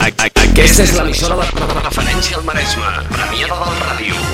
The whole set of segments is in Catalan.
Aquesta és l'emissora de, referència al Maresme. Premiada del Ràdio.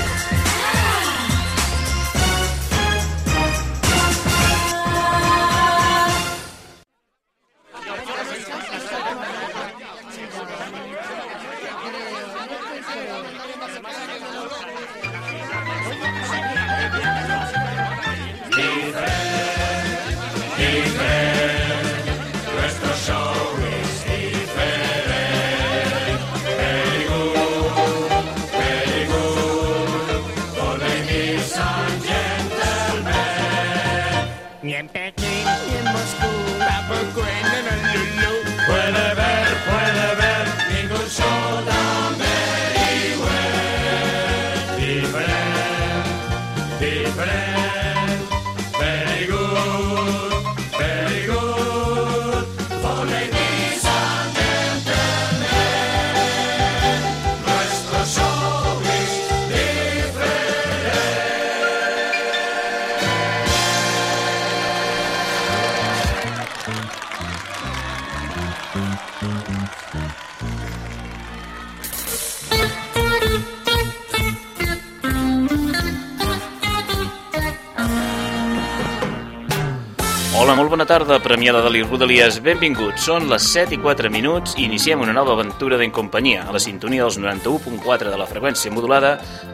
Bona tarda, Premià de Dalí Rodalies. Benvinguts. Són les 7 i 4 minuts i iniciem una nova aventura d'en companyia a la sintonia dels 91.4 de la freqüència modulada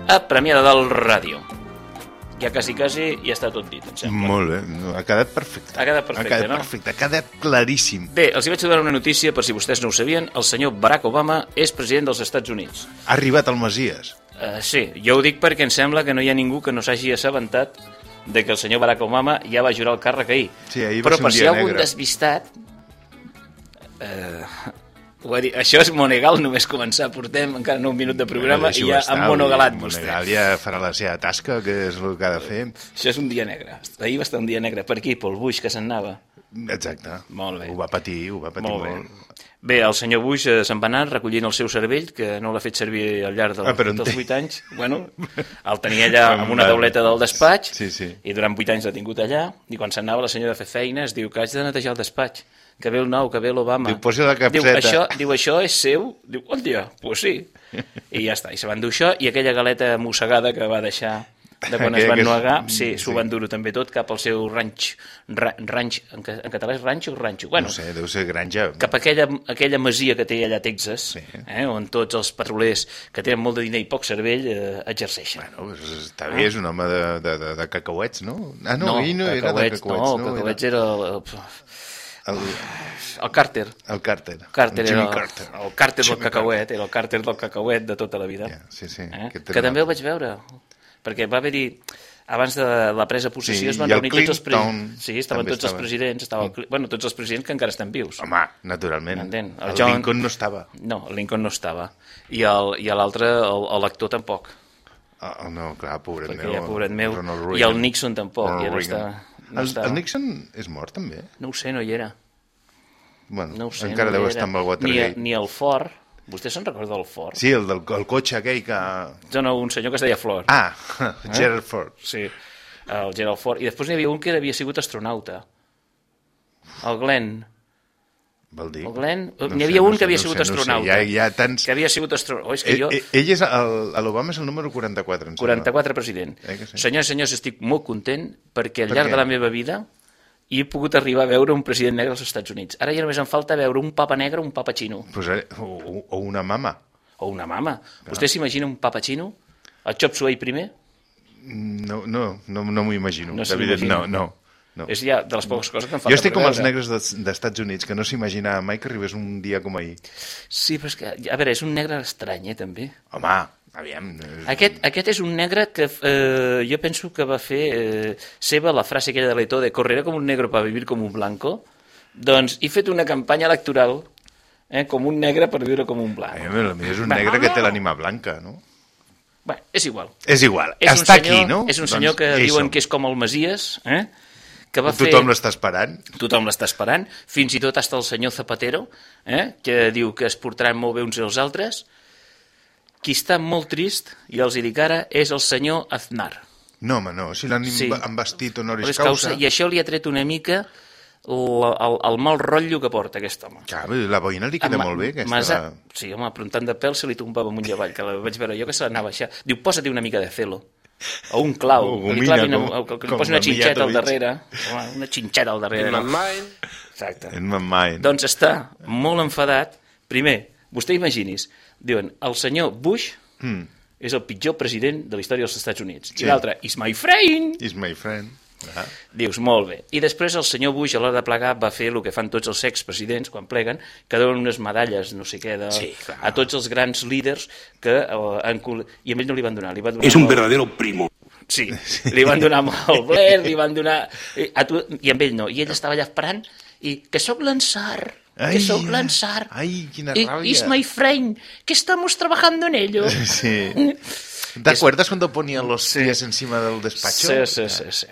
a Premià de Dalt Ràdio. Ja quasi, quasi, ja està tot dit, em sembla. Molt bé, no, ha quedat perfecte. Ha quedat perfecte, ha quedat no? perfecte, ha quedat claríssim. Bé, els hi vaig donar una notícia, per si vostès no ho sabien. El senyor Barack Obama és president dels Estats Units. Ha arribat el Masies. Uh, sí, jo ho dic perquè em sembla que no hi ha ningú que no s'hagi assabentat de que el senyor Barack Obama ja va jurar el càrrec ahir. Sí, ahir Però per si hi ha algun negre. desvistat... Ho va dir, això és monegal, només començar, portem encara no un minut de programa i ja han monogalat vostè. Monegal ja farà la seva tasca, que és el que ha de fer. Això és un dia negre. Ahir va estar un dia negre. Per aquí, pel Bush, que se'n anava. Exacte. Molt bé. Ho va patir, ho va patir Molt molt. bé. Bé, el senyor Bush eh, se'n va anar recollint el seu cervell, que no l'ha fet servir al llarg del, Ah, dels té. 8 anys. Bueno, el tenia allà amb una tauleta del despatx, Sí, sí. i durant 8 anys l'ha tingut allà, i quan s'anava la senyora a fer feina es diu que haig de netejar el despatx, que ve el nou, que ve l'Obama. Diu, posi la Diu, capseta. això, diu, això és seu? Diu, hòstia, pues sí. I ja està, i se van dur això, i aquella galeta mossegada que va deixar de quan es van que és- nuegar, sí, s'ho sí. van dur també tot cap al seu ranx, ra, ranx, en, en català és ranxo o ranxo? Bueno, No sé, deu ser granja. cap a aquella, aquella masia que té allà a Texas, Sí. eh, on tots els petrolers que tenen molt de diner i poc cervell eh, exerceixen. Bueno, està bé, és un home de, de, de, de cacauets, no? Ah, no, no, ell no era de cacauets, cacauets. no, cacauets era el, el, El, el Carter. el Carter. Carter el Jimmy era Carter. el Carter del Jimmy cacauet, era el Carter del cacauet de tota la vida. Ja, sí, sí, Eh? Que era també el vaig veure, perquè va haver-hi abans de la presa possessió Sí, es van reunir tots els presidents. Sí, estaven tots els estava. presidents, estava el, Cli- bueno, tots els presidents que encara estan vius. Home, naturalment. M'entén? El El, John- Lincoln no estava. No, el Lincoln no estava. I l'altre, el- el l'actor tampoc. Oh, no, clar, pobret perquè meu. ja, pobret meu, i el Nixon tampoc, Ronald ja no està- no el, estava. el Nixon és mort, també? No ho sé, no hi era. Bueno, No ho sé, encara no deu estar amb el ni, Watergate. ni el Ford. Vostè se'n recorda del Ford? Sí, el del el cotxe aquell que... No, no, un senyor que es deia Flor. Ah, Gerald Ford. Sí, el Gerald Ford. I després n'hi havia un que havia sigut astronauta. El Glenn. Vol dir? El Glenn... No N'hi sé, havia no un sé, que havia no sigut sé, no sé. astronauta. Hi ha, hi ha tants... Que havia sigut astronauta. Oh, és que Ell, jo... ell és l'Obama és el número 44, em sembla. 44 president. Eh sí? Senyors i senyors, estic molt content perquè al Per llarg què? de la meva vida hi he pogut arribar a veure un president negre als Estats Units. Ara ja només em falta veure un papa negre o un papa xino. Pues, eh, o, o- una mama. O una mama. Vostè s'imagina un papa xino? El Chop Suey primer? No, no, no, no m'ho imagino. No Evident, no, no. no. És ja de les poques coses que em falta Jo estic com els negres d'Estats Units, que no s'imaginava mai que arribés un dia com ahir. Sí, però és que, a veure, és un negre estrany, eh, també. Home, aviam... eh, Aquest, aquest és un negre que eh, jo penso que va fer eh, seva la frase aquella de Leto de correré com un negro para vivir com un blanco. Doncs he fet una campanya electoral eh, com un negre per viure com un blanc. Aviam, potser és un Va. negre que té l'ànima blanca, no? Bé, és igual. És igual, És està senyor, aquí, no? És un senyor Doncs que ja hi diuen som. que és com el Masies, eh? que va fer... Tothom l'està esperant. Tothom l'està esperant, fins i tot hasta el senyor Zapatero, eh? que diu que es portaran molt bé uns i els altres. Qui està molt trist, i els hi dic ara, és el senyor Aznar. No, home, no, si l'han Sí. vestit honoris Honoris causa... I això li ha tret una mica la, el, el mal rotllo que porta aquest home. Clar, la boina li queda Ma- molt bé, aquesta. Masa... La... Sí, home, plantant de pèl se li tombava amunt i avall, que la vaig veure jo que se l'anava a baixar. Diu, posa-t'hi una mica de celo. O un clau, O que li clavin, com- amb- que, li posi una xinxeta al darrere. Home, una xinxeta al darrere. No? mind. Exacte. En my mind. Doncs està molt enfadat. Primer, vostè imaginis, diuen, el senyor Bush Mm. és el pitjor president de la història dels Estats Units. Sí. I l'altre, is my friend. Is my friend. Ah. Dius, molt bé. I després el senyor Bush, a l'hora de plegar, va fer el que fan tots els expresidents quan pleguen, que donen unes medalles, no sé què, de, Sí, clar. a tots els grans líders que eh, han... I a ell no li van donar. Li van donar Es un molt- verdadero primo. Sí, li van donar el Blair, li van donar... I, a tu, I amb ell no. I ell estava allà esperant i que sóc l'ensar, que sóc l'ensar. ai, quina ràbia. Is my friend, que estamos trabajando en ello. Sí. ¿Te acuerdas cuando ponía los pies encima del despacho? Sí, sí, sí, sí.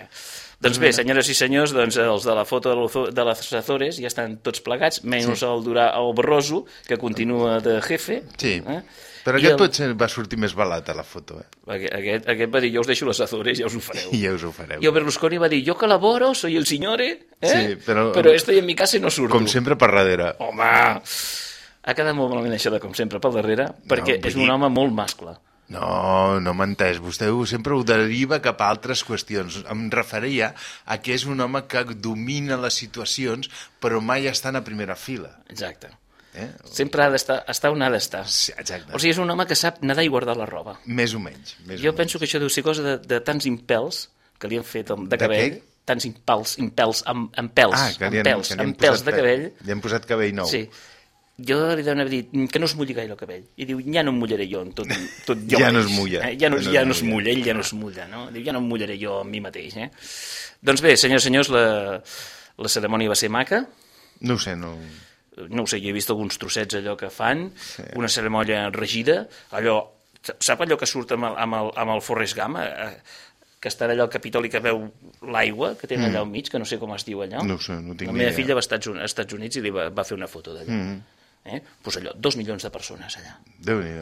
Doncs bé, senyores i senyors, doncs els de la foto de, les Azores ja estan tots plegats, menys el, Durà, el Barroso, que continua de jefe. Sí. Eh? Però aquest el- potser va sortir més balat a la foto, eh? Aquest, aquest, aquest va dir, jo us deixo les Azores, ja us ho fareu. I ja us ho fareu. I el Berlusconi va dir, jo colaboro, soy el signore, eh? Sí, però- però estoy en mi casa no surto. Com sempre per darrere. Home, ha quedat molt malament això de com sempre pel darrere, perquè vull és un home molt mascle. No, no m'ha entès. Vostè sempre ho deriva cap a altres qüestions. Em referia a que és un home que domina les situacions, però mai estan a primera fila. Exacte. Eh? Sempre ha d'estar, està on ha d'estar. Sí, exacte. O sigui, és un home que sap nedar i guardar la roba. Més o menys. Més Jo o penso que això deu ser cosa de, de tants impels que li han fet amb- de cabell, què? tants impels, impels, amb, amb pèls, Ah, amb pèls, amb pèls de cabell. Li han posat cabell nou. Sí. Jo li deuen haver dit que no es mulli gaire el cabell. I diu, ja no em mullaré jo en tot, tot jo Ja no es mulla. Eh? Ja, no, ja, no es mulla, ell ja no es mulla, no? Diu, ja no em mullaré jo amb mi mateix, eh? Doncs bé, senyors senyors, la, la cerimònia va ser maca, No sé, no... no ho sé, jo he vist alguns trossets allò que fan, sí. una cerimònia regida, allò, sap allò que surt amb el, amb el, amb el Forrest Gump, eh, que està allà al Capitoli que veu l'aigua que tenen allà al mig, que no sé com es diu allò. Mm. No sé, no tinc La meva idea. filla va als Estats, Units, als Estats Units i li va, va fer una foto d'allà. Mm. Eh? Pues allò, dos milions de persones allà. déu nhi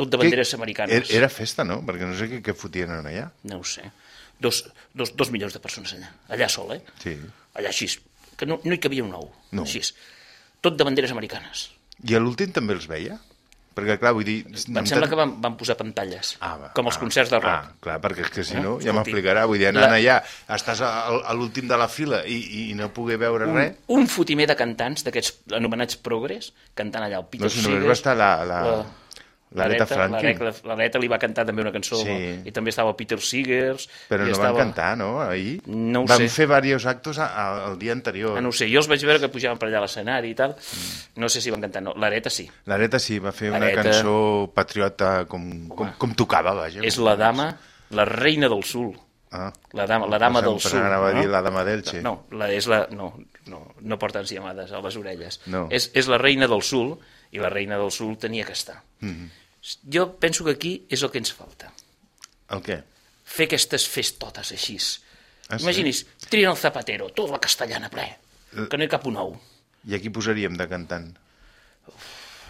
Tot de banderes americanes. Era festa, no? Perquè no sé què, què fotien allà. No ho sé. Dos, dos, dos milions de persones allà. Allà sol, eh? Sí. Allà així. Que no, no hi cabia un ou. No. Així. Tot de banderes americanes. I a l'últim també els veia? Perquè, clar, vull dir... Em sembla que van, van posar pantalles, Ah, va, com els ah, concerts de rock. Ah, clar, perquè és que si Eh? no, ja Escolti, m'explicarà. Vull dir, anant la- allà, estàs a, a l'últim de la fila i, i no poder veure un, res. un fotimer de cantants, d'aquests anomenats progres, cantant allà el Peter No, si només Seegers, va estar la- la- l'Aretha Franklin. l'Aretha- L'Aretha li va cantar també una cançó, Sí. i també estava Peter Seegers. Però no estava... van cantar, no, ahir? No ho Van sé. fer diversos actos a, a, el dia anterior. Ah, no ho sé, jo els vaig veure que pujaven per allà a l'escenari i tal. No sé si van cantar, no. L'Areta sí. L'Areta sí, va fer una L'Areta- cançó patriota com, com, com tocava, vaja. És la dama, la reina del sul. Ah. La dama, la dama del que anava a dir no? la dama d'Elche. No, la, és la, no, no, no porta enciamades a les orelles. No. És, és la reina del sul, i la reina del sul tenia que estar. Mm. -hmm. Jo penso que aquí és el que ens falta. El què? Fer aquestes festotes així. Ah, sí? Imagini's, trien el zapatero, tot la castellana ple, que no hi cap un ou. I aquí posaríem de cantant?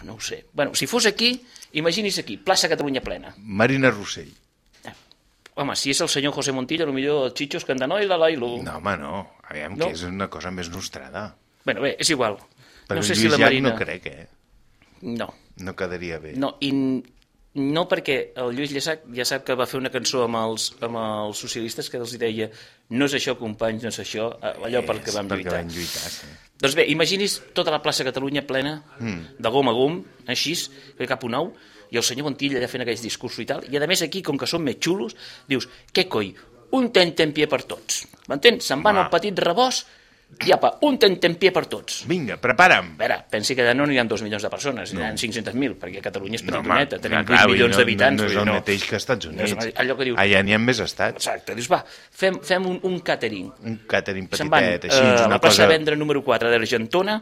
No ho sé. Bueno, si fos aquí, imagini's aquí, plaça Catalunya plena. Marina Rossell. Home, si és el senyor José Montilla, potser els xitxos cantant oi la la i lo. No, home, no. Aviam, No. que és una cosa més nostrada. Bueno, bé, és igual. Però no sé Lluís si la Marina... no crec, eh? No, No quedaria bé. no, i no perquè el Lluís Llach ja sap que va fer una cançó amb els, amb els socialistes que els deia no és això, companys, no és això, allò per què vam lluitar. van lluitar, sí. Doncs bé, imagini's tota la plaça Catalunya plena Mm. de gom a gom, així, que cap un ou, i el senyor Montilla allà fent aquells discursos i tal, i a més aquí, com que són més xulos, dius, què coi, un tentempié per tots. M'entens? Se'n van al petit rebost i apa, un tentempié per tots. Vinga, prepara'm. A veure, pensi que allà no n'hi ha dos milions de persones, n'hi ha 500.000, perquè Catalunya és No, home, petitoneta, tenim clar, 8 clar, milions no- d'habitants. No, no és el mateix que als Estats no és Units. allò que dius- Allà n'hi ha més estats. Exacte, dius, va, fem, fem un, un catering. Un van petitet, eh, així, a una la plaça cosa... vendre número 4 d'Argentona,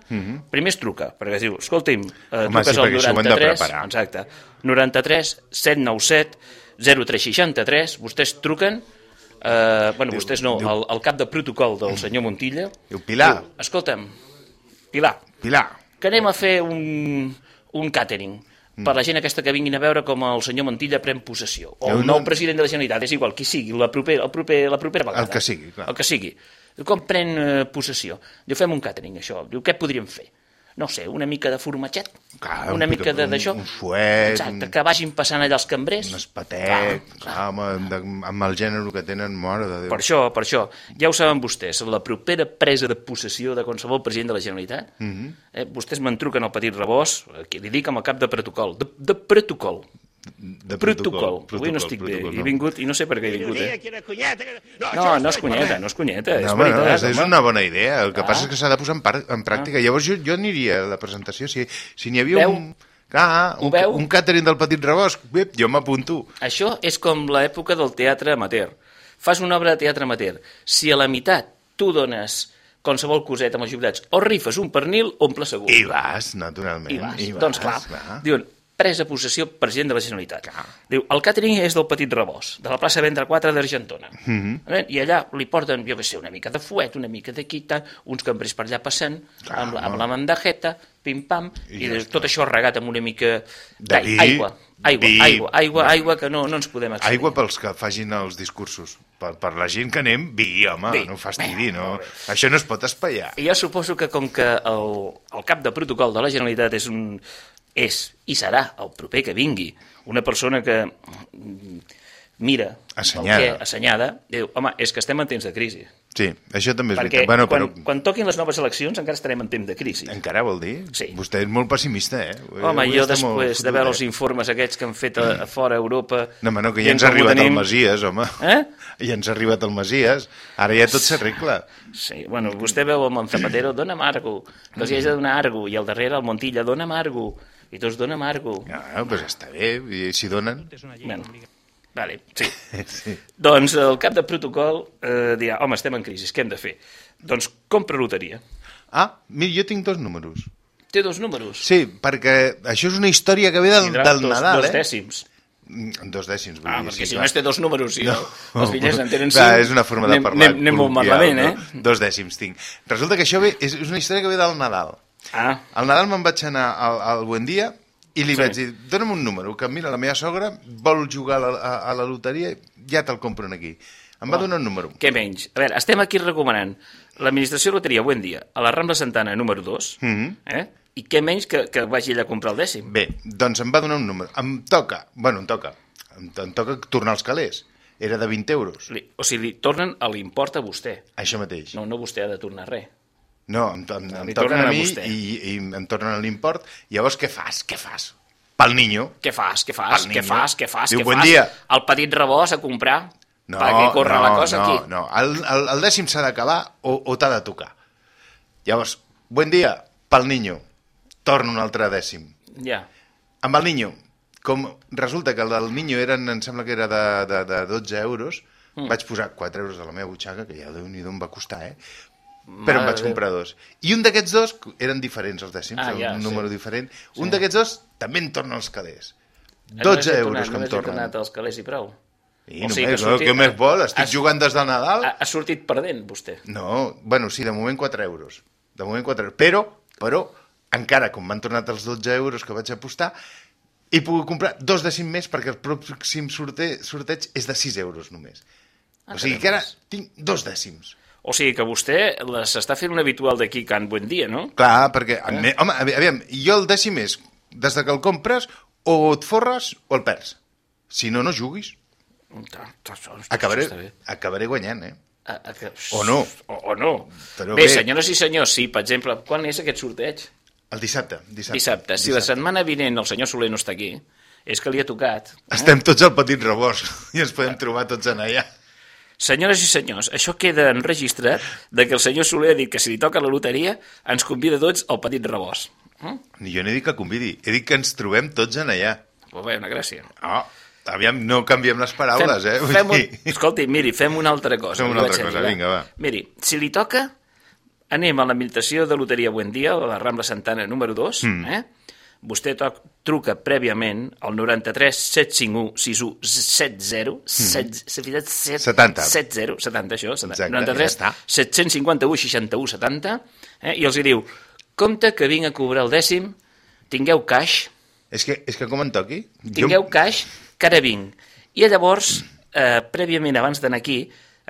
primer es truca, perquè es diu, escolti'm, eh, Home, truques sí, al perquè això ho hem de 93, preparar. exacte, 93 797 0363, vostès truquen, eh, bueno, vostès no, el, el cap de protocol del senyor Montilla, Diu, Pilar, diu, escolta'm, Pilar, Pilar, que anem a fer un, un catering per la gent aquesta que vinguin a veure com el senyor Montilla pren possessió. O el no- nou president de la Generalitat, és igual, qui sigui, la, proper, el proper, la propera vegada. El que sigui, clar. El que sigui. Diu, com pren eh, possessió? Diu, fem un catering, això. Diu, què podríem fer? No sé, una mica de formatget, Clar, una un mica de- un- d'això. un fuet, Exacte, un- que vagin passant allà els cambrers. Un espatec, clar, home, de, amb el gènere que tenen, mare de Déu. Per això, per això, ja ho saben vostès, la propera presa de possessió de qualsevol president de la Generalitat, mm. -hmm. eh, vostès me'n truquen al petit rebós, que li dic amb el cap de protocol, de, de protocol, De protocol. Avui no estic bé, he vingut i no sé per què he vingut, eh? No, no és cunyeta, no és cunyeta, és No, home, no, veritat. és, és home. una bona idea. El que Ah. passa és que s'ha de posar en, par en pràctica. Llavors jo, jo aniria a la presentació. Si, si n'hi havia Veu? un... Ah, un, veu? un càtering del Petit Rebost, bé, jo m'apunto. Això és com l'època del teatre amateur. Fas una obra de teatre amateur. Si a la meitat tu dones qualsevol coseta amb els jubilats o rifes un pernil, omple segur. I vas, naturalment. I vas. I vas doncs clar, diuen, presa possessió president de la Generalitat. Diu, el càtering és del Petit Rebós, de la plaça Vendra 4 d'Argentona. Mm I allà li porten, jo què sé, una mica de fuet, una mica de quita, uns cambrers per allà passant, Clar, amb, la, amb la mandajeta, pim-pam, I i, tot això regat amb una mica d'aigua. Aigua, vi. aigua, aigua, aigua, que no, no ens podem explicar. Aigua pels que facin els discursos. Per, per la gent que anem, vi, home, Vi. no fastidi, no. Això no es pot espaiar. I jo suposo que com que el, el cap de protocol de la Generalitat és un és i serà el proper que vingui una persona que mm, mira Assenyada. el que, assenyada, diu, home, és que estem en temps de crisi. Sí, això també és Perquè veritat. Bueno, quan, però quan toquin les noves eleccions encara estarem en temps de crisi. encara vol dir? Sí. Vostè és molt pessimista, eh? Home, Avui jo després de veure els informes aquests que han fet a, a fora a Europa... No, home, no, que ja ens ha arribat el tenim- Masies, home. Eh? Ja ens ha arribat el Masies. Ara ja tot s'arregla. Sí, bueno, vostè veu el Montzapatero, dona amargo, que els hi haig de donar argo, i al darrere el Montilla, dona amargo, i tots dona amargo. No, no, doncs està bé, i si donen... Bueno, vale, sí. Sí. Doncs el cap de protocol eh, dirà, home, estem en crisi, què hem de fer? Doncs compra loteria. Ah, mira, jo tinc dos números. Té dos números. Sí, perquè això és una història que ve del, Tindrà del dos, Nadal, dos eh? dècims. Mm, Dos dècims, vull Ah, dir, perquè sí, si clar. només té dos números i no. els bitllets en tenen Clar, cinc, és una forma de parlar Anem, anem molt malament, no? eh? Dos dècims tinc. Resulta que això ve, és, és una història que ve del Nadal. Ah, Al Nadal me'n vaig anar al, al Buendia i li Sí. vaig dir, dona'm un número, que mira, la meva sogra vol jugar a la, a, a la loteria, ja te'l compren aquí. Em va donar un número. què menys? A veure, estem aquí recomanant l'administració de loteria, buen dia, a la Rambla Santana número 2, Mhm. eh? i què menys que, que vagi allà a comprar el dècim. Bé, doncs em va donar un número. Em toca, bueno, em toca, em, em toca tornar els calés. Era de 20 euros, Li, o sigui, li tornen a l'import a vostè. això mateix. No, no vostè ha de tornar res. No, em, em, em tornen a a mi vostè. i, i em tornen l'import. Llavors, què fas? Què fas? Pel niño. Què fas, què fas, què fas, què fas, Diu, què "Buen fas? dia". El petit rebost a comprar No, perquè corre no, la cosa no, aquí. No, el, el, el dècim s'ha d'acabar o, o t'ha de tocar. Llavors, buen dia, pel niño. Torna un altre dècim. Ja. Amb el niño, com resulta que el del niño eren, em sembla que era de, de, de 12 euros, mm. vaig posar 4 euros de la meva butxaca, que ja déu nhi em va costar, eh? Però em Mare vaig de comprar dos. I un d'aquests dos eren diferents, els dècims, Ah, un ja, sí. número diferent. Un d'aquests dos també em torna els calés. Ah, 12 només he euros tornat, que em només he tornen. tornat els calés i prou. I O només, sigui que ha no? sortit- què més vol? Estic has- jugant des del Nadal? Ha, ha sortit perdent, vostè. No, bueno, sí, de moment 4 euros. De moment 4 euros. Però, però, encara, com m'han tornat els 12 euros que vaig apostar, he pogut comprar dos dècims més perquè el pròxim sorte, sorteig és de 6 euros només. Ah, o sigui que ara tinc dos dècims. O sigui que vostè les està fent un habitual d'aquí Can Buen Dia, no? Clar, perquè, eh? home, avi- aviam, jo el dècim és, des de que el compres, o et forres o el perds. Si no, no juguis. Acabaré, acabaré guanyant, eh? A, a, que... O no. O, o no. Però bé, bé. senyores i senyors, sí, per exemple, quan és aquest sorteig? El dissabte. Dissabte. Dissabte. Si la setmana vinent el senyor Soler no està aquí, és que li ha tocat. Estem tots al petit rebost i ens podem trobar tots en allà. Senyores i senyors, això queda enregistrat de que el senyor Soler ha dit que si li toca la loteria ens convida tots al petit rebost. Mm? Ni jo no he dit que convidi, he dit que ens trobem tots en allà. Pues bé, una gràcia. Oh, aviam, no canviem les paraules, eh? Vull fem un, escolti, miri, fem una altra cosa. Fem una altra cosa, dir, vinga, va. Miri, si li toca, anem a l'administració de Loteria Buendia, a la Rambla Santana número 2, Mm. eh? Vostè toc, truca prèviament al 93 751 6170, set, s'ha ficat set- 70. 70, 70, això, 70, Exacte, 93 ja està. 751 61 70, eh? i els hi diu, compte que vinc a cobrar el dècim, tingueu caix, És que, és que com em toqui... tingueu caix, que ara vinc. I llavors, eh, prèviament, abans d'anar aquí,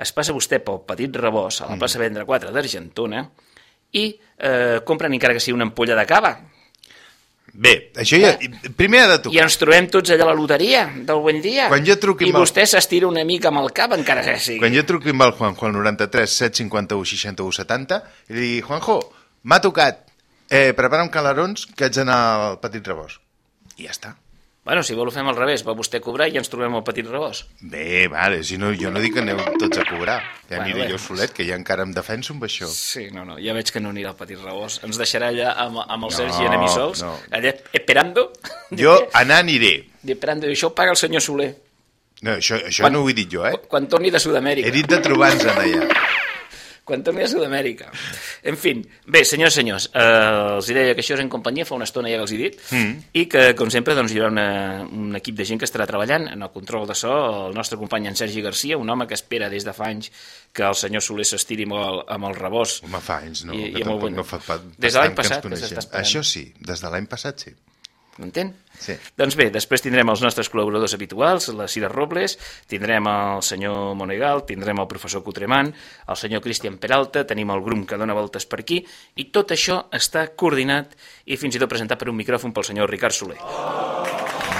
es passa vostè pel petit rebost a Mm. la plaça Vendra 4 d'Argentona i eh, compren encara que sigui una ampolla de cava. Bé, això ja... Primer ha de I tocar. ens trobem tots allà a la loteria del Buen Dia. Quan jo truqui I amb el- vostè s'estira una mica amb el cap, encara que sigui. Quan jo truqui amb el Juanjo al 93 751 61 70 i li digui, Juanjo, m'ha tocat, eh, prepara'm calarons que haig d'anar al petit rebost. I ja està. Bueno, si vol ho fem al revés, va vostè cobrar i ens trobem al petit rebost. Bé, vale, si no, jo no dic que aneu tots a cobrar. Ja Bueno, aniré bé. jo solet, que ja encara em defenso amb això. Sí, no, no, ja veig que no anirà al petit rebost. Ens deixarà allà amb, amb el No, Sergi en emissols, no. allà esperando. Jo anar aniré. Esperando, i això ho paga el senyor Soler. No, això això Quan- no ho he dit jo, eh? Quan torni de Sud-amèrica. He dit de trobar-nos allà. Quan torni a Sud-amèrica. En fi, bé, senyors senyors, eh, els deia que això és en companyia, fa una estona ja que els he dit, mm. i que, com sempre, doncs, hi haurà una, un equip de gent que estarà treballant en el control de so, el nostre company en Sergi Garcia, un home que espera des de fa anys que el senyor Soler s'estiri amb, el, amb el rebost. Home, fa anys, no? I- que i amb el tampoc no fa, fa Des de l'any passat que coneixem. s'està esperant. Això sí, des de l'any passat sí. M'entén? Sí. Doncs bé, després tindrem els nostres col·laboradors habituals, la Cira Robles, tindrem el senyor Monegal, tindrem el professor Cotremant, el senyor Cristian Peralta, tenim el grup que dona voltes per aquí, i tot això està coordinat i fins i tot presentat per un micròfon pel senyor Ricard Soler.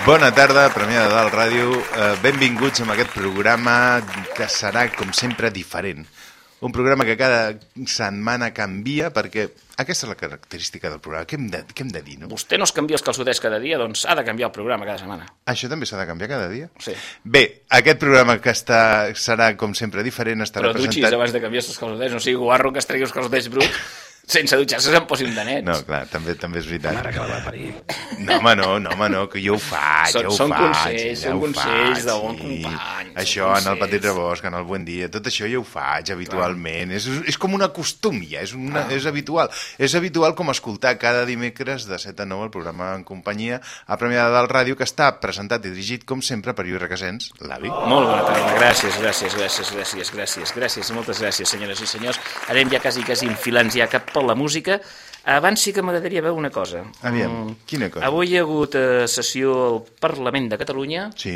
Bona tarda, Premià de Dalt Ràdio. Eh, benvinguts a aquest programa que serà, com sempre, diferent. Un programa que cada setmana canvia perquè aquesta és la característica del programa. Què hem de, què hem de dir, no? Vostè no es canvia els calçotets cada dia, doncs ha de canviar el programa cada setmana. Això també s'ha de canviar cada dia? Sí. Bé, aquest programa que està, serà, com sempre, diferent, estarà Però dutxis presentat... abans de canviar els calçotets, no sigui guarro que es tregui els calçotets bruts sense dutxar-se se'n posi un de nets. No, clar, també també és veritat. Mare que la va parir. No, home, no, no, home, no, que jo ho faig, Són- ja ho són faig. consells, ja són ho consells faig, de bon company, són Això, en el consells. Petit Rebost, en el Buen Dia, tot això ja ho faig habitualment. És, és com una costum, ja, és, una, és habitual. És habitual com escoltar cada dimecres de 7 a 9 el programa en companyia a Premià de Dalt Ràdio, que està presentat i dirigit, com sempre, per Lluís Requesens, l'avi. Molt bona tarda, gràcies, gràcies, gràcies, gràcies, gràcies, gràcies, moltes gràcies, senyores i senyors. Anem ja quasi, quasi enfilant ja cap per la música. Abans sí que m'agradaria veure una cosa. Aviam, quina cosa? Avui hi ha hagut eh, sessió al Parlament de Catalunya Sí?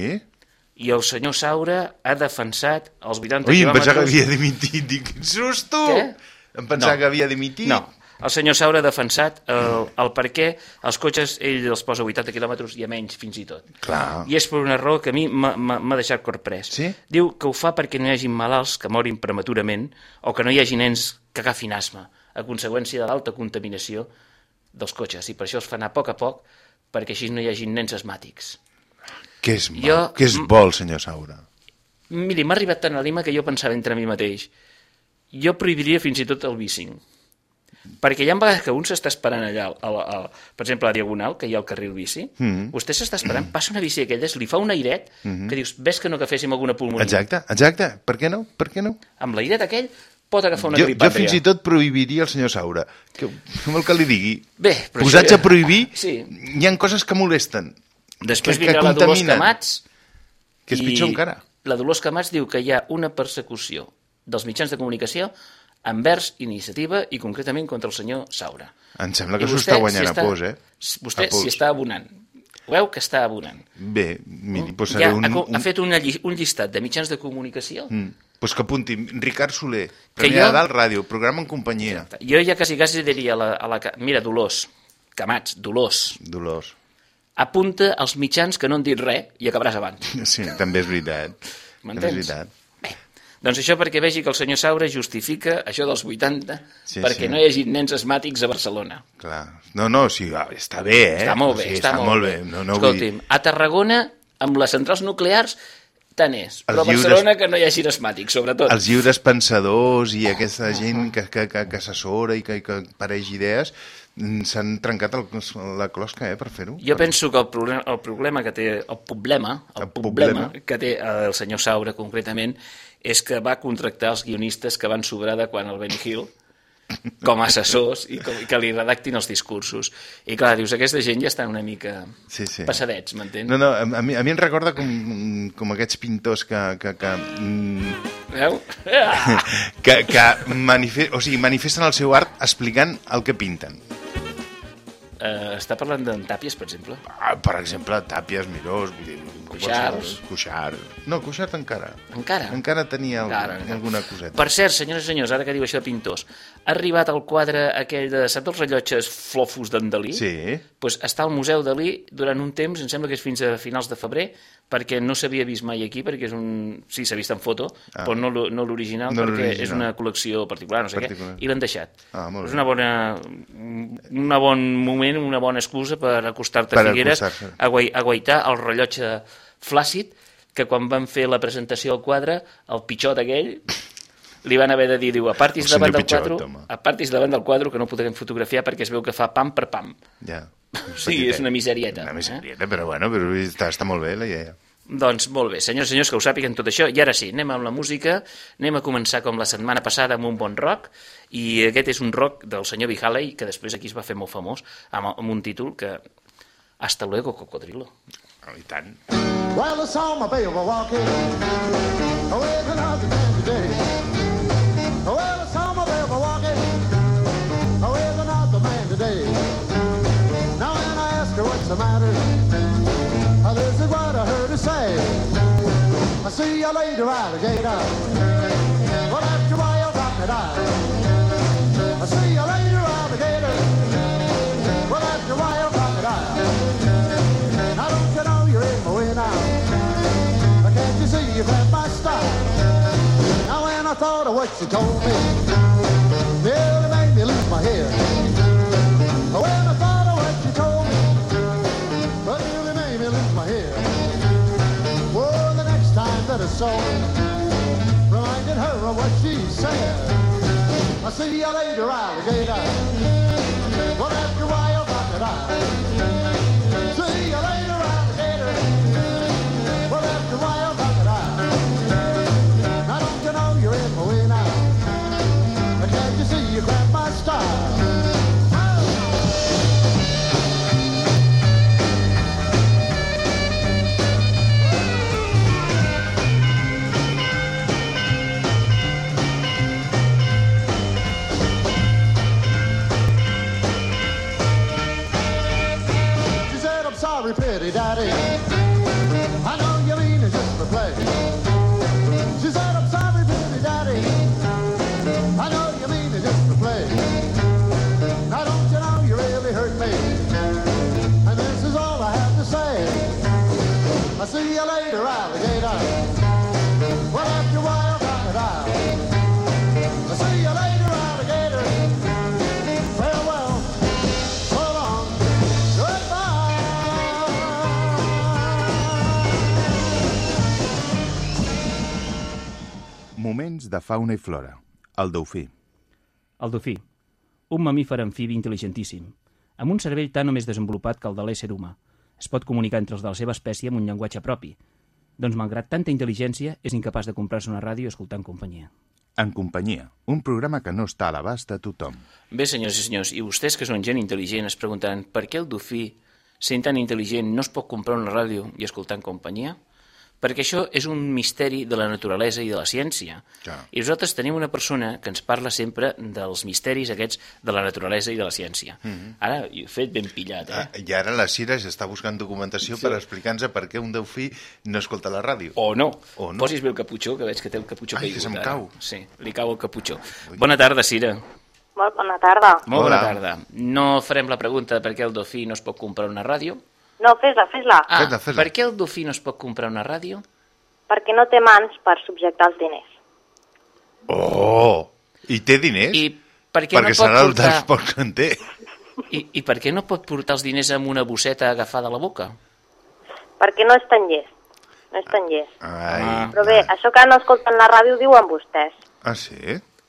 i el senyor Saura ha defensat els 80 Ui, em quilòmetres... pensava que havia dimitit. Dic, susto! Què? Em pensava No. que havia dimitit. No, el senyor Saura ha defensat el, el per què els cotxes ell els posa a 80 quilòmetres i a menys, fins i tot. Clar. I és per una raó que a mi m'ha deixat corprès. Sí? Diu que ho fa perquè no hi hagi malalts que morin prematurament o que no hi hagi nens que agafin asma a conseqüència de l'alta contaminació dels cotxes i per això els fa anar a poc a poc perquè així no hi hagi nens asmàtics. Què és, mal? Jo- Què és vol, senyor Saura? Miri, m'ha arribat tant a l'ima que jo pensava entre mi mateix jo prohibiria fins i tot el bicing perquè hi ha vegades que un s'està esperant allà, a la, a, per exemple, a la Diagonal, que hi ha el carril bici, mm. vostè s'està esperant, passa una bici d'aquelles, li fa un airet, mm -hmm. que dius, ves que no agaféssim alguna pulmonia. Exacte, exacte. Per què no? Per què no? Amb l'airet aquell pot agafar una Jo, jo gripàtria. fins i tot prohibiria el senyor Saura. Que, què vol que li digui? Bé, però Posats això- a prohibir, Sí. hi han coses que molesten. Després que- que vindrà la Dolors. Camats, Que és pitjor encara. La Dolors Camats diu que hi ha una persecució dels mitjans de comunicació envers iniciativa i concretament contra el senyor Saura. Em sembla que I s'ho està guanyant s'hi a pos, eh? Vostè s'hi està abonant. Veu que està abonant. Bé, miri, doncs ja un... ha, un... ha fet una, un llistat de mitjans de comunicació. Mm. Pues que apunti, Ricard Soler, Que Premià jo- Dalt Ràdio, programa en companyia. Jo ja quasi, quasi diria a la, a la... Mira, Dolors, Camats, Dolors, Dolors. apunta als mitjans que no han dit res i acabaràs abans. Sí, també és veritat. També és M'entens? veritat. Bé, doncs això perquè vegi que el senyor Saura justifica això dels 80 Sí, perquè sí. no hi hagi nens asmàtics a Barcelona. Clar. No, no, sí, va, està bé, eh? Està molt bé, sí, està, molt bé. No, no vull dir... Escolti'm, a Tarragona, amb les centrals nuclears, tant és. Però a Els lliures- Barcelona que no hi hagi asmàtics, sobretot. els lliures pensadors i aquesta gent que, que, que, que assessora i que, que pareix idees mm, s'han trencat el, la closca eh, per fer-ho. Jo penso que el problema, el problema que té, el problema, el, El problema problema. que té el senyor Saura concretament és que va contractar els guionistes que van sobrar de quan el Benny Hill com a assessors i, com, i que li redactin els discursos. I clar, dius, aquesta gent ja està una mica Sí, sí. passadets, m'entens? No, no, a, a, mi, a mi em recorda com, com aquests pintors que, que, que, Veu? Que, que manife o sigui, manifesten el seu art explicant el que pinten. Uh, està parlant d'en Tàpies, per exemple? Ah, per exemple, Tàpies, Mirós, vull dir, Cuixards. Cuixart. No, Cuixart encara. Encara? Encara tenia Encara, encara. alguna coseta. Per cert, senyores i senyors, ara que diu això de pintors, ha arribat el quadre aquell de, saps els rellotges flofos d'en Dalí? Sí. Pues està al Museu Dalí durant un temps, em sembla que és fins a finals de febrer, perquè no s'havia vist mai aquí, perquè és un... Sí, s'ha vist en foto, Ah. però no, l'o- no l'original, No perquè és una col·lecció particular, no sé Particular. què, i l'han deixat. Ah, molt és una bona, un bon moment, una bona excusa per acostar-te a Figueres, acostar-se. a, guai, a guaitar el rellotge flàcid, que quan van fer la presentació al quadre, el pitxot aquell li van haver de dir, diu, apartis davant del Pitxot, quadre, home. apartis davant del quadre que no podrem fotografiar perquè es veu que fa pam per pam. Ja. Sí, és una miserieta. Una eh? miserieta, però bueno, però està, està molt bé la idea. Doncs molt bé, senyors senyors, que ho sàpiguen tot això. I ara sí, anem amb la música, anem a començar com la setmana passada amb un bon rock, i aquest és un rock del senyor Bihaley, que després aquí es va fer molt famós, amb, amb un títol que... Hasta luego, cocodrilo. Oh, I tant. Well, I saw my baby walking oh, away from another man today. Well, I saw my baby walking oh, away from another man today. Now, when I asked her what's the matter, this is what I heard her say. I see you later, alligator. Well, after a while, crocodile. I see I thought of what you told me, nearly made me lose my head. When I thought of what told me, but nearly made me lose my head. Well, the next time that I saw reminded her of what she said. I see you later, alligator. Well, after a while, crocodile. Moments de fauna i flora. El dofí. El dofí, un mamífer amfibi intel·ligentíssim, amb un cervell tan o més desenvolupat que el de l'ésser humà. Es pot comunicar entre els de la seva espècie amb un llenguatge propi. Doncs, malgrat tanta intel·ligència, és incapaç de comprar-se una ràdio en companyia. En companyia, un programa que no està a l'abast de tothom. Bé, senyors i senyors, i vostès que són gent intel·ligent es preguntaran per què el dofí, sent tan intel·ligent, no es pot comprar una ràdio i escoltar en companyia? Perquè això és un misteri de la naturalesa i de la ciència. Clar. I nosaltres tenim una persona que ens parla sempre dels misteris aquests de la naturalesa i de la ciència. Ara, ho he fet ben pillat, eh? Ah, I ara la Cira ja està buscant documentació per explicar-nos per què un delfí no escolta la ràdio. O no. O no. Posi's bé el caputxó, que veig que té el caputxó Ai, caigut. que se'm ara. cau. Sí, li cau el caputxó. Bona tarda, Cira. Molt bona tarda. Molt Hola. bona tarda. No farem la pregunta de per què el dofí no es pot comprar una ràdio. No, fes-la, fes-la. Ah, Fes-la, fes-la. per què el dofí no es pot comprar una ràdio? Perquè no té mans per subjectar els diners. Oh! I té diners? I per què Perquè no pot serà el portar... dels pocs que en té. I, I per què no pot portar els diners amb una bosseta agafada a la boca? Perquè no és tan llest. No és tan llest. Ai, Ah. Però bé, això que no escolten la ràdio ho diuen vostès. Ah, sí?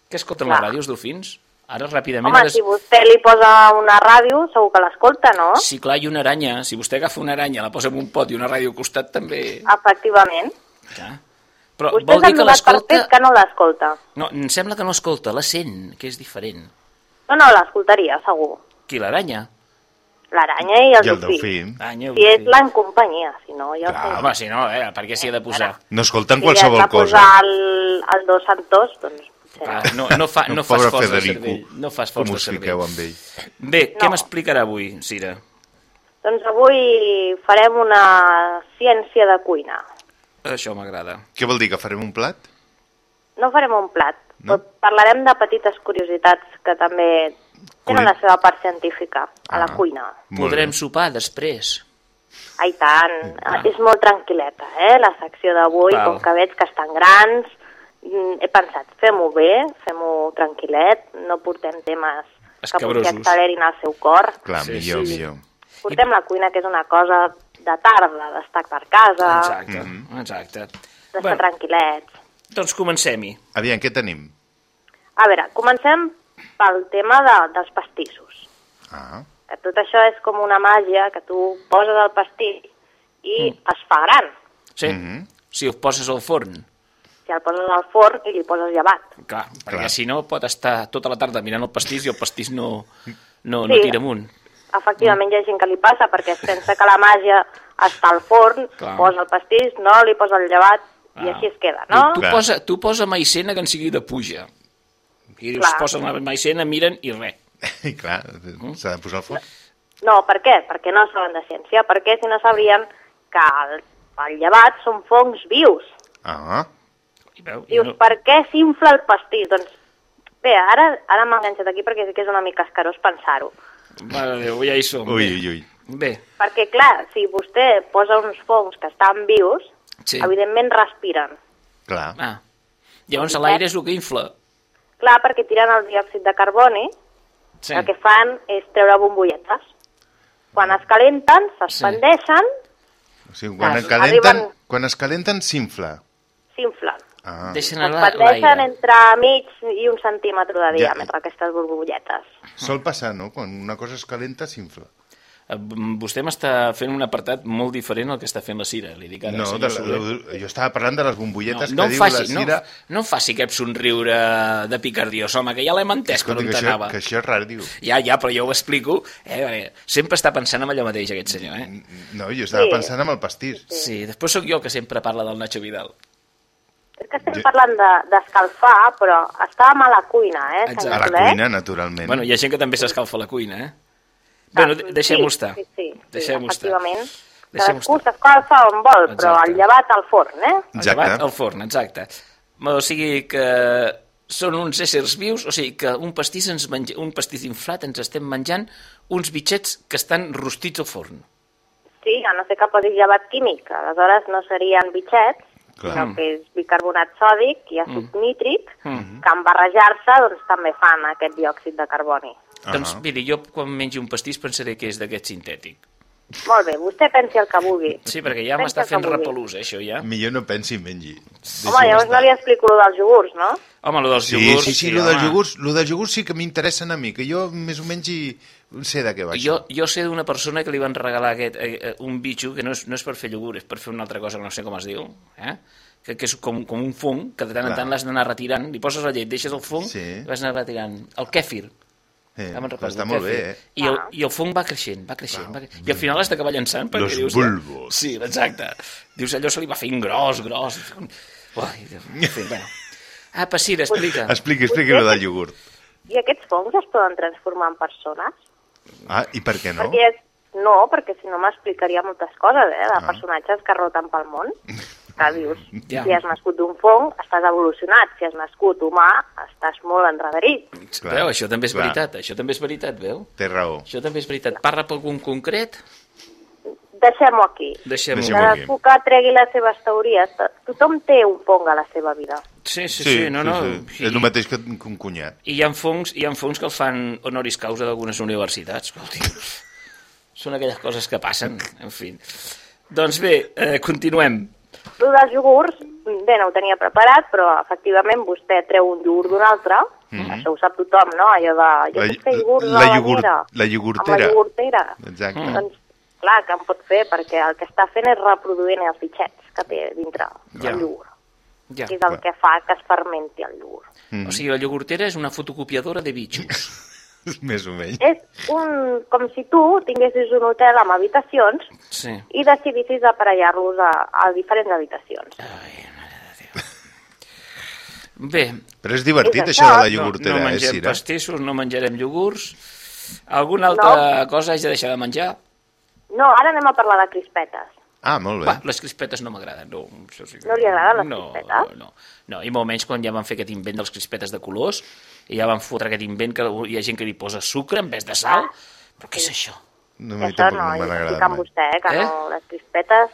Què escolten Clar. les ràdios, dofins? Ara, ràpidament... Home, ara si vostè li posa una ràdio, segur que l'escolta, no? Sí, clar, i una aranya. Si vostè agafa una aranya, la posa en un pot i una ràdio al costat, també... Efectivament. Ja. Però Vostès vol dir que l'escolta... que no l'escolta. No, em sembla que no escolta, la sent, que és diferent. No, no, l'escoltaria, segur. Qui, l'aranya? L'aranya i el I el dofí. delfí. Aranya, Si és la en companyia, si no, ja Clar, sé. home, si no, eh, per què s'hi ha de posar? No escolten si qualsevol has de cosa. posar el, el dos Santos, doncs... Ah, no. no, no, fa, no fas Pobre forç de cervell. No fas forç Com de cervell. fiqueu amb ell? Bé, què No. m'explicarà avui, Cira? Doncs avui farem una ciència de cuina. Això m'agrada. Què vol dir, que farem un plat? No farem un plat, No? però parlarem de petites curiositats que també tenen Curi- la seva part científica a la Ah. cuina. Podrem bé. sopar després. Ai, tant. Ah. És molt tranquil·leta, eh, la secció d'avui, com que veig que estan grans. Mm, He pensat, fem-ho bé, fem-ho tranquil·let, no portem temes que potser Escabrosos. accelerin el seu cor. Clar, Sí, millor, sí, millor. Portem la cuina, que és una cosa de tarda, d'estar per casa, Exacte, Mhm. exacte. d'estar Bueno, tranquil·lets. doncs comencem-hi. Aviam, què tenim? A veure, comencem pel tema de, dels pastissos. Ah, Que tot això és com una màgia, que tu poses el pastís i Mm. es fa gran. Sí? Mhm. Si ho poses al forn. Si el poses al forn i li poses llevat. Clar, perquè Clar. si no pot estar tota la tarda mirant el pastís i el pastís no, no, no Sí. tira amunt. Efectivament, hi ha gent que li passa perquè es pensa que la màgia està al forn, Clar. posa el pastís, no, li posa el llevat i Ah. així es queda, no? Tu, tu, Clar. posa, tu posa maicena que en sigui de puja. I dius, Clar. posen la maicena, miren i res. i clar, Mm. s'ha de posar al foc. No, per què? Perquè no saben de ciència, perquè si no sabrien que el, el llevat són fongs vius. Ah, I veu, Dius, no, per què s'infla el pastís? Doncs, bé, ara, ara m'he enganxat aquí perquè sí que és una mica escarós pensar-ho. mare de Déu, ja hi som. ui, Bé. ui, ui. Bé, Perquè, clar, si vostè posa uns fongs que estan vius, Sí. evidentment respiren. Clar. ah. Llavors l'aire és el que infla. Clar, perquè tiren el diòxid de carboni, Sí. el que fan és treure bombolletes. Quan es calenten, s'expandeixen, O sigui, quan, es calenten, arriben- quan es calenten, s'infla. s'inflen. Ah, Deixen anar S'expandeixen l'aire. entre mig i un centímetre de Ja. diàmetre, aquestes bombolletes. sol passar, no? Quan una cosa es calenta, s'infla. Eh, Vostè m'està fent un apartat molt diferent al que està fent la Cira, li dic ara. No, de la, jo estava parlant de les bombolletes no, no, que diu faci, la Cira. no, no faci aquest somriure de picardiós, home, que ja l'hem entès per Escolta, on que això, t'anava. que això és rar, diu. Ja, ja, però jo ho explico. Eh, sempre està pensant en allò mateix, aquest senyor, eh? No, jo estava Sí. pensant en el pastís. Sí, després sóc jo que sempre parla del Nacho Vidal. És que estem parlant de- d'escalfar, però estàvem a la cuina, eh? Exacte. A la cuina, naturalment. Bueno, hi ha gent que també s'escalfa a la cuina, eh? Bueno, Ah, de- deixem-ho sí, estar. Sí, sí, sí Deixem-ho estar. efectivament. Deixem-ho Cadascú estar. s'escalfa on vol, però Exacte. el llevat al forn, eh? El Exacte. llevat al forn, exacte. O sigui que són uns éssers vius, o sigui que un pastís, ens menja, un pastís inflat ens estem menjant uns bitxets que estan rostits al forn. Sí, a no ser que posis llevat químic, aleshores no serien bitxets, Clar. sinó que és bicarbonat sòdic i àcid Mm. nítric, Mm-hmm. que en barrejar-se doncs, també fan aquest diòxid de carboni. Ah. Doncs miri, jo quan mengi un pastís pensaré que és d'aquest sintètic. Molt bé, vostè pensi el que vulgui. Sí, perquè ja m'està fent repelús, eh, això ja. Millor no pensi i mengi. Home, Deixi'm llavors estar. no li explico lo dels iogurts, no? Home, lo dels Sí, iogurts... sí, sí, lo dels home. iogurts, lo dels iogurts sí que m'interessen a mi, que jo més o menys hi sé de què va Jo, això. jo sé d'una persona que li van regalar aquest, eh, eh, un bitxo que no és, no és per fer iogurt, és per fer una altra cosa que no sé com es diu, eh? que, que és com, com un fong, que de tant en Clar. tant l'has d'anar retirant, li poses la llet, deixes el fong Sí. i vas anar retirant. El kèfir, Eh, ja recordo, està el molt kèfir. bé, eh? I el, Ah. I el fong va creixent, va creixent, va creixent. I al final l'has d'acabar llançant perquè Los dius... bulbos. Sí, exacte. Dius, allò se li va fent gros, gros... Uai, en fi, bueno. Apa, Sira, explica. Expliqui, expliqui lo del iogurt. I aquests fongs es poden transformar en persones? Ah, i per què no? Perquè és... No, perquè si no m'explicaria moltes coses, eh, Ah. de personatges que roten pel món. Que dius, Ja. si has nascut d'un fong, estàs evolucionat. Si has nascut humà, estàs molt enrederit. Clar, Veu, això també és clar. veritat, això també és veritat, veu? Té raó. Això també és veritat. Parla per algun concret? Deixem-ho aquí. Deixem-ho. Aquí. Cadascú que tregui les seves teories. Tothom té un fong a la seva vida. Sí, sí, sí, no, no. sí. És el mateix que un cunyat. I hi ha fongs, hi ha fongs que el fan honoris causa d'algunes universitats, escolti. Són aquelles coses que passen, en fi. Doncs bé, eh, continuem. El dels iogurts, bé, no ho tenia preparat, però efectivament vostè treu un iogurt d'un altre, això ho sap tothom, no? Allò de, jo. La- puc fer iogurts la la iogurt- banyera. la iogurtera. Amb la iogurtera. Exacte. Mm. Doncs, clar, que en pot fer, perquè el que està fent és reproduint els bitxets que té dintre Ja. el iogurt. Ja. Que és el que fa que es fermenti el iogurt. O sigui, la iogurtera és una fotocopiadora de bitxos. Més o menys. És un, com si tu tinguessis un hotel amb habitacions Sí. i decidissis aparellar-los a, a diferents habitacions. Ai, mare de Déu. Bé, Però és divertit, És això de la això. no, iogurtera, no eh, mengem Cira? pastissos, no menjarem iogurts. Alguna altra cosa haig de deixar de menjar? No, ara anem a parlar de crispetes. Ah, molt bé. Va, les crispetes no m'agraden, no. Això sí. que- No li agraden les no, crispetes? No, no, i molt menys quan ja van fer aquest invent dels crispetes de colors, i ja van fotre aquest invent que hi ha gent que li posa sucre en vez de sal. Però què és això? No, Això tampoc no, no estic agradat amb mai. vostè, eh, que Eh? no, les crispetes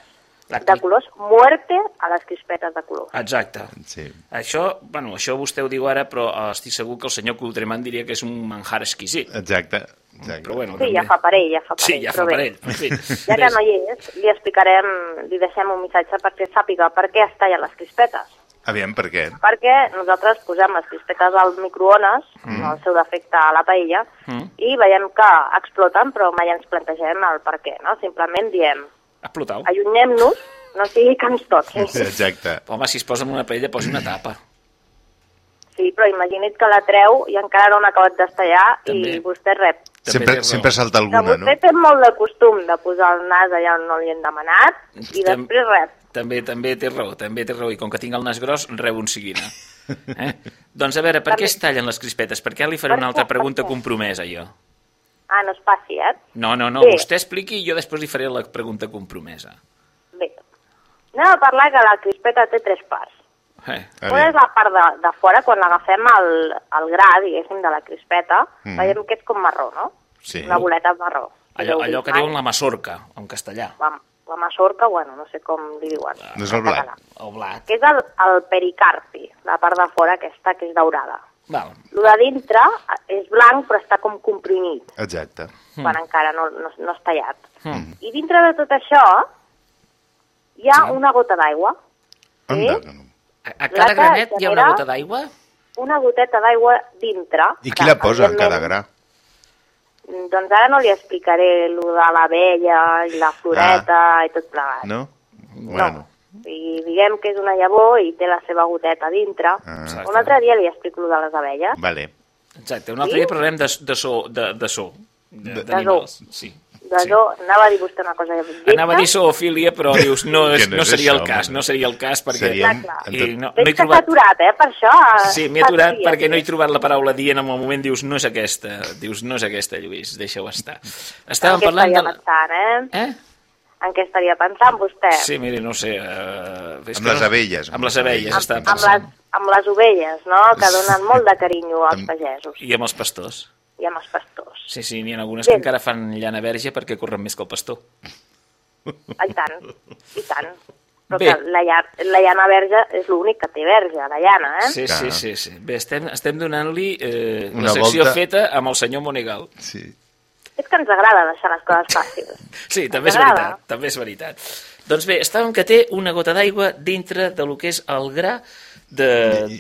de colors, muerte a les crispetes de colors. Exacte. Sí. Això, bueno, això vostè ho diu ara, però eh, estic segur que el senyor Coultreman diria que és un manjar exquisit. Exacte. Exacte. Però bueno, Sí, ja també- fa per ell, ja fa per Sí, ell. ja fa bé. per ell. En fi, Ja que no hi és, li explicarem, li deixem un missatge perquè sàpiga per què es tallen les crispetes. Aviam, per què? Perquè nosaltres posem les crispetes al microones, mm. el seu defecte a la paella, Mm. i veiem que exploten, però mai ens plantegem el per què, no? Simplement diem, Explotau. allunyem-nos, no sigui que ens toqui. Exacte. Home, si es posa en una paella, posi una tapa. Sí, però imagina't que la treu i encara no han acabat d'estallar i vostè rep. També Sempre, sempre salta alguna, no? vostè té molt de costum de posar el nas allà on no li han demanat i Tem- després rep. També també té raó, també té raó. I com que tinc el nas gros, rebo un seguina. Eh? doncs a veure, per què També. es tallen les crispetes? Perquè ara li faré Per una altra què? pregunta Per què? compromesa, jo. Ah, no es passi, eh? No, no, no, Sí. vostè expliqui i jo després li faré la pregunta compromesa. Bé. Anem a parlar que la crispeta té tres parts. Eh, Una és la part de, de fora, quan l'agafem al, al gra, diguéssim, de la crispeta, Mm. veiem que és com marró, no? Sí. Una boleta marró. allò, allò que diuen la masorca, en castellà. La, la masorca, bueno, no sé com li diuen. No és el blat. El blat. Que és el, el pericarpi, la part de fora aquesta que és daurada. Val. El de dintre és blanc però està com comprimit, Exacte. mm. quan encara no, no, no és tallat. Mm. I dintre de tot això hi ha Sí. una gota d'aigua, no. A, a cada granet hi ha una gota d'aigua? una goteta d'aigua dintre. I qui la posa en cada gra? Doncs ara no li explicaré el de l'abella i la floreta ah. i tot plegat. No? Bueno. I diguem que és una llavor i té la seva goteta dintre. Ah, Exacte. Un altre dia li explico el de les abelles. vale. Exacte, un altre Sí? dia parlarem de, de so, de, de so, de- De d'animals. Sí. De zo, anava a dir vostè una cosa lletja. Anava a dir zoofília, però dius, no, és, no no seria el això, cas, home. no seria el cas perquè... Seria... I no, no he trobat... aturat, eh, per això. Sí, m'he aturat dies. perquè no he trobat la paraula dient en el moment, dius, no és aquesta, dius, no és aquesta, Lluís, deixa-ho estar. Estàvem parlant de... eh? Eh? En què estaria pensant vostè? Sí, miri, no sé... Uh, Amb les abelles, Amb les abelles, amb, estava amb, pensant. les, amb les ovelles, no?, que donen molt de carinyo als Amb- pagesos I amb els pastors. i amb els pastors. Sí, sí, n'hi ha algunes Bé. que encara fan llana verge perquè corren més que el pastor. Ah, I tant, i tant. Però Bé. que la, la llana verge és l'únic que té verge, la llana, eh? Sí, Clar. sí, sí, sí. Bé, estem, estem donant-li eh, Una una secció volta. feta amb el senyor Monegal. Sí. És que ens agrada deixar les coses fàcils. Sí, també és T'agrada? veritat, també és veritat. Doncs bé, estàvem que té una gota d'aigua dintre de lo que és el gra de...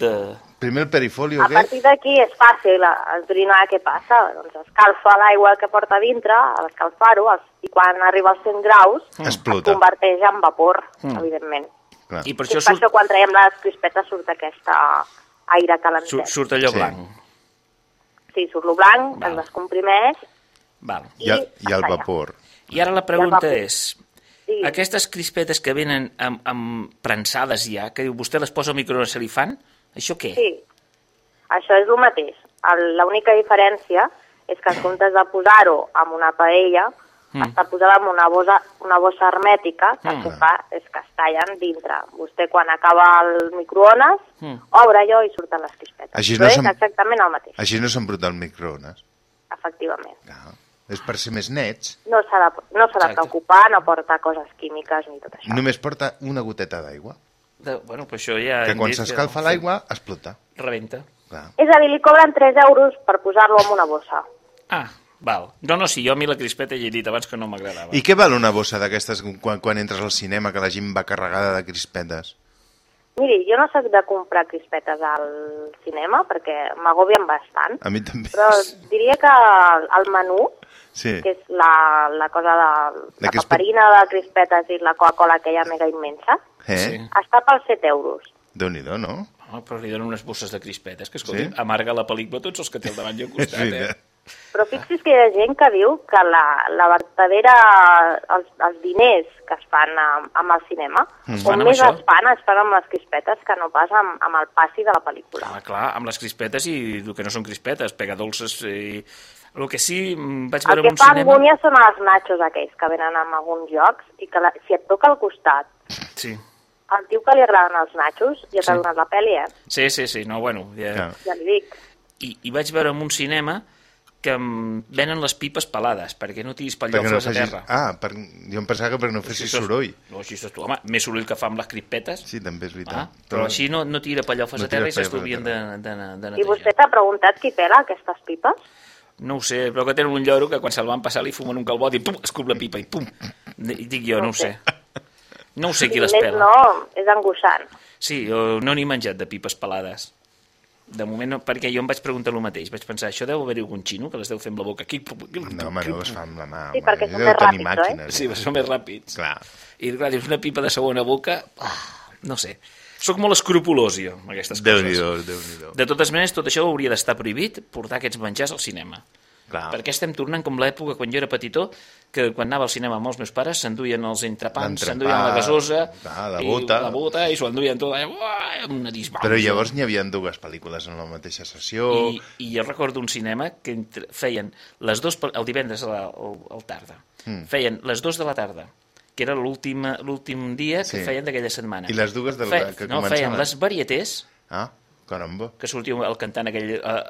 de... Primer el perifolio, A què? partir d'aquí és fàcil eh, esbrinar què passa. Doncs escalfa l'aigua que porta dintre, a l'escalfar-ho, els- i quan arriba als 100 graus es Explota. converteix en vapor, evidentment. Clar. I per I això per surt, això quan traiem les crispetes surt aquesta aire calentet. surt, surt allò Sí. blanc. Sí, surt lo blanc, Val. es descomprimeix Val. I, i I el vapor. I ara la pregunta és, Sí. aquestes crispetes que venen amb, amb prensades ja, que diu vostè les posa al microones i se li fan, això què? Sí, això és el mateix. L'única diferència és que en comptes de posar-ho en una paella, mm. està posada en una bossa, una bossa hermètica que Mm. el que fa és que es tallen dintre. Vostè quan acaba el microones, Mm. obre allò i surten les crispetes. Així Però no és exactament el mateix, Així no s'embruta el microones. efectivament. Clar. És per ser més nets. No s'ha de, no s'ha de preocupar, no porta coses químiques ni tot això. Només porta una goteta d'aigua. De, bueno, pues això ja... Que quan s'escalfa l'aigua, explota. Rebenta. Clar. És a dir, li cobren 3 euros per posar-lo en una bossa. Ah, val. No, no, sí, jo a mi la crispeta ja he dit abans que no m'agradava. I què val una bossa d'aquestes quan, quan entres al cinema que la gent va carregada de crispetes? Miri, jo no soc de comprar crispetes al cinema perquè m'agobien bastant, A mi també. però diria que el menú, Sí. que és la, la cosa de La la paperina de crispetes i la Coca-Cola aquella mega immensa, Eh? Sí. Sí. està per 7 euros. Déu-n'hi-do, no? Oh, però li donen unes bosses de crispetes, que escolti, Sí? amarga la pel·lícula tots els que té al davant i al costat, eh? veritat. Però fixi's que hi ha gent que diu que la, la verdadera, els, els diners que es fan amb, amb el cinema, fan on més això? es fan, es fan amb les crispetes que no pas amb, amb el passi de la pel·lícula. Ah, clar, amb les crispetes i el que no són crispetes, pegadolces i... El que sí, mm, vaig El veure que en un fa cinema... angúnia són els nachos aquells que venen en alguns jocs i que la, si et toca al costat Sí. el tio que li agraden els nachos ja t'ha Sí. donat la pel·li, eh? sí, sí, sí, no, bueno... Ja... Clar. Ja li dic. I, I vaig veure en un cinema que mm, venen les pipes pelades, perquè no tiris Perquè no pallofes a facis... terra. Ah, per... jo em pensava que perquè no fessis sos- soroll. No, així estàs tu. Home, més soroll que fa amb les crispetes. Sí, també és veritat. Ah, però així no, no tira pallofes No a terra i s'estuvien de, de, de, de I vostè netejar. t'ha preguntat qui pela aquestes pipes? No ho sé, però que tenen un lloro que quan se'l van passar li fumen un calbot i pum, escup la pipa i pum. I dic jo, no ho sé. No ho sé qui les pela. no, és angoixant. Sí, jo no n'he menjat de pipes pelades. De moment no, perquè jo em vaig preguntar el mateix. Vaig pensar, això deu haver-hi algun xino que les deu fer amb la boca. Aquí, No, home, no es fa amb la mà. Sí, home. perquè són més ràpids, oi? màquines. Sí, però són més ràpids. Clar. I clar, dius, una pipa de segona boca... Ah, no sé. Soc molt escrupulós, jo, amb aquestes coses. Déu-n'hi-do, Déu-n'hi-do. De totes maneres, tot això hauria d'estar prohibit, portar aquests menjars al cinema. Clar. Perquè estem tornant com l'època quan jo era petitó, que quan anava al cinema amb els meus pares s'enduien els entrepans, s'enduien la gasosa, la i bota. la bota, i s'ho enduien tot allà, uah, amb una disbauxa. Però llavors n'hi havia dues pel·lícules en la mateixa sessió. I, I jo recordo un cinema que entre, feien les pel- el divendres a la, al, al tarda, Mm. feien les dues de la tarda, que era l'últim dia que Sí. feien d'aquella setmana. I les dues del- Fe, que No, començaven. feien les varietés, Ah, caramba. que sortia el cantant aquell eh,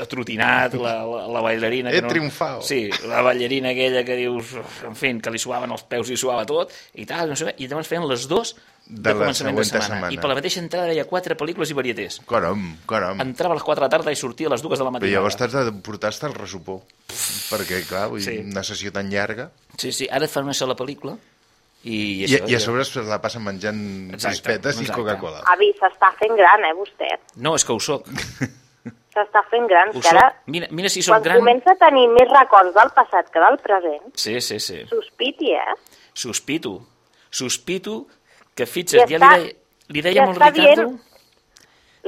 atrotinat, la, la, la ballarina... He que no, triomfat. Sí, la ballarina aquella que dius, en fi, que li suaven els peus i suava tot, i tal, no sé, i llavors feien les dos de, De la començament de següent setmana. setmana. I per la mateixa entrada hi ha quatre pel·lícules i varietés. Caram, caram. Entrava a les 4 de la tarda i sortia a les dues de la Però matinada. llavors t'has de portar-te el resupó. Perquè, clar, vull Sí. dir, una sessió tan llarga... Sí, sí, ara fan una sola pel·lícula i, I, això, i a sobre es la passen menjant Exacte, crispetes i exacte. Coca-Cola. Avi, s'està fent gran, eh, vostè? No, és que ho soc. S'està fent gran, Ho que ara. Mira, mira si soc quan gran... comença a tenir més records del passat que del present, Sí, sí, sí. sospiti, eh? Sospito. Sospito que I fixa't, ja li deia, li deia i molt Ricardo... dient-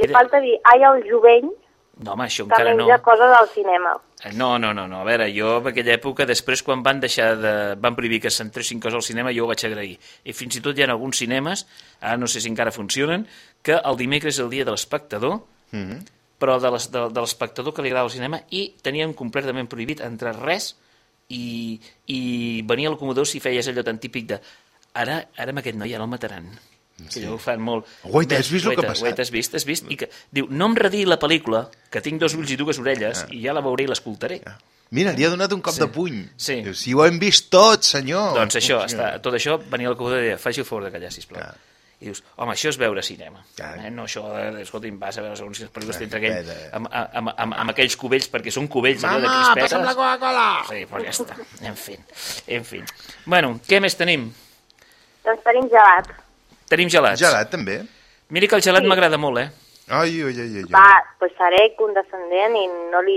Li Era- falta dir, ai, el jovent No, home, això encara no. menja coses al cinema. Eh, No, no, no, no. A veure, jo en aquella època, després quan van deixar de... van prohibir que s'entressin coses al cinema, jo ho vaig agrair. I fins i tot hi ha alguns cinemes, ara no sé si encara funcionen, que el dimecres és el dia de l'espectador, Mhm. però de l'es- de, de l'espectador que li agrada el cinema, i tenien completament prohibit entrar res i, i venia al comodor si feies allò tan típic de ara, ara amb aquest noi ara el mataran. Sí. Que allò ho fan molt... Guaita, has vist el que ha Guaita, passat? Guaita, has vist, has vist? I que, diu, no em redí la pel·lícula, que tinc dos ulls i dues orelles, i ja la veuré i l'escoltaré. Mira, li ha donat un cop Sí. de puny. Sí. Diu, si ho hem vist tot, senyor. Doncs això, està, tot això venia al i deia, faci el favor de callar, sisplau. Clar. I dius, home, això és veure cinema. Clar. Eh? No això de, escolti'm, vas a veure segons quines pel·lícules Clar, t'entra aquell, amb, amb, amb, amb, aquells cubells, perquè són cubells de Mama, passa'm la Coca-Cola! Sí, però ja està. En fi, en fi. Bueno, què més tenim? Doncs tenim gelat. Tenim gelats. Gelat, també? Mira que el gelat Sí. m'agrada molt, eh? Ai, ai, ai, ai. Va, doncs seré condescendent i no li...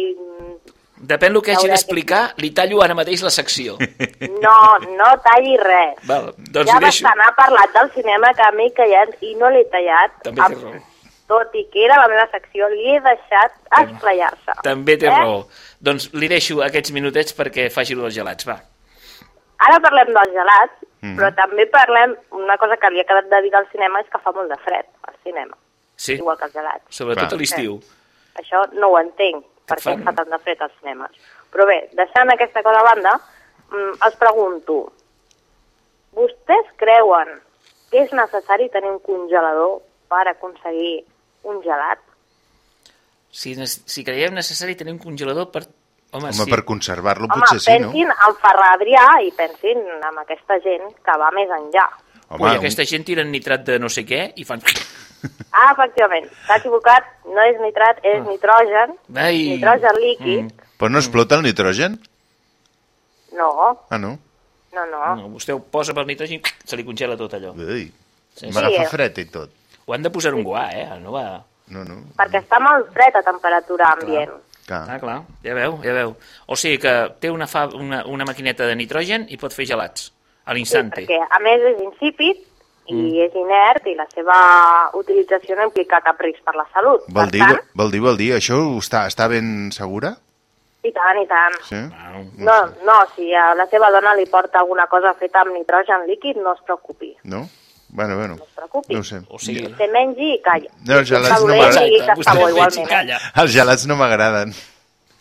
Depèn del que hagi d'explicar, li tallo ara mateix la secció. No, no talli res. Val, doncs ja bastant ha parlat del cinema que a mi callat i no l'he tallat. També té raó. Tot i que era la meva secció, li he deixat esplaiar-se. També té Eh? raó. Doncs li deixo aquests minutets perquè faci els gelats, va. Ara parlem dels gelats, Mhm. però també parlem... Una cosa que havia quedat de dir al cinema és que fa molt de fred al cinema, Sí, igual que els gelats. sobretot Clar. a l'estiu. Això no ho entenc, per què fa tant de fred als cinemes. Però bé, deixant aquesta cosa a banda, mm, els pregunto, vostès creuen que és necessari tenir un congelador per aconseguir un gelat? Si, si creiem necessari tenir un congelador per... Home, Home, sí. per conservar-lo Home, potser sí, no? pensin en Ferran Adrià i pensin en aquesta gent que va més enllà. Ui, aquesta gent tiren nitrat de no sé què i fan... Ah, efectivament, s'ha equivocat, no és nitrat, és nitrogen, Ai. nitrogen líquid, Mm. Però no explota el nitrogen? no, Ah, no? no, no. No, vostè ho posa pel nitrogen i se li congela tot allò. Ui, Sí, m'agafa sí. fred i tot. Ho han de posar un guà, eh? No va... No, no. perquè està molt fred a temperatura ambient. Clar. Ah, clar, ja veu, ja veu. O sigui que té una, fa, una, una maquineta de nitrogen i pot fer gelats a Sí, l'instante. perquè a més és insípid i Mm. és inert i la seva utilització no implica cap risc per la salut. Vol dir, tant, vol dir, vol dir, això està, està ben segura? i tant, i tant. Sí? Wow. No, no, si a la seva dona li porta alguna cosa feta amb nitrogen líquid, no es preocupi. No? Bueno, bueno. No preocupi. No ho sé. O sigui... Se mengi i calla. No, els Si gelats no m'agraden. vostè i calla. Els gelats no m'agraden.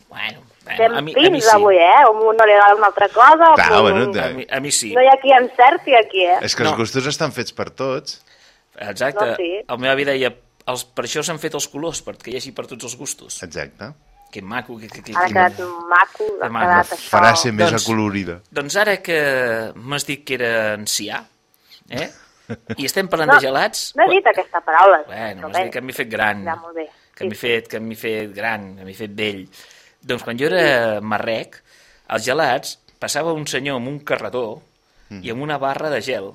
Bueno, Fem a mi, a mi sí. avui, eh? A un no li agrada una altra cosa. Clar, però bueno, A mi, a mi sí. No hi ha qui encerti aquí, eh? És que No. els gustos estan fets per tots. Exacte. No, sí. El meu avi deia, els, per això s'han fet els colors, perquè hi hagi per tots els gustos. Exacte. Que maco, que, que, que, ha quedat maco, ha maco. quedat això. Farà ser més Doncs- acolorida. Doncs ara que m'has dit que era ancià, eh? I estem parlant No, de gelats... no he dit aquesta paraula. Bueno, m'has dit que m'he fet gran. Ja, molt bé. Que Sí, m'he fet, que m'he fet gran, que m'he fet vell. Doncs quan jo era marrec, als gelats passava un senyor amb un carretó i amb una barra de gel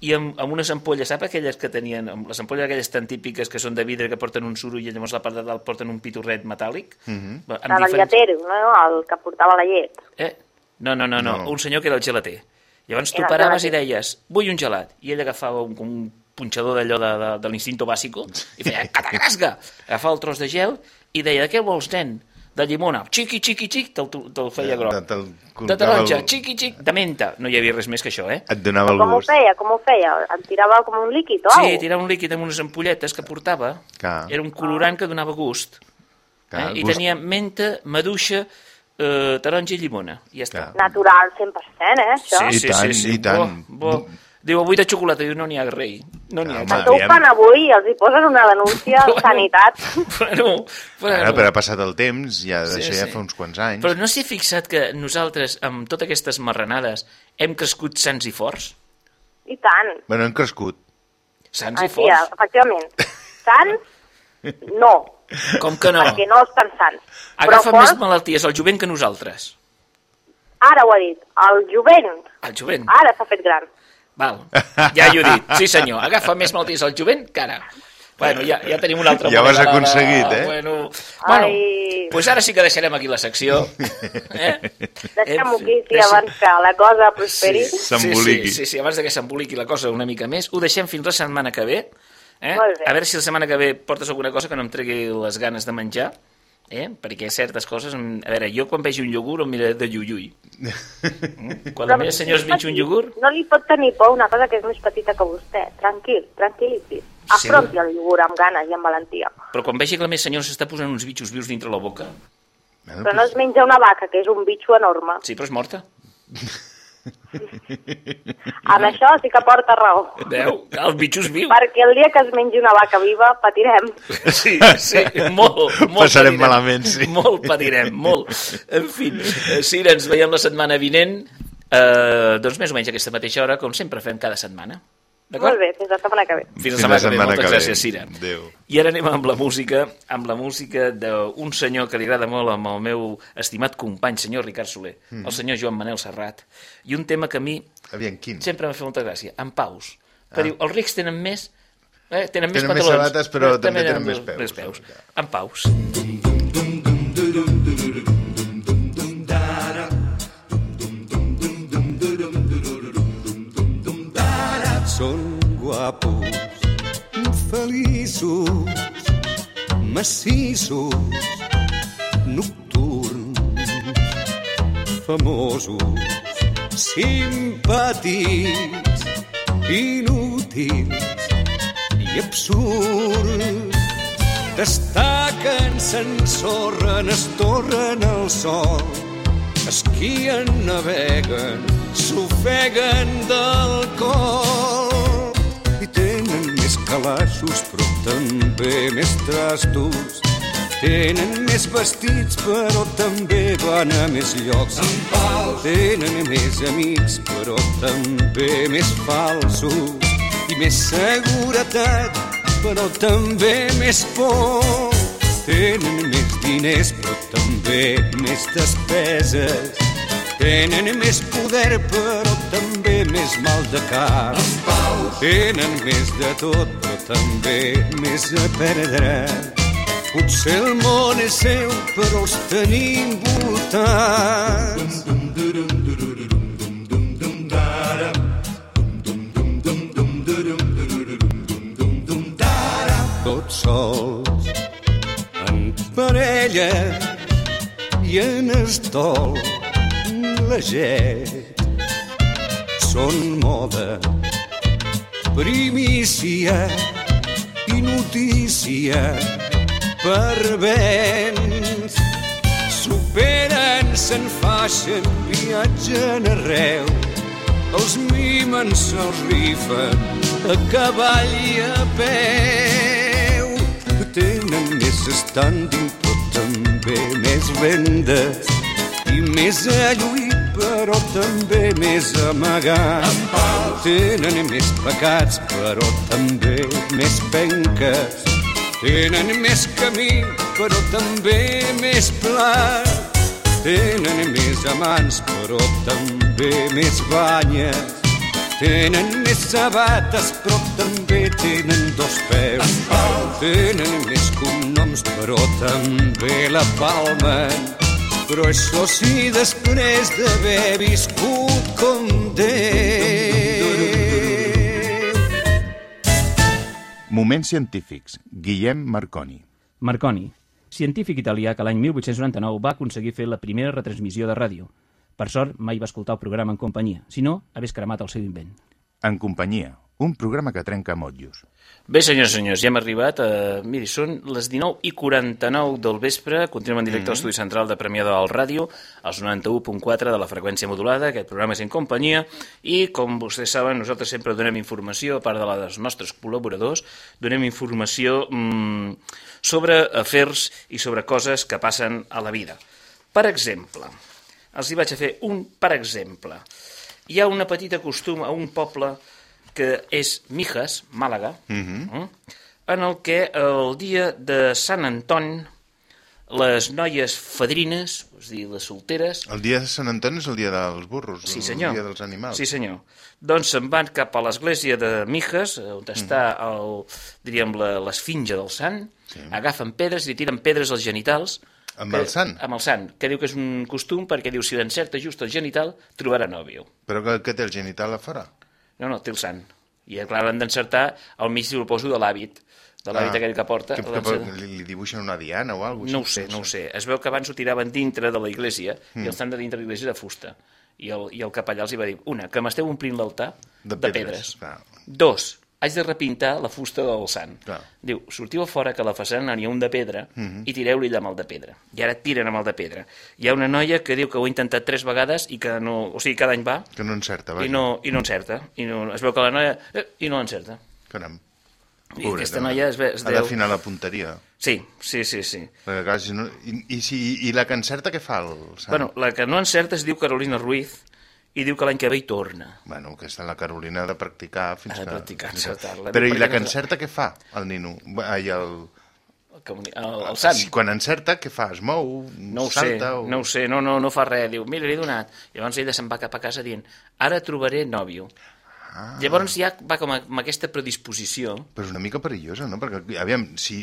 i amb, amb unes ampolles, sap aquelles que tenien, amb les ampolles aquelles tan típiques que són de vidre que porten un suro i llavors la part de dalt porten un pitorret metàl·lic? Mm -hmm. El lletero, no? El que portava la llet. Eh? No, no, no, no, No. un senyor que era el gelater. Llavors tu paraves i deies, vull un gelat, i ell agafava un, un punxador d'allò de, de, de l'instinto bàsico i feia catagrasga, agafava el tros de gel i deia, de què vols, nen? De llimona, xiqui, xiqui, xic, te'l te'l feia groc. De- te'l De taronja, el- xiqui, xic, de menta. No hi havia res més que això, eh? Et donava el Com ho gust. feia? Com ho feia? En tirava com un líquid o Sí, tirava un líquid amb unes ampolletes que portava. Clar. Era un colorant que donava gust. Clar, eh? I gust- tenia menta, maduixa, eh, taronja i llimona. I ja està. Natural, 100%, eh, això? I tant, i tant. Bo, bo. Diu, avui de xocolata. Diu, no n'hi ha rei. No n'hi ha. Home, Això ho fan avui i els hi posen una denúncia a Sanitat. bueno, bueno. Ara, però ha passat el temps, ja Sí, d'això ja sí. fa uns quants anys. Però no s'hi ha fixat que nosaltres, amb totes aquestes marranades, hem crescut sants i forts? I tant. Bueno, hem crescut. Sants i Així, eh, forts? efectivament. Sants, no, Com que no? perquè no estan sants. Agafa Però més malalties el jovent que nosaltres. ara ho ha dit, el jovent, El jovent. ara s'ha fet gran. Val, ja hi he dit. Sí, senyor, agafa més malalties el jovent que ara. Bueno, ja, ja tenim una altra Ja ho has aconseguit, eh? Bueno, bueno Ai. pues ara sí que deixarem aquí la secció. Eh? Deixem-ho Hem- aquí, sí, deixem- abans que la cosa prosperi. Sí, S'emboliqui. Sí, sí, sí, abans de que s'emboliqui la cosa una mica més, ho deixem fins la setmana que ve. Eh? A veure si la setmana que ve portes alguna cosa que no em tregui les ganes de menjar. Eh? Perquè certes coses... A veure, jo quan vegi un iogurt em miraré de llui-llui. Mm? Quan la meva senyora es menja un iogurt... No li pot tenir por una cosa que és més petita que vostè. Tranquil, tranquil·litzi. Sí. Afronti el iogurt amb ganes i amb valentia. Però quan vegi que la meva senyora s'està posant uns bitxos vius dintre la boca... Bueno, Però no es menja una vaca, que és un bitxo enorme. Sí, però és morta. Amb això sí que porta raó. Veu? Els bitxos vius. Perquè el dia que es mengi una vaca viva patirem. Sí, sí, molt, molt Passarem patirem. malament, sí. Molt patirem, molt. En fi, eh, Sira, ens veiem la setmana vinent, eh, doncs més o menys a aquesta mateixa hora, com sempre fem cada setmana. D'acord? Molt bé, fins la setmana que ve. Fins Fins la setmana, setmana que ve. que Moltes ve. gràcies, Sira. Adéu. I ara anem amb la música, amb la música d'un senyor que li agrada molt amb el meu estimat company, senyor Ricard Soler, Mm. el senyor Joan Manel Serrat, i un tema que a mi Aviam, quin? sempre m'ha fet molta gràcia, en paus, que Ah. diu, els rics tenen més... Eh, tenen més Tenen més pantalons, sabates, però eh, també tenen els- més peus. Més peus. En paus. Són guapos, feliços, massissos, nocturns, famosos, simpàtics, inútils i absurds. Destaquen, s'ensorren, es torren al sol, esquien, naveguen, s'ofeguen d'alcohol. Calaixos, però també més trastos. Tenen més vestits, però també van a més llocs. Tenen més amics, però també més falsos. I més seguretat, però també més por. Tenen més diners, però també més despeses. Tenen més poder, però també més mal de cap. Tenen més de tot, però també més a perdre. Potser el món és seu, però els tenim voltats. Tots sols, en parella i en estol, la gent són moda, primícia i notícia per vents. S'ho Operen, s'enfaixen, viatgen arreu. Els mimen, se'ls rifen, a cavall i a peu. Tenen més estànding, però també més rendes i més a lluir, però també més amagat. Tenen més pecats, però també més penques. Tenen més camí, però també més pla. Tenen més amants, però també més banyes. Tenen més sabates, però també tenen dos peus. Tenen més cognoms, però també la palmen. Però això sí, després d'haver viscut com Déu. Moments científics. Guillem Marconi. Marconi, científic italià que l'any 1899 va aconseguir fer la primera retransmissió de ràdio. Per sort, mai va escoltar el programa en companyia, si no, hagués cremat el seu invent. En companyia. Un programa que trenca motllos. Bé, senyors i senyors, ja hem arribat a... Miri, són les 19 i 49 del vespre. Continuem en directe mm -hmm. a l'estudi central de Premià de Dalt Ràdio, als 91.4 de la freqüència modulada. Aquest programa és en companyia i, com vostès saben, nosaltres sempre donem informació, a part de la dels nostres col·laboradors, donem informació mmm, sobre afers i sobre coses que passen a la vida. Per exemple, els hi vaig a fer un per exemple. Hi ha una petita costum a un poble que és Mijas, Màlaga, Mhm. eh, en el que el dia de Sant Anton les noies fadrines, és a dir, les solteres... El dia de Sant Antoni és el dia dels burros, Sí, el dia dels animals. Sí, senyor. Doncs se'n van cap a l'església de Mijas, on està el, diríem, l'esfinge del sant, Sí. agafen pedres i tiren pedres als genitals. Amb que- el sant? Amb el sant, que diu que és un costum perquè diu si l'encerta just el genital trobarà nòvio. Però que, que té el genital a fora? No, no, té el sant. I clar, l'han d'encertar al mig, si ho poso, de l'hàbit, de l'hàbit aquell que porta. Que, que, l'encerta- li, li dibuixen una diana o alguna cosa no ho sé, no ho sé. Es veu que abans ho tiraven dintre de la iglesia mm. i el sant de dintre de l'església de fusta. I el, I el capellà els hi va dir, una, que m'esteu omplint l'altar De de, pedres, pedres. clar. Dos, haig de repintar la fusta del sant. Clar. Diu, sortiu a fora que a la façana n'hi ha un de pedra Mhm. i tireu-li amb el de pedra. I ara tiren amb el de pedra. Hi ha una noia que diu que ho ha intentat tres vegades i que no... O sigui, cada any va Que no encerta, vaja. i no, i no encerta. I no, es veu que la noia... Eh, I no encerta. Caram. I aquesta noia es, ve, es Ha deu... d'afinar la punteria. Sí, sí, sí, sí. Perquè, clar, si no... I, i, si, I la que encerta què fa el sant? Bueno, la que no encerta es diu Carolina Ruiz i diu que l'any que ve hi torna. Bueno, que està la Carolina de practicar fins Ha de que... practicar, que- encertar-la. Però i la no que encerta què fa, el nino? Ai, el... El, comuni- el, el sant. Si quan encerta, què fa? Es mou? No ho sé, salta, o... no ho sé, no, no, no fa res. Diu, mira, li he donat. Llavors ella se'n va cap a casa dient, ara trobaré nòvio. Ah. Llavors ja va com a, amb aquesta predisposició. Però és una mica perillosa, no? Perquè, aviam, si...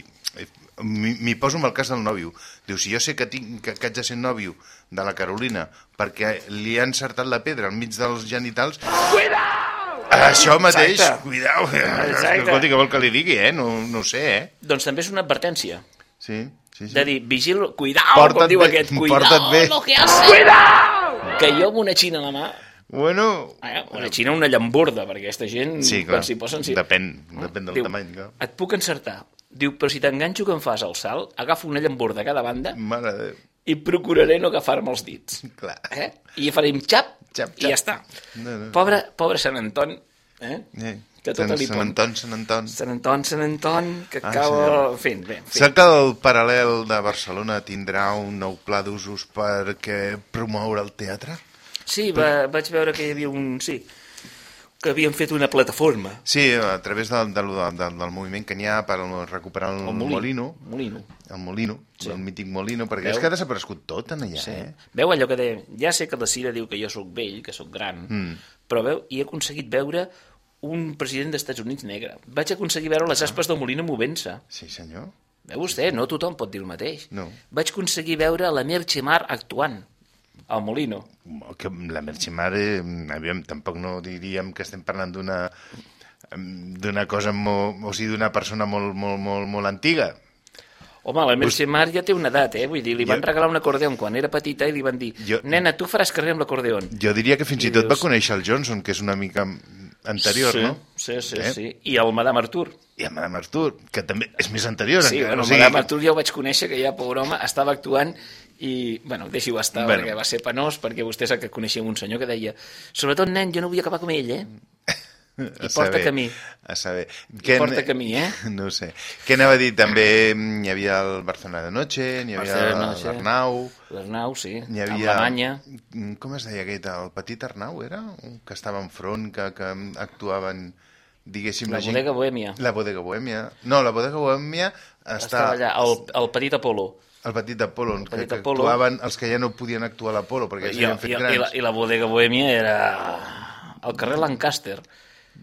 M'hi poso amb el cas del nòvio. Diu, si jo sé que, tinc, que, que haig de ser nòvio de la Carolina perquè li ha encertat la pedra al mig dels genitals... Cuidao! Això mateix, Exacte. cuidao. Exacte. Escolti, què vol que li digui, eh? No, no sé, eh? Doncs també és una advertència. Sí, sí, sí. De dir, vigilo, cuidao, Porta't com diu bé, aquest, cuidao, bé. lo que haces. Cuidao! Que jo amb una xina a la mà Bueno... Eh, una xina, una llamborda, perquè aquesta gent, Sí, clar. quan s'hi posen... Sí. Depèn, depèn del Diu, tamany, clar. Et puc encertar. Diu, però si t'enganxo que em fas el salt, agafo una llamborda a cada banda Mare de Déu. i procuraré no agafar-me els dits. Clar. Eh? I farem xap, Xap, i ja xap. està. No, no. Pobre, pobre Sant Anton, eh? Eh, Que tot Sant, li Sant. Anton, Sant Anton. Sant Anton, Sant Anton, que Ah, acaba... sí. En fi, bé, en fi. Sap que el paral·lel de Barcelona tindrà un nou pla d'usos perquè promoure el teatre? Sí, va, vaig veure que hi havia un... Sí, que havien fet una plataforma. Sí, a través del, del, del, del moviment que n'hi ha per recuperar el, El molí. Molino. Molino. El Molino, Sí. el mític Molino, perquè Veu? és que ha desaparegut tot en allà, Sí. eh? Veu allò que deia, ja sé que la Cira diu que jo sóc vell, que sóc gran, Mm. però veu, i he aconseguit veure un president dels Estats Units negre. Vaig aconseguir veure les aspes del Molino movent-se. Sí, senyor. Veu vostè, no tothom pot dir el mateix. No. Vaig aconseguir veure la Merchemar actuant al Molino. Que la Merchimare, aviam, tampoc no diríem que estem parlant d'una d'una cosa molt, o sigui, d'una persona molt, molt, molt, molt antiga. Home, la Merchemar ja té una edat, eh? Vull dir, li van Jo- regalar un acordeon quan era petita i li van dir, Jo- nena, tu faràs carrer amb l'acordeon. Jo diria que fins i I tot va dius- conèixer el Johnson, que és una mica anterior, sí, no? Sí, sí, Eh? sí. I el Madame Artur. I a Madame Artur, que també és més anterior. Sí, encara, bueno, o el sigui, Madame Artur ja ho vaig conèixer, que ja, pobre home, estava actuant i, bueno, deixi-ho estar, Bueno. perquè va ser penós, perquè vostè sap que coneixíem un senyor que deia sobretot, nen, jo no vull acabar com ell, eh? I porta camí. A saber. I porta camí, eh? No sé. Què anava a dir? També mm, hi havia el Barcelona de Noche, n'hi havia l'Arnau, L'Arnau, sí, n'hi amb havia... la manya. Mm, Com es deia aquest? El petit Arnau, era? Un Que estava en front, que, que actuaven, diguéssim... La gent- bodega bohèmia. La bodega bohèmia. No, la bodega bohèmia està... Estava allà, el, el petit Apolo. El petit Apolo, que, petit que Apolo. actuaven els que ja no podien actuar a l'Apolo, perquè ja I, s'havien i, fet i, grans. la, I la bodega bohèmia era al carrer Lancaster,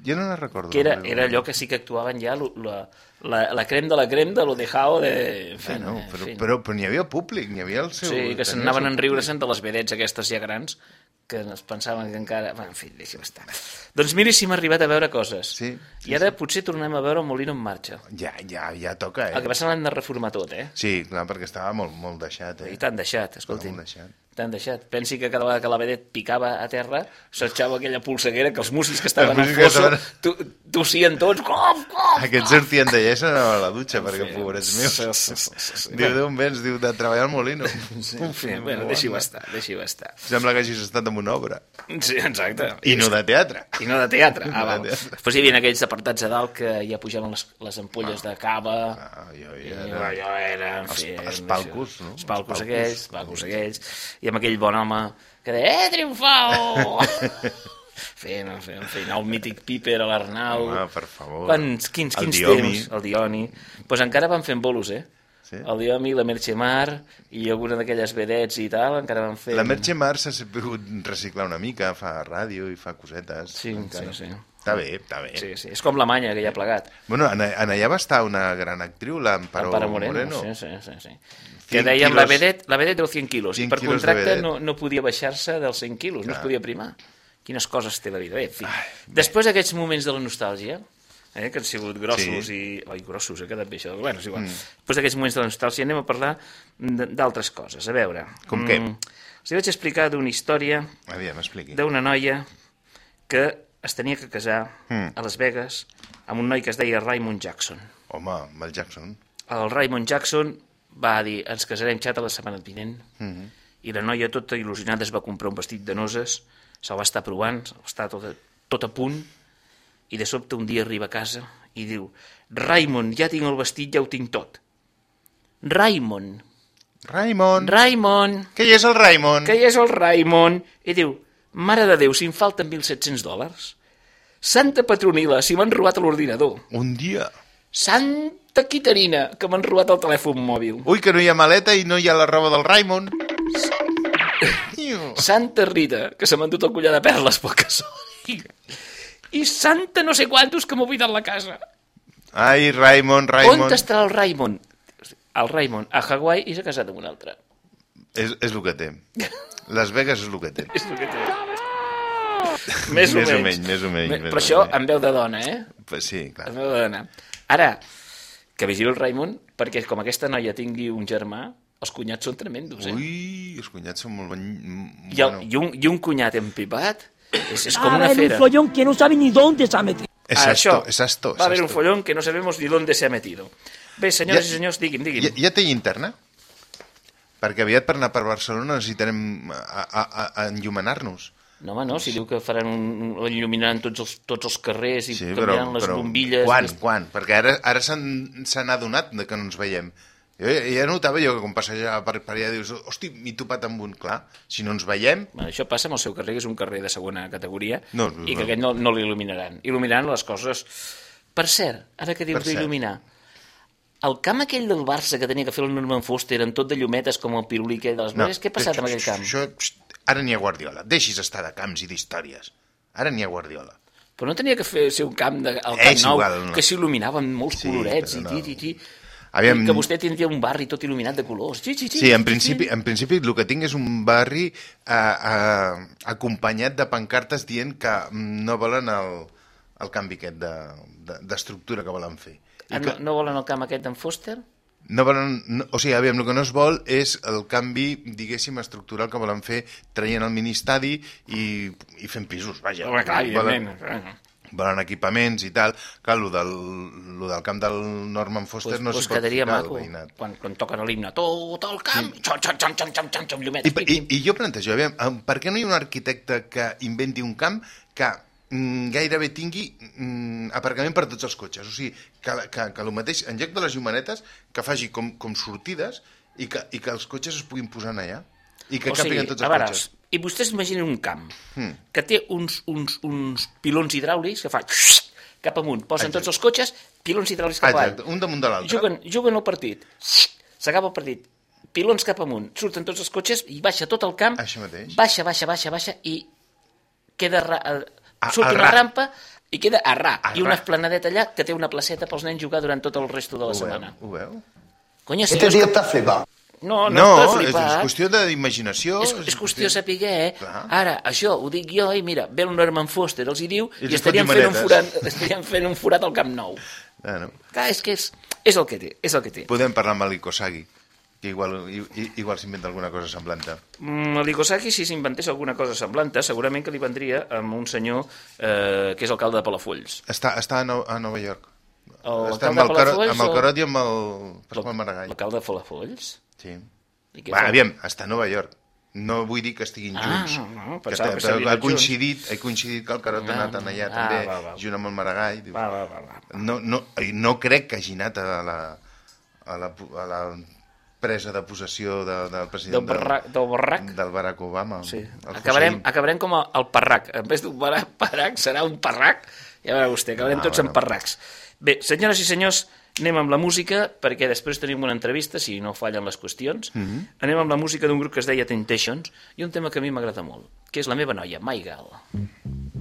Jo no la recordo. que era, però- era allò que sí que actuaven ja la, la, la crem de la crem de lo dejado de... En fi, Bueno, en però, fi. però, però n'hi havia públic, n'hi havia el seu... Sí, que tenia s'anaven el a seu enriure-se'n de les vedets aquestes ja grans que es pensaven que encara... Bueno, en fi, deixa-ho estar. Doncs miri si hem arribat a veure coses. Sí, sí, I ara potser tornem a veure el Molino en marxa. Ja, ja, ja toca, eh? El que passa l'hem de reformar tot, eh? Sí, clar, perquè estava molt, molt deixat, eh? I t'han deixat, escolti. Molt deixat. T'han deixat. Pensi que cada vegada que la vedet picava a terra, s'arxava aquella polseguera que els músics que estaven que fosso estaven- tossien tots. Cof, cof, Aquests sortien de llesa a la dutxa, perquè, pobrets meus. Sí, sí, sí, sí, sí. Diu, d'on vens? Diu, de treballar al molino. Sí, sí, bueno, deixi-ho estar, deixi-ho estar. Sembla que hagis estat en una obra. Sí, exacte. I no de teatre. I no de teatre. No Ah, de val. teatre. Després hi havia aquells apartats a dalt que ja pujaven les, les ampolles de cava. Ah, jo, jo, allò era, en Els- fi... els palcos, no? Els Els palcos palcos. aquells, els palcos aquells. I amb aquell bon home que deia, eh, triomfau! fent, fent, fent el mític Piper l'Arnau. Home, per favor. Quins, El quins Diomi. temps? El Dioni. Doncs pues encara van fent bolos, eh? Sí. El Diomi, la Merche Mar i alguna d'aquelles vedets i tal, encara van fer... La Merche Mar s'ha sabut reciclar una mica, fa ràdio i fa cosetes. Sí, encara. sí, sí. Està bé, està bé. Sí, sí. És com la manya que ja ha plegat. Bueno, en, en allà va estar una gran actriu, l'Amparo Amparo Moreno, Moreno. Sí, sí, sí, sí. Que 100 deien la quilos. vedet, la vedet deu 100 quilos, 100 i per quilos contracte no, no podia baixar-se dels 100 quilos, no es Clar. podia primar. Quines coses té la vida. Bé, en fi. Després d'aquests moments de la nostàlgia, eh, que han sigut grossos Sí. i... Ai, grossos, ha quedat bé això. Bueno, és igual. Mm. Després d'aquests moments de la nostàlgia anem a parlar d'altres coses. A veure... Com què? Us vaig explicar d'una història Aviam, expliqui. d'una noia que es tenia que casar Mm. a Las Vegas amb un noi que es deia Raymond Jackson. Home, amb el Jackson. El Raymond Jackson va dir ens casarem xata la setmana vinent Mhm. i la noia tota il·lusionada es va comprar un vestit de noses, se'l va estar provant, se'l va estar tot, a- tot a punt i de sobte un dia arriba a casa i diu Raymond, ja tinc el vestit, ja ho tinc tot. Raymond, Raimon. Raymond, Que hi és el Raimon? que hi és el Raymond. I diu, mare de Déu, si em falten 1.700 dòlars. Santa Petronila, si m'han robat l'ordinador. Un dia. Santa Quitarina, que m'han robat el telèfon mòbil. Ui, que no hi ha maleta i no hi ha la roba del Raimon. Santa Rita, que se m'ha endut el collar de perles pel casol. I Santa no sé quantos que m'ha oblidat la casa. Ai, Raimon, Raimon. On estarà el Raymond? El Raymond a Hawaii i s'ha casat amb un altre. És, és el que té. Las Vegas és el que té. És el que té. Més, Més o menys, més o menys, Me- més Però o això menys. en veu de dona, eh? Pues sí, clar. En veu de dona. Ara, que vigili el Raymond, perquè com aquesta noia tingui un germà, els cunyats són tremendos, eh? Ui, els cunyats són molt ben... I, el, i, un, I un cunyat empipat és, és com una un fera. follón que no sabe ni dónde se ha metido. És Ah, això. és asto. Va haver un follón que no sabemos ni dónde se ha metido. Bé, senyores Ja- i senyors, digui'm, digui'm. Ja, ja té interna? Perquè aviat per anar per Barcelona necessitarem a, a, a, a enllumenar-nos. No, home, no, si diu que faran un, il·luminaran tots els, tots els carrers i Sí, sí, però, canviaran les però bombilles. quan, i- quan? Perquè ara, ara s'han se n'ha adonat de que no ens veiem. Jo ja notava jo que quan passejava per, per allà dius, hosti, m'he topat amb un, clar, si no ens veiem... Bueno, això passa amb el seu carrer, que és un carrer de segona categoria, No, i que no. aquest no, no l'il·luminaran. Il·luminaran les coses... Per cert, ara que dius d'il·luminar, el camp aquell del Barça que tenia que fer el Norman Foster amb tot de llumetes com el pirulí aquell de les no, què ha passat amb aquell camp? Això, ara n'hi ha Guardiola. Deixis estar de camps i d'històries. Ara n'hi ha Guardiola. Però no tenia que fer ser un camp de, al Camp Nou igual, no. que s'il·luminava amb molts Sí, colorets i ti, ti, ti. Aviam- I que vostè tindria un barri tot il·luminat de colors. Sí, sí, sí. Sí, en principi, en principi el que tinc és un barri eh, eh, acompanyat de pancartes dient que mm, no volen el, el canvi aquest de- de- d'estructura de, que volen fer. Ah, que, no, no volen el camp aquest d'en Foster? no volen, no, o sigui, aviam, el que no es vol és el canvi, diguéssim, estructural que volen fer traient el ministadi i, i fent pisos, vaja. Home, clar, volen, volen equipaments i tal. Clar, lo del, lo del camp del Norman Foster Pues, no pues s'hi pot ficar, el maco, veïnat. quan, quan toquen l'himne, tot el camp, xon, xon, xon, xon, xon, xon, xon, llumets, I, i, I jo plantejo, aviam, em, per què no hi ha un arquitecte que inventi un camp que gairebé tingui mm, aparcament per tots els cotxes? O sigui, que, que, que el mateix, en lloc de les llumanetes, que faci com, com sortides i que, i que els cotxes es puguin posar allà. I que o sigui, capiguen tots els veure, cotxes. i vostès imaginen un camp Hmm. que té uns, uns, uns pilons hidràulics que fa cap amunt, posen Exacte. tots els cotxes, pilons hidràulics cap avall. Un damunt de l'altre. Juguen, juguen el partit, s'acaba el partit, pilons cap amunt, surten tots els cotxes i baixa tot el camp, baixa, baixa, baixa, baixa i queda... A- Surt a una ra. rampa i queda a ra. A I una esplanadeta allà que té una placeta pels nens jugar durant tot el resto de la Ho veu? setmana. Ho veu? Conya, Este senyors, dia està flipat. No, no, No, està és, és qüestió d'imaginació. És, és qüestió de saber, eh? Clar. Ara, això ho dic jo i mira, ve el Norman Foster, els hi diu, I i, fot fent, un forat, estarien fent un forat al Camp Nou. Ah, no. Clar, és que és, és el que té, és el que té. Podem parlar amb l'Ikosagi, que igual, igual s'inventa alguna cosa semblanta. Mm, L'Ikosaki, si s'inventés alguna cosa semblanta, segurament que li vendria amb un senyor eh, que és alcalde de Palafolls. Està, està a, no, a Nova York. El està amb el, de Carot, amb el o- Carot i amb el Pasqual Maragall. L'alcalde de Palafolls? Sí. I Va, aviam, està a Nova York. No vull dir que estiguin Ah, junts. no, que, que ha anat junts. coincidit, ha coincidit que el Carot ha Ah, anat allà ah, també, va, va. junt amb el Maragall. Va, va, va, va. No, no, no crec que hagi anat a la, a la, a la presa de possessió de, del president Del barrac, del barrac? del Barack Obama. Sí. Acabarem, Hussein. acabarem com el, parrac. En vez d'un barra- parrac, serà un parrac. Ja veurà vostè, acabarem Ah, tots en bueno. parracs. Bé, senyores i senyors, anem amb la música, perquè després tenim una entrevista, si no fallen les qüestions. Mhm. Anem amb la música d'un grup que es deia Temptations, i un tema que a mi m'agrada molt, que és la meva noia, My Gal. got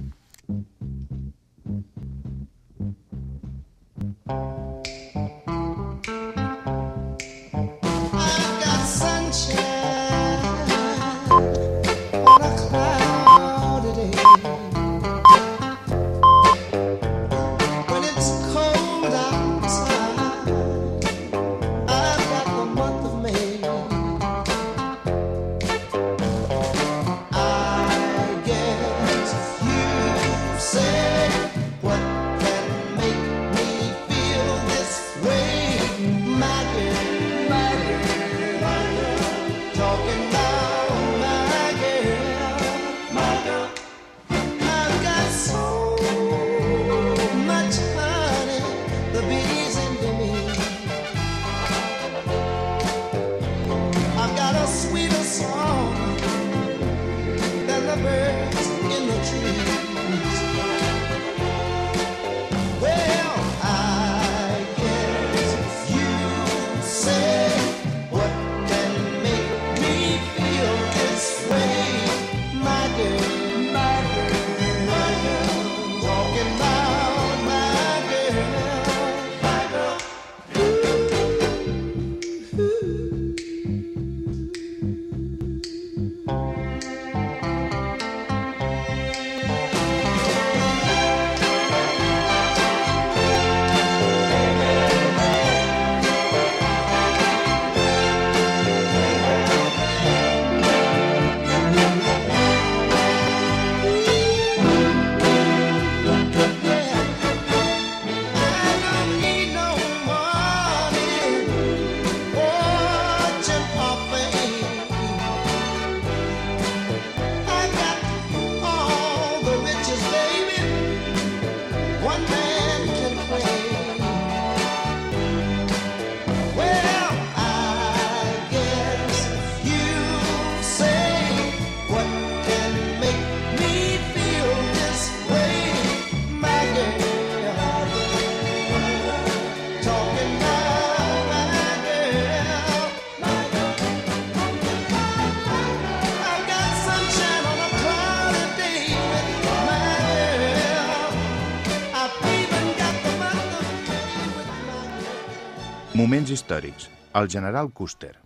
Moments històrics. El general Custer.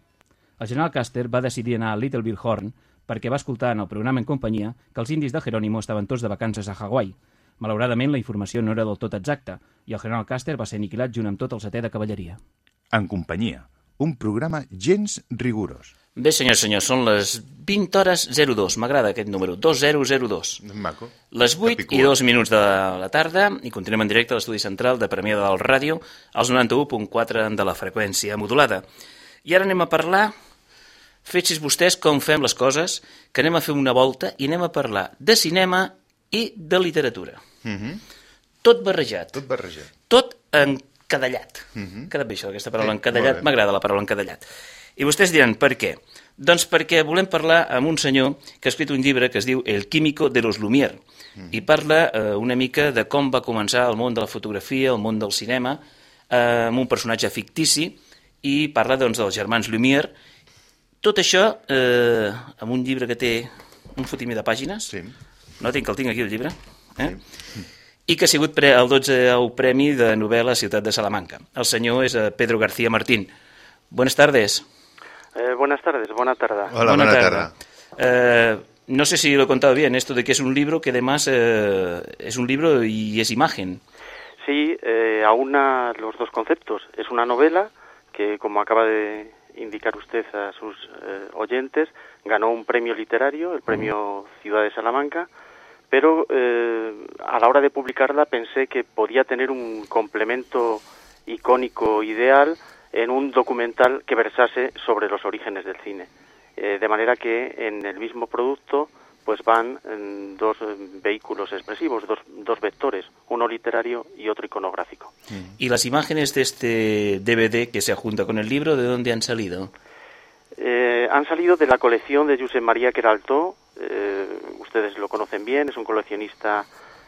El general Custer va decidir anar a Little Bighorn perquè va escoltar en el programa en companyia que els indis de Jerónimo estaven tots de vacances a Hawaii. Malauradament, la informació no era del tot exacta i el general Custer va ser aniquilat junt amb tot el setè de cavalleria. En companyia. Un programa gens rigorós. Bé, senyors, senyors, són les 20 hores 02. M'agrada aquest número, 2002. Maco. Les 8 i 2 minuts de la tarda i continuem en directe a l'estudi central de Premià del Ràdio als 91.4 de la freqüència modulada. I ara anem a parlar, fetxis vostès com fem les coses, que anem a fer una volta i anem a parlar de cinema i de literatura. Mm -hmm. Tot barrejat. Tot barrejat. Tot encadallat. Mm -hmm. Quedat bé això, aquesta paraula Sí, encadallat. bé. M'agrada la paraula encadallat. I vostès diran, per què? Doncs perquè volem parlar amb un senyor que ha escrit un llibre que es diu El químico de los Lumière i parla eh, una mica de com va començar el món de la fotografia, el món del cinema, eh, amb un personatge fictici i parla doncs, dels germans Lumière. Tot això eh, amb un llibre que té un fotimer de pàgines. Sí. No tinc, el tinc aquí, el llibre. Eh? I que ha sigut pre el 12 Premi de novel·la Ciutat de Salamanca. El senyor és eh, Pedro García Martín. Buenas tardes. Eh, buenas tardes, buena tarde. Hola, buena, tarde. Eh, no sé si lo he contado bien, esto de que es un libro que además eh, es un libro y es imagen. Sí, eh, aúna los dos conceptos. Es una novela que, como acaba de indicar usted a sus eh, oyentes, ganó un premio literario, el premio Ciudad de Salamanca, pero eh, a la hora de publicarla pensé que podía tener un complemento icónico ideal en un documental que versase sobre los orígenes del cine. Eh, de manera que en el mismo producto pues van en dos eh, vehículos expresivos, dos, dos vectores, uno literario y otro iconográfico. ¿Y las imágenes de este DVD que se adjunta con el libro, de dónde han salido? Eh, han salido de la colección de Josep María Queraltó, eh, ustedes lo conocen bien, es un coleccionista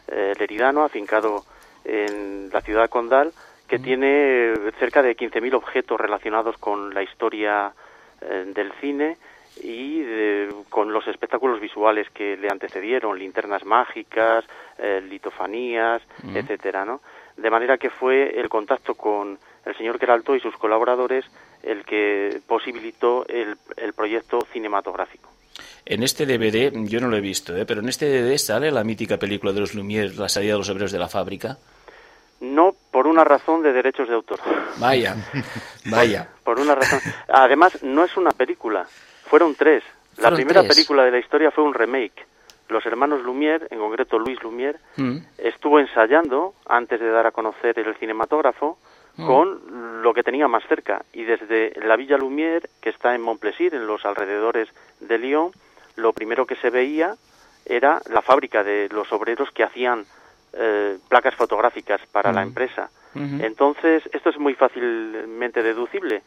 eh, leridano afincado en la ciudad de Condal, que tiene cerca de 15.000 objetos relacionados con la historia eh, del cine y de- con los espectáculos visuales que le antecedieron, linternas mágicas, eh, litofanías, etcétera, ¿no? De manera que fue el contacto con el señor Queraltó y sus colaboradores el que posibilitó el, el proyecto cinematográfico. En este DVD, yo no lo he visto, ¿eh? pero en este DVD sale la mítica película de los Lumière, La salida de los obreros de la fábrica. No por una razón de derechos de autor. Vaya, vaya. Por una razón. Además, no es una película. Fueron tres. La Fueron primera tres. película de la historia fue un remake. Los hermanos Lumière, en concreto Luis Lumière, Mm. estuvo ensayando antes de dar a conocer el cinematógrafo Mm. con lo que tenía más cerca y desde la Villa Lumière que está en Montplaisir en los alrededores de Lyon lo primero que se veía era la fábrica de los obreros que hacían eh, placas fotográficas para la empresa. Entonces esto es muy fácilmente deducible.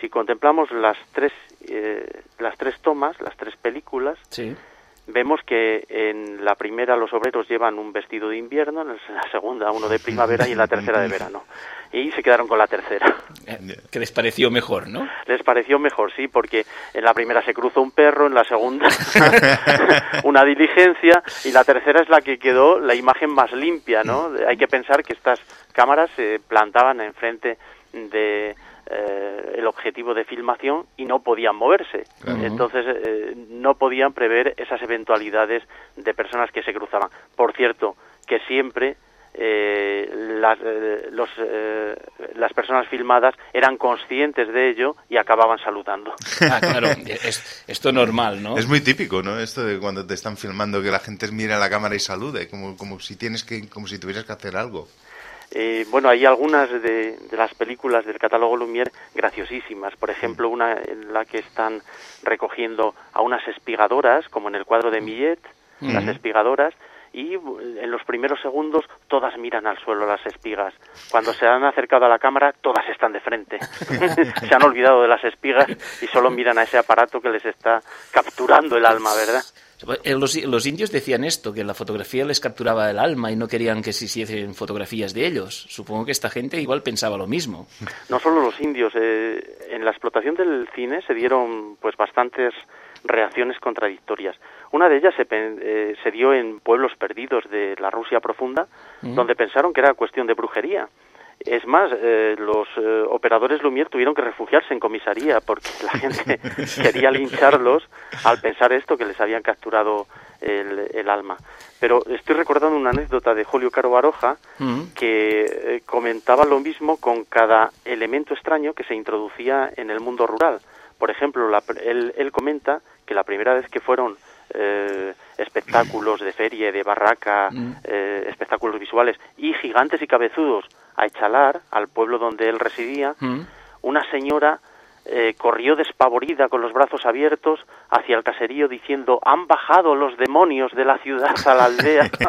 Si contemplamos las tres eh, las tres tomas las tres películas Sí. Vemos que en la primera los obreros llevan un vestido de invierno, en la segunda uno de primavera y en la tercera de verano. Y se quedaron con la tercera. Eh, Que les pareció mejor, ¿no? Les pareció mejor, sí, porque en la primera se cruza un perro, en la segunda una diligencia y la tercera es la que quedó la imagen más limpia, ¿no? Hay que pensar que estas cámaras se plantaban enfrente de eh, el objetivo de filmación y no podían moverse. Claro. Entonces eh, no podían prever esas eventualidades de personas que se cruzaban. Por cierto, que siempre eh, las, eh, los, eh, las personas filmadas eran conscientes de ello y acababan saludando. Ah, claro, es, esto normal, ¿no? Es muy típico, ¿no? Esto de cuando te están filmando que la gente mira a la cámara y salude, como, como si tienes que, como si tuvieras que hacer algo. Eh, bueno, hay algunas de, de las películas del catálogo Lumière graciosísimas. Por ejemplo, una en la que están recogiendo a unas espigadoras, como en el cuadro de Millet, las espigadoras, y en los primeros segundos todas miran al suelo las espigas. Cuando se han acercado a la cámara, todas están de frente. se han olvidado de las espigas y solo miran a ese aparato que les está capturando el alma, ¿verdad? Eh, Los, los indios decían esto, que la fotografía les capturaba el alma y no querían que se hiciesen fotografías de ellos. Supongo que esta gente igual pensaba lo mismo. No solo los indios, eh, en la explotación del cine se dieron pues bastantes reacciones contradictorias. Una de ellas se, eh, se dio en pueblos perdidos de la Rusia profunda, Mm. donde pensaron que era cuestión de brujería. Es más, eh, los eh, operadores Lumière tuvieron que refugiarse en comisaría porque la gente quería lincharlos al pensar esto, que les habían capturado el, el alma. Pero estoy recordando una anécdota de Julio Caro Baroja, que eh, comentaba lo mismo con cada elemento extraño que se introducía en el mundo rural. Por ejemplo, la él, él comenta que la primera vez que fueron eh, espectáculos de feria, de barraca, Mm. eh, espectáculos visuales y gigantes y cabezudos a Echalar, al pueblo donde él residía, Mm. una señora eh, corrió despavorida con los brazos abiertos hacia el caserío diciendo han bajado los demonios de la ciudad a la aldea.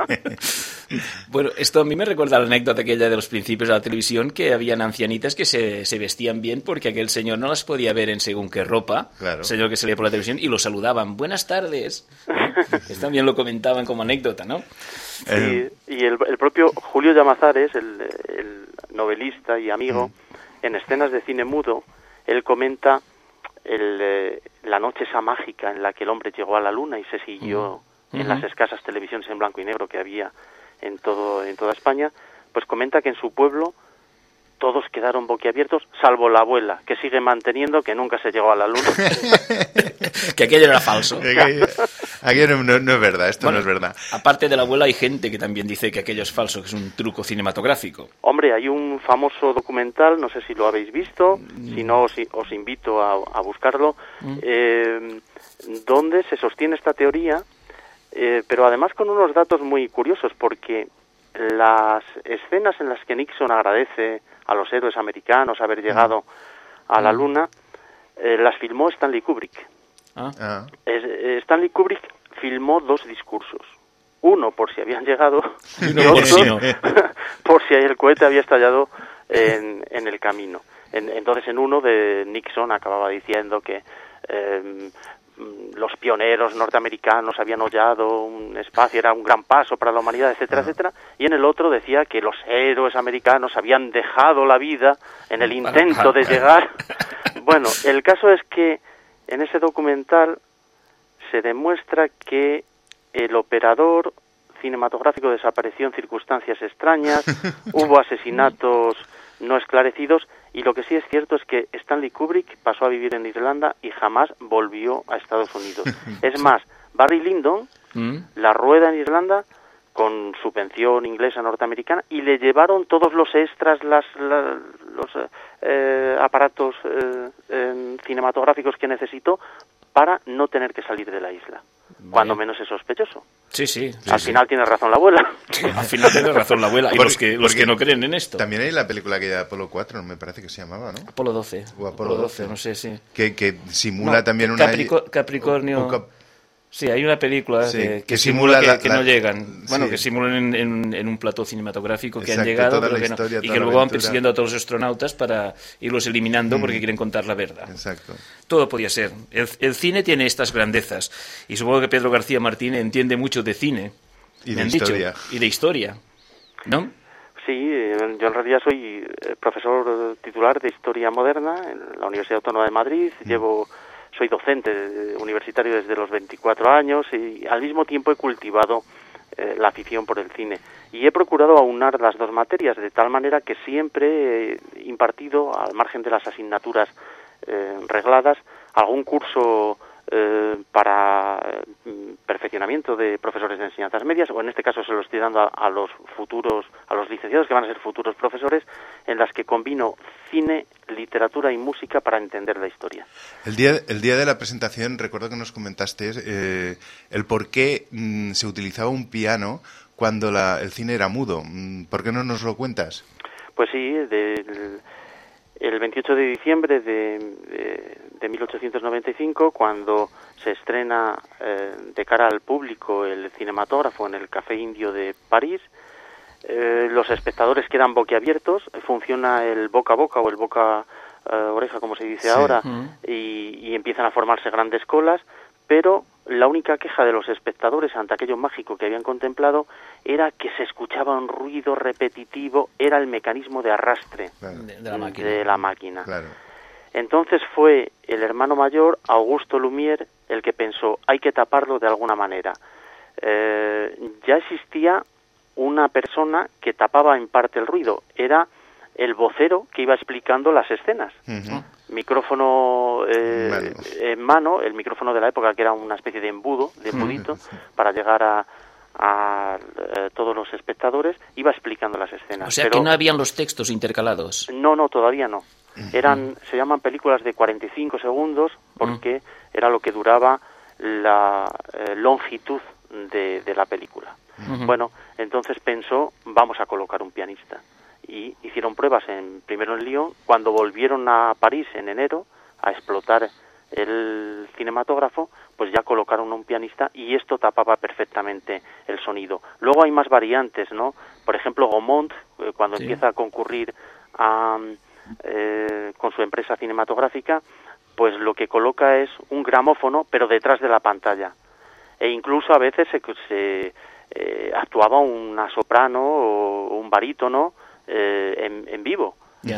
Bueno, esto a mí me recuerda la anécdota aquella de los principios de la televisión que habían ancianitas que se, se vestían bien porque aquel señor no las podía ver en según qué ropa, Claro. señor que salía por la televisión, y lo saludaban. Buenas tardes. ¿Eh? Esto también lo comentaban como anécdota, ¿no? Eh, y y el, el propio Julio Llamazares, el, el novelista y amigo, en escenas de cine mudo, él comenta el, eh, la noche esa mágica en la que el hombre llegó a la luna y se siguió en las escasas televisiones en blanco y negro que había en todo en toda España, pues comenta que en su pueblo todos quedaron boquiabiertos, salvo la abuela, que sigue manteniendo que nunca se llegó a la luna. Que aquello era falso. aquello aquello no, no- es verdad, esto Bueno, no es verdad. Aparte de la abuela, hay gente que también dice que aquello es falso, que es un truco cinematográfico. Hombre, hay un famoso documental, no sé si lo habéis visto, si no os, os invito a, a buscarlo, eh, donde se sostiene esta teoría, eh, pero además con unos datos muy curiosos, porque las escenas en las que Nixon agradece a los héroes americanos haber llegado a la Luna, eh, las filmó Stanley Kubrick. Ah. Ah, Es- eh, Stanley Kubrick filmó dos discursos. Uno por si habían llegado Y otro por si el cohete había estallado en, en el camino. En- entonces en uno de Nixon acababa diciendo que eh, los pioneros norteamericanos habían hollado un espacio, era un gran paso para la humanidad, etcétera, etcétera. Y en el otro decía que los héroes americanos habían dejado la vida en el intento de llegar. Bueno, el caso es que en ese documental se demuestra que el operador cinematográfico desapareció en circunstancias extrañas, hubo asesinatos no esclarecidos y lo que sí es cierto es que Stanley Kubrick pasó a vivir en Irlanda y jamás volvió a Estados Unidos. Es más, Barry Lyndon Mm. la rueda en Irlanda con su pensión inglesa norteamericana y le llevaron todos los extras, las, la- los eh, eh, aparatos eh, eh, cinematográficos que necesitó para no tener que salir de la isla, cuando menos es sospechoso. Sí, sí. sí, Al sí. final tiene razón la abuela. Al final tiene razón la abuela. Y Porque- los que, los que no creen en esto. También hay la película aquella de Apolo 4, me parece que se llamaba, ¿no? Apolo 12. O Apolo 12. no sé, sí. Que, que simula No, también una... Caprico- Capricornio. o- o cap- Sí, hay una película Sí, que, que que simula simula que, la- que la- no llegan. Bueno, sí. que simulan en, en- en un plató cinematográfico que han llegado toda pero la que no. historia, y toda que luego van persiguiendo a todos los astronautas para irlos eliminando porque quieren contar la verdad. Exacto. Todo podía ser. El, el cine tiene estas grandezas. Y supongo que Pedro García Martín entiende mucho de cine. Y de dicho. historia. Y de historia. ¿No? Sí, eh, yo en realidad soy eh, profesor titular de Historia Moderna en la Universidad Autónoma de Madrid. Llevo, soy docente universitario desde los 24 años y al mismo tiempo he cultivado eh, la afición por el cine. Y he procurado aunar las dos materias de tal manera que siempre he impartido, al margen de las asignaturas eh, regladas, algún curso eh, para eh, perfeccionamiento de profesores de enseñanzas medias, o en este caso se lo estoy dando a, a los futuros, a los licenciados que van a ser futuros profesores, en las que combino cine, literatura y música para entender la historia. El día, el día de la presentación, recuerdo que nos comentaste eh, el por qué mm, se utilizaba un piano cuando la- el cine era mudo. Mm, ¿Por qué no nos lo cuentas? Pues sí, del- el 28 de diciembre de, de- de 1895, cuando se estrena eh, de cara al público el cinematógrafo en el Café Indio de París, eh, los espectadores quedan boquiabiertos, funciona el boca a boca o el boca eh, oreja, como se dice Sí. ahora, y, y empiezan a formarse grandes colas, pero la única queja de los espectadores ante aquello mágico que habían contemplado era que se escuchaba un ruido repetitivo, era el mecanismo de arrastre Claro, De, de la máquina. de la máquina. claro. Entonces fue el hermano mayor, Augusto Lumière, el que pensó, hay que taparlo de alguna manera. Eh, ya existía una persona que tapaba en parte el ruido, era el vocero que iba explicando las escenas. Micrófono eh, en mano, el micrófono de la época que era una especie de embudo, de embudito, para llegar a, a, eh, todos los espectadores, iba explicando las escenas. O sea Pero- que no habían los textos intercalados. no, no, todavía no. Eran, se llaman películas de 45 segundos porque era lo que duraba la eh, longitud de, de la película. Bueno, entonces pensó, vamos a colocar un pianista. Y hicieron pruebas en, primero en Lyon, cuando volvieron a París en enero a explotar el cinematógrafo, pues ya colocaron un pianista y esto tapaba perfectamente el sonido. Luego hay más variantes, ¿no? Por ejemplo, Gaumont, eh, cuando Sí. empieza a concurrir a, eh, con su empresa cinematográfica, pues lo que coloca es un gramófono, pero detrás de la pantalla. E incluso a veces se, se, eh, actuaba una soprano o un barítono eh, en, en vivo.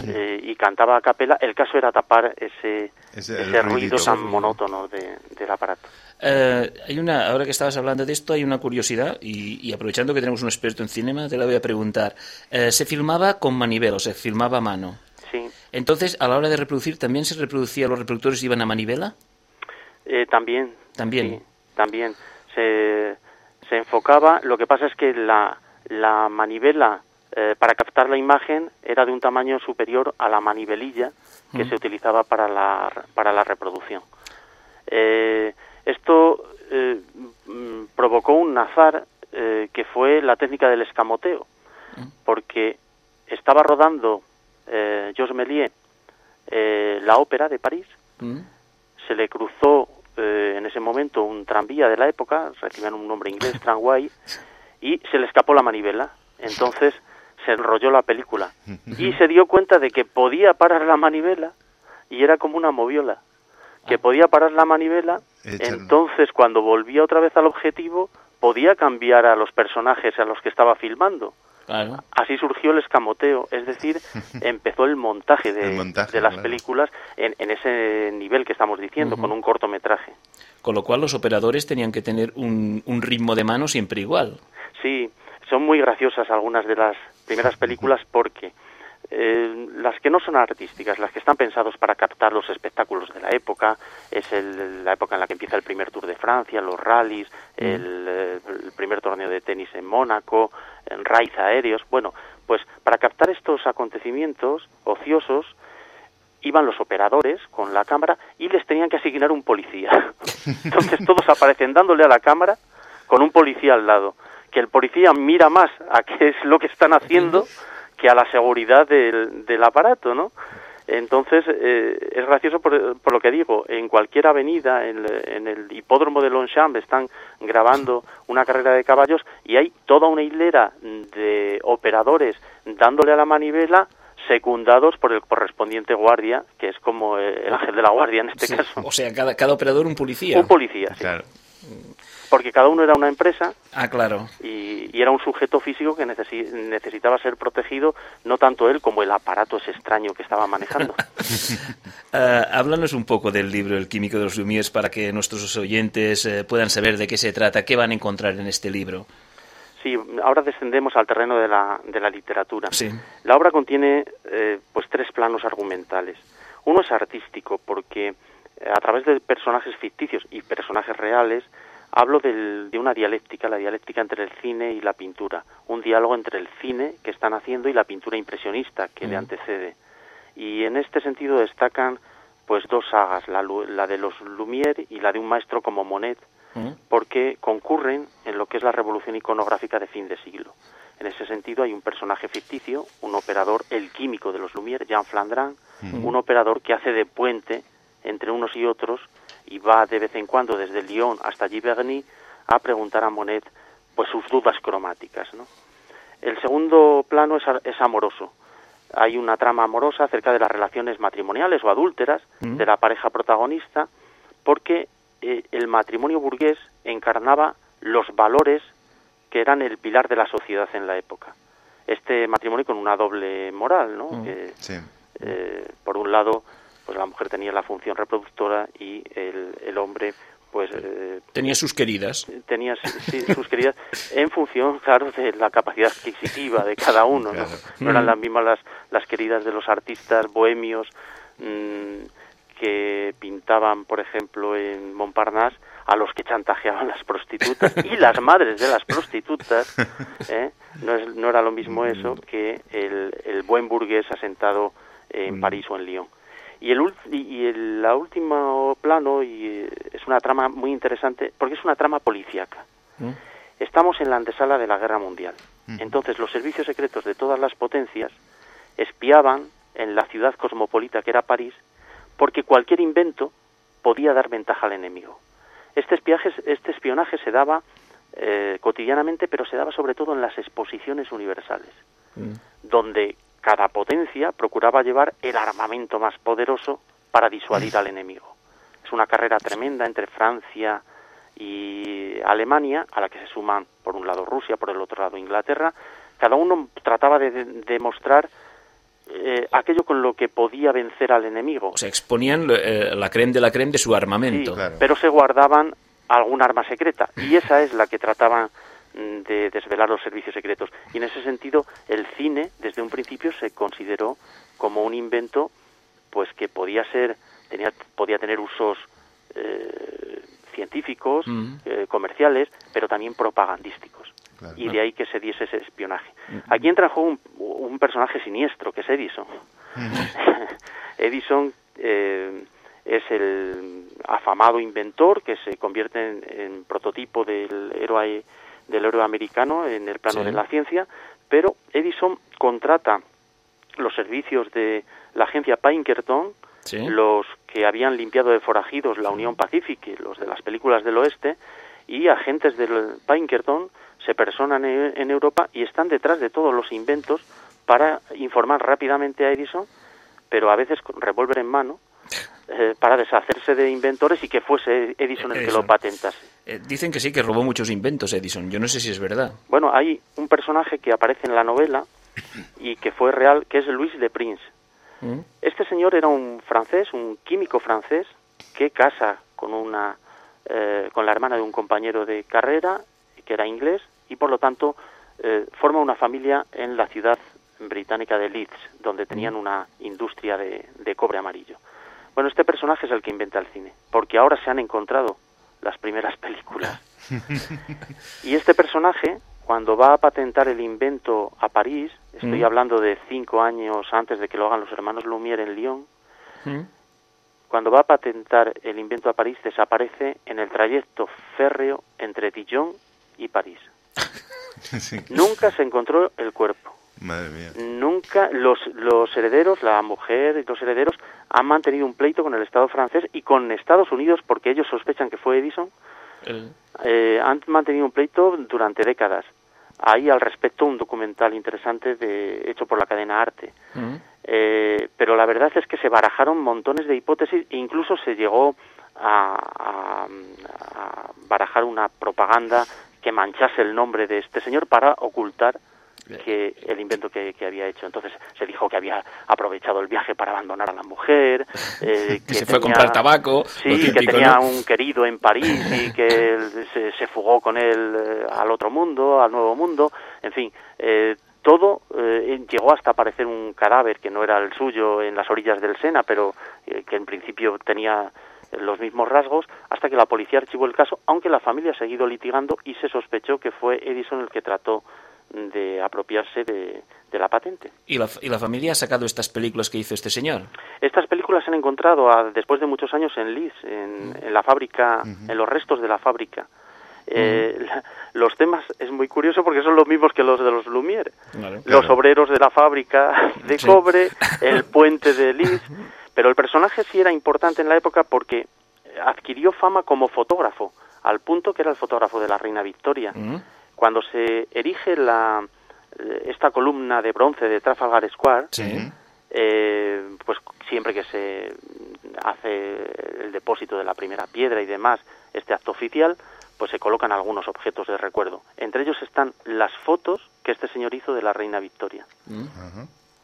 Eh, y cantaba a capela. El caso era tapar ese, Ese- ruido tan monótono de- del aparato. Eh, hay una, ahora que estabas hablando de esto, hay una curiosidad y, y aprovechando que tenemos un experto en cinema, te la voy a preguntar. Eh, se filmaba con manivela, o se filmaba a mano. Entonces, a la hora de reproducir, ¿también se reproducía, los reproductores iban a manivela? Eh, también. También. sí, también. Se, se enfocaba. Lo que pasa es que la, la manivela eh, para captar la imagen era de un tamaño superior a la manivelilla que Mm. se utilizaba para la, para la reproducción. Eh, esto eh, mm, provocó un azar eh, que fue la técnica del escamoteo, porque estaba rodando eh, Georges Méliès eh, la ópera de París, se le cruzó eh, en ese momento un tranvía de la época, recibían un nombre inglés, tramway, y se le escapó la manivela. Entonces se enrolló la película. Y se dio cuenta de que podía parar la manivela y era como una moviola, que podía parar la manivela, entonces cuando volvía otra vez al objetivo podía cambiar a los personajes a los que estaba filmando. Claro. Así surgió el escamoteo, es decir, empezó el montaje de, El montaje, de las claro. películas en, en ese nivel que estamos diciendo, con un cortometraje. Con lo cual los operadores tenían que tener un, un ritmo de mano siempre igual. Sí, son muy graciosas algunas de las primeras películas porque eh, las que no son artísticas, las que están pensados para captar los espectáculos de la época, es el- la época en la que empieza el primer Tour de Francia, los rallies, el, eh, el primer torneo de tenis en Mónaco, en raids aéreos. Bueno, pues para captar estos acontecimientos ociosos iban los operadores con la cámara y les tenían que asignar un policía. Entonces todos aparecen dándole a la cámara con un policía al lado. Que el policía mira más a qué es lo que están haciendo que a la seguridad del, del aparato, ¿no? Entonces, eh, es gracioso por, por lo que digo, en cualquier avenida, en, el- en el hipódromo de Longchamp están grabando una carrera de caballos y hay toda una hilera de operadores dándole a la manivela secundados por el correspondiente guardia, que es como el ángel de la guardia en este Sí, caso. O sea, cada, cada operador un policía. Un policía, sí. Porque cada uno era una empresa Ah, claro. y, y era un sujeto físico que necesi- necesitaba ser protegido, no tanto él como el aparato ese extraño que estaba manejando. Eh, háblanos un poco del libro El químico de los Lumières para que nuestros oyentes eh, puedan saber de qué se trata, qué van a encontrar en este libro. Sí, ahora descendemos al terreno de la, de la literatura. Sí. La obra contiene eh, pues tres planos argumentales. Uno es artístico porque eh, a través de personajes ficticios y personajes reales hablo del- de una dialéctica, la dialéctica entre el cine y la pintura, un diálogo entre el cine que están haciendo y la pintura impresionista que le Mm. antecede. Y en este sentido destacan pues dos sagas, la, de los Lumière y la de un maestro como Monet, porque concurren en lo que es la revolución iconográfica de fin de siglo. En ese sentido hay un personaje ficticio, un operador, el químico de los Lumière, Jean Flandrin, Ujú. un operador que hace de puente entre unos y otros y va de vez en cuando desde Lyon hasta Giverny a preguntar a Monet pues sus dudas cromáticas. ¿no? El segundo plano es, es amoroso. Hay una trama amorosa acerca de las relaciones matrimoniales o adúlteras Mm. de la pareja protagonista, porque eh, el matrimonio burgués encarnaba los valores que eran el pilar de la sociedad en la época. Este matrimonio con una doble moral, ¿no? Mm. Que, Sí. eh, por un lado, pues la mujer tenía la función reproductora y el, el hombre, pues eh, Tenía sus queridas. tenía sí, sus queridas en función, claro, de la capacidad adquisitiva de cada uno. ¿no? No eran Mm. las mismas las, las queridas de los artistas bohemios mm, que pintaban, por ejemplo, en Montparnasse a los que chantajeaban las prostitutas y las madres de las prostitutas. ¿eh? No, es- no era lo mismo eso que el, el buen burgués asentado en París o en Lyon. Y el, y el la último plano y, eh, es una trama muy interesante porque es una trama policíaca. Estamos en la antesala de la Guerra Mundial. Entonces los servicios secretos de todas las potencias espiaban en la ciudad cosmopolita que era París porque cualquier invento podía dar ventaja al enemigo. Este espionaje, este espionaje se daba eh, cotidianamente, pero se daba sobre todo en las exposiciones universales, donde cada potencia procuraba llevar el armamento más poderoso para disuadir al enemigo. Es una carrera tremenda entre Francia y Alemania, a la que se suman por un lado Rusia, por el otro lado Inglaterra. Cada uno trataba de de- demostrar eh, aquello con lo que podía vencer al enemigo. O sea, exponían eh, la creme de la creme de su armamento. Sí, pero se guardaban algún arma secreta y esa es la que trataban de desvelar los servicios secretos. Y en ese sentido, el cine desde un principio se consideró como un invento pues que podía ser tenía podía tener usos eh, científicos, Mm. eh, comerciales, pero también propagandísticos. Claro. Y de ahí que se diese ese espionaje. Aquí entra en juego un, un personaje siniestro, que es Edison. Edison eh, es el afamado inventor que se convierte en, en prototipo del héroe del héroe americano en el plano Sí. de la ciencia, pero Edison contrata los servicios de la agencia Pinkerton, Sí. los que habían limpiado de forajidos la Unión Pacific, los de las películas del oeste, y agentes del Pinkerton se personan en, en Europa y están detrás de todos los inventos para informar rápidamente a Edison, pero a veces con revólver en mano, eh, para deshacerse de inventores y que fuese Edison el que lo patentase. Eh, dicen que sí, que robó muchos inventos Edison. Yo no sé si es verdad. Bueno, hay un personaje que aparece en la novela y que fue real, que es Luis de Prince. ¿Mm? Este señor era un francés, un químico francés, que casa con una eh, con la hermana de un compañero de carrera que era inglés y por lo tanto eh, forma una familia en la ciudad británica de Leeds, donde tenían una industria de, de cobre amarillo. Bueno, este personaje es el que inventa el cine, porque ahora se han encontrado las primeras películas. Y este personaje, cuando va a patentar el invento a París, estoy Mm. hablando de cinco años antes de que lo hagan los hermanos Lumière en Lyon, ¿Mm? cuando va a patentar el invento a París desaparece en el trayecto férreo entre Dijon y París. Sí. Nunca se encontró el cuerpo. Madre mía. Nunca los, los herederos, la mujer y los herederos han mantenido un pleito con el Estado francés y con Estados Unidos porque ellos sospechan que fue Edison El- eh, han mantenido un pleito durante décadas. Hay al respecto un documental interesante de, hecho por la cadena Arte. ¿Mm? Eh, pero la verdad es que se barajaron montones de hipótesis e incluso se llegó a, a- a barajar una propaganda que manchase el nombre de este señor para ocultar que el invento que, que había hecho. Entonces se dijo que había aprovechado el viaje para abandonar a la mujer, eh, Que se fue a comprar tabaco, sí, que tenía ¿no? un querido en París y que se, se fugó con él eh, al otro mundo, al nuevo mundo, en fin, eh, todo eh, llegó hasta aparecer un cadáver que no era el suyo en las orillas del Sena, pero eh, que en principio tenía los mismos rasgos, hasta que la policía archivó el caso, aunque la familia ha seguido litigando y se sospechó que fue Edison el que trató de apropiarse de, de la patente. ¿Y, la, ¿Y la familia ha sacado estas películas que hizo este señor? Estas películas se han encontrado a- después de muchos años en Leeds, en, en la fábrica, en los restos de la fábrica. Eh, la- los temas es muy curioso porque son los mismos que los de los Lumière. Claro. Los obreros de la fábrica de Sí. cobre, el puente de Leeds. Pero el personaje sí era importante en la época porque adquirió fama como fotógrafo, al punto que era el fotógrafo de la reina Victoria. Cuando se erige la, eh, esta columna de bronce de Trafalgar Square, Sí. eh, pues siempre que se hace el depósito de la primera piedra y demás, este acto oficial, pues se colocan algunos objetos de recuerdo. Entre ellos están las fotos que este señor hizo de la reina Victoria.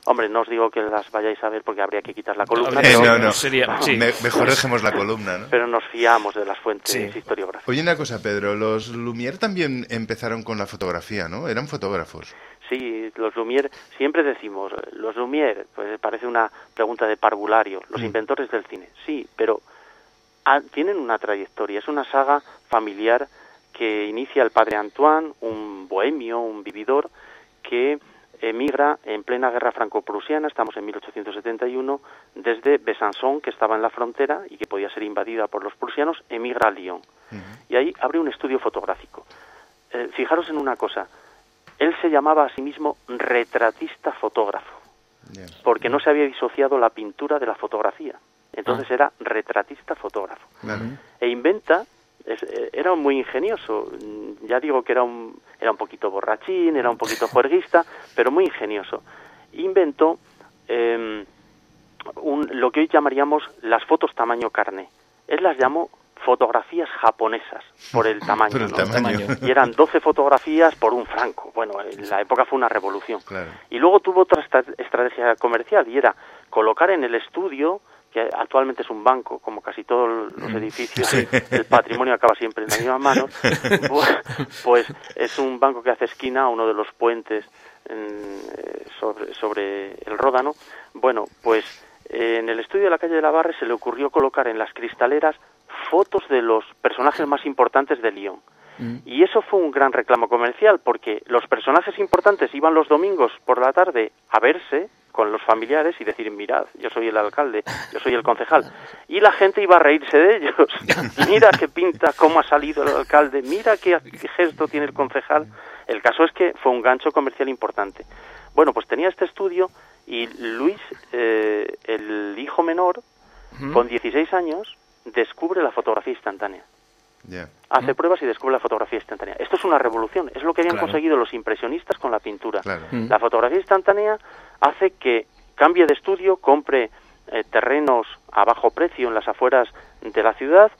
Hombre, no os digo que las vayáis a ver porque habría que quitar la columna, Eh, no, no. Sería- sí. Me- mejor dejemos la columna, ¿no? pero nos fiamos de las fuentes Sí. historiográficas. Oye, una cosa, Pedro, los Lumière también empezaron con la fotografía, ¿no? Eran fotógrafos. Sí, los Lumière, siempre decimos, los Lumière, pues parece una pregunta de parvulario, los inventores del cine, sí, pero ah, tienen una trayectoria, es una saga familiar que inicia el padre Antoine, un bohemio, un vividor, que emigra en plena guerra franco-prusiana, estamos en 1871, desde Besançon, que estaba en la frontera y que podía ser invadida por los prusianos, emigra a Lyon. Y ahí abre un estudio fotográfico. Eh, fijaros en una cosa, él se llamaba a sí mismo retratista fotógrafo, porque no se había disociado la pintura de la fotografía. Entonces era retratista fotógrafo. E inventa, es- eh, era muy ingenioso, Mm, ya digo que era un, era un poquito borrachín, era un poquito juerguista, pero muy ingenioso. Inventó eh, un- lo que hoy llamaríamos las fotos tamaño carne. Él las llamó fotografías japonesas por el tamaño. Por el ¿no? tamaño. Y eran 12 fotografías por un franco. Bueno, en la época fue una revolución. Claro. Y luego tuvo otra estrategia comercial y era colocar en el estudio, que actualmente es un banco, como casi todos los edificios, Sí. el patrimonio acaba siempre en las mismas manos, pu- pues es un banco que hace esquina a uno de los puentes en, eh, sobre, sobre el Ródano. Bueno, pues eh, en el estudio de la calle de la Barre se le ocurrió colocar en las cristaleras fotos de los personajes más importantes de Lyon. Y eso fue un gran reclamo comercial porque los personajes importantes iban los domingos por la tarde a verse con los familiares y decir, mirad, yo soy el alcalde, yo soy el concejal. Y la gente iba a reírse de ellos. mira qué pinta, cómo ha salido el alcalde, mira qué, qué gesto tiene el concejal. El caso es que fue un gancho comercial importante. Bueno, pues tenía este estudio y Luis, eh, el hijo menor, con 16 años, descubre la fotografía instantánea Hace pruebas y descubre la fotografía instantánea. Esto es una revolución, es lo que habían Claro. conseguido los impresionistas con la pintura. Claro. Mm. La fotografía instantánea hace que cambie de estudio, compre eh, terrenos a bajo precio en las afueras de la ciudad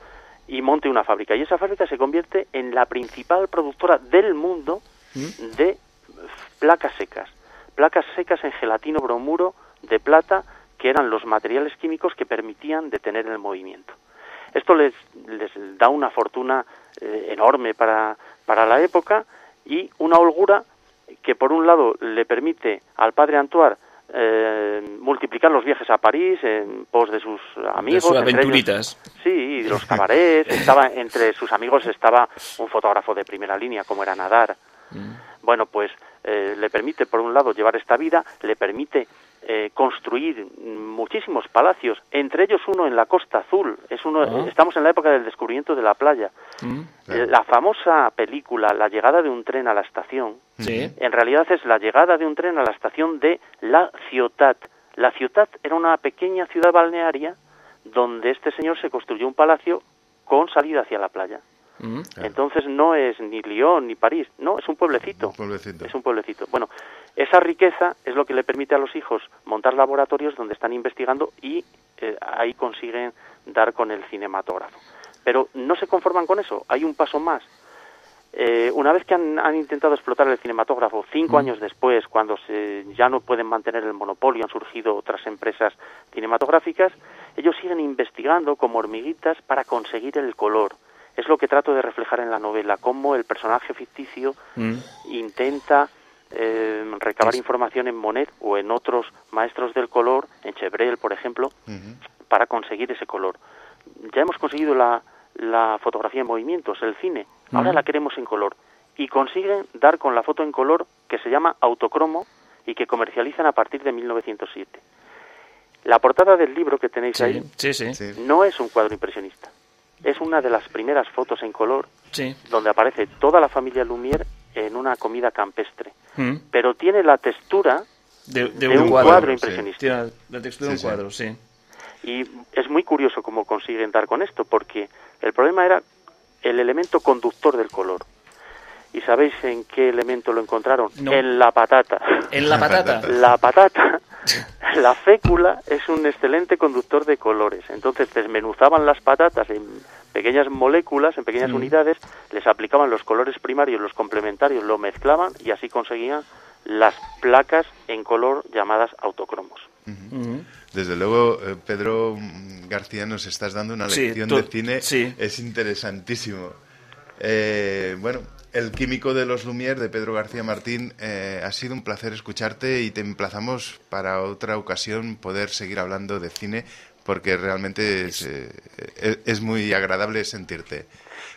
y monte una fábrica. Y esa fábrica se convierte en la principal productora del mundo de placas secas. Placas secas en gelatino bromuro de plata, que eran los materiales químicos que permitían detener el movimiento. Esto les, les da una fortuna eh, enorme para, para la época y una holgura que por un lado le permite al padre Antoine eh, multiplicar los viajes a París en pos de sus amigos. sus entre ellos- aventuritas. sí, y de los cabarets. estaba, entre sus amigos estaba un fotógrafo de primera línea como era Nadar. Bueno, pues eh, le permite, por un lado, llevar esta vida, le permite eh, construir muchísimos palacios, entre ellos uno en la Costa Azul. Es uno, Ah. Estamos en la época del descubrimiento de la playa. Eh, La famosa película La llegada de un tren a la estación, Sí. en realidad es la llegada de un tren a la estación de La Ciutat. La Ciutat era una pequeña ciudad balnearia donde este señor se construyó un palacio con salida hacia la playa. Mm. Entonces no es ni Lyon ni París, no, es un pueblecito. pueblecito. Es un pueblecito. Bueno, esa riqueza es lo que le permite a los hijos montar laboratorios donde están investigando y eh, ahí consiguen dar con el cinematógrafo. Pero no se conforman con eso, hay un paso más. Eh, una vez que han, han intentado explotar el cinematógrafo, cinco años después, cuando se, ya no pueden mantener el monopolio, han surgido otras empresas cinematográficas, ellos siguen investigando como hormiguitas para conseguir el color. Es lo que trato de reflejar en la novela, cómo el personaje ficticio Mm. intenta eh, recabar información en Monet o en otros maestros del color, en Chevrel, por ejemplo, para conseguir ese color. Ya hemos conseguido la, la fotografía en movimientos, el cine, ahora la queremos en color. Y consiguen dar con la foto en color que se llama autocromo y que comercializan a partir de 1907. La portada del libro que tenéis ahí Sí, sí. no es un cuadro impresionista. Es una de las primeras fotos en color Sí. donde aparece toda la familia Lumière en una comida campestre. Mm. Pero tiene la textura De, de un cuadro, impresionista. Tiene la- textura de un sí. cuadro, sí. Y es muy curioso cómo consiguen dar con esto, porque el problema era el elemento conductor del color. ¿Y sabéis en qué elemento lo encontraron? No. En la patata. ¿En la patata? La patata, la fécula es un excelente conductor de colores. Entonces desmenuzaban las patatas en pequeñas moléculas, en pequeñas Mm. unidades, les aplicaban los colores primarios, los complementarios, lo mezclaban y así conseguían las placas en color llamadas autocromos. Desde luego, eh, Pedro García, nos estás dando una Sí, lección tú- de cine. sí. Es interesantísimo. Eh, bueno, El químico de los Lumière de Pedro García Martín, eh, ha sido un placer escucharte y te emplazamos para otra ocasión poder seguir hablando de cine porque realmente es, eh, es- es muy agradable sentirte.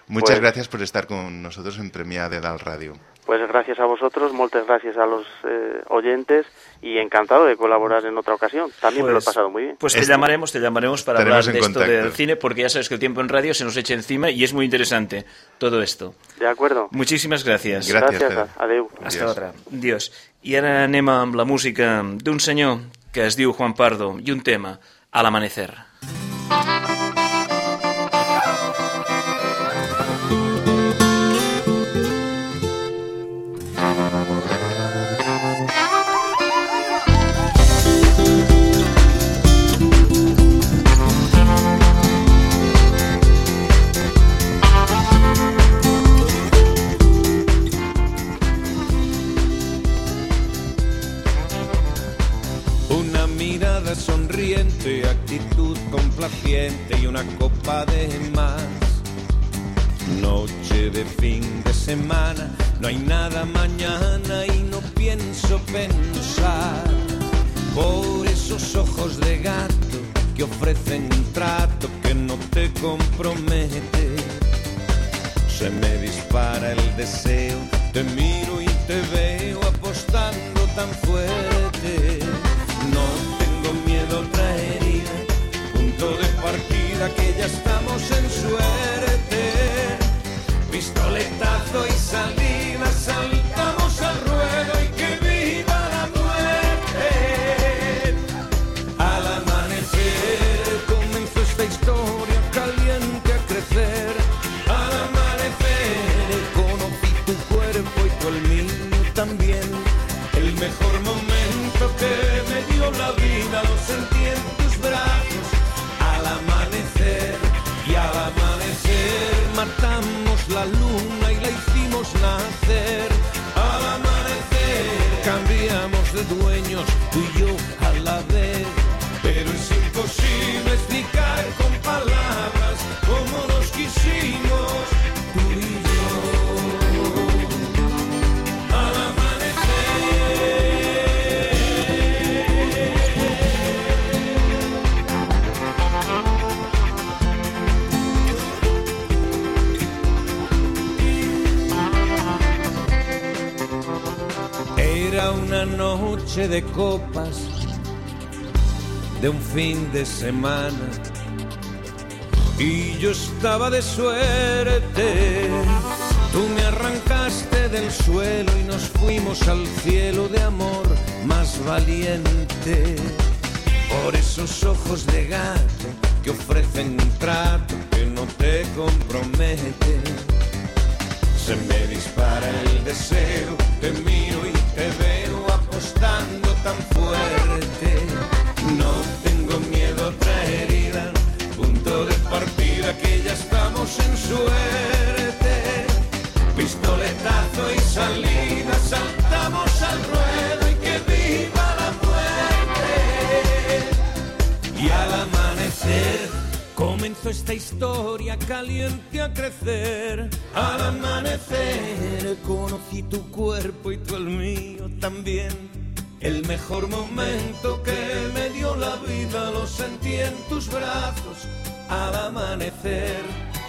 Muchas Pues- gracias por estar con nosotros en Premia de Dal Radio. Pues gracias a vosotros, muchas gracias a los eh, oyentes y encantado de colaborar en otra ocasión. También me lo he Pues- pasado muy bien. Pues te llamaremos, te llamaremos para Estaremos hablar de esto del cine, porque ya sabes que el tiempo en radio se nos echa encima y es muy interesante todo esto. De acuerdo. Muchísimas gracias. Gràcies, Pere. adeu. Hasta Adiós. otra. Dios. I ara anem amb la música d'un senyor que es diu Juan Pardo i un tema, Al amanecer. De copas de un fin de semana y yo estaba de suerte. Tú me arrancaste del suelo y nos fuimos al cielo de amor más valiente. Por esos ojos de gato que ofrecen un trato que no te compromete. Se me dispara el deseo, te miro y te veo caliente a crecer. Al amanecer conocí tu cuerpo y tú el mío también. El mejor momento que me dio la vida lo sentí en tus brazos. Al amanecer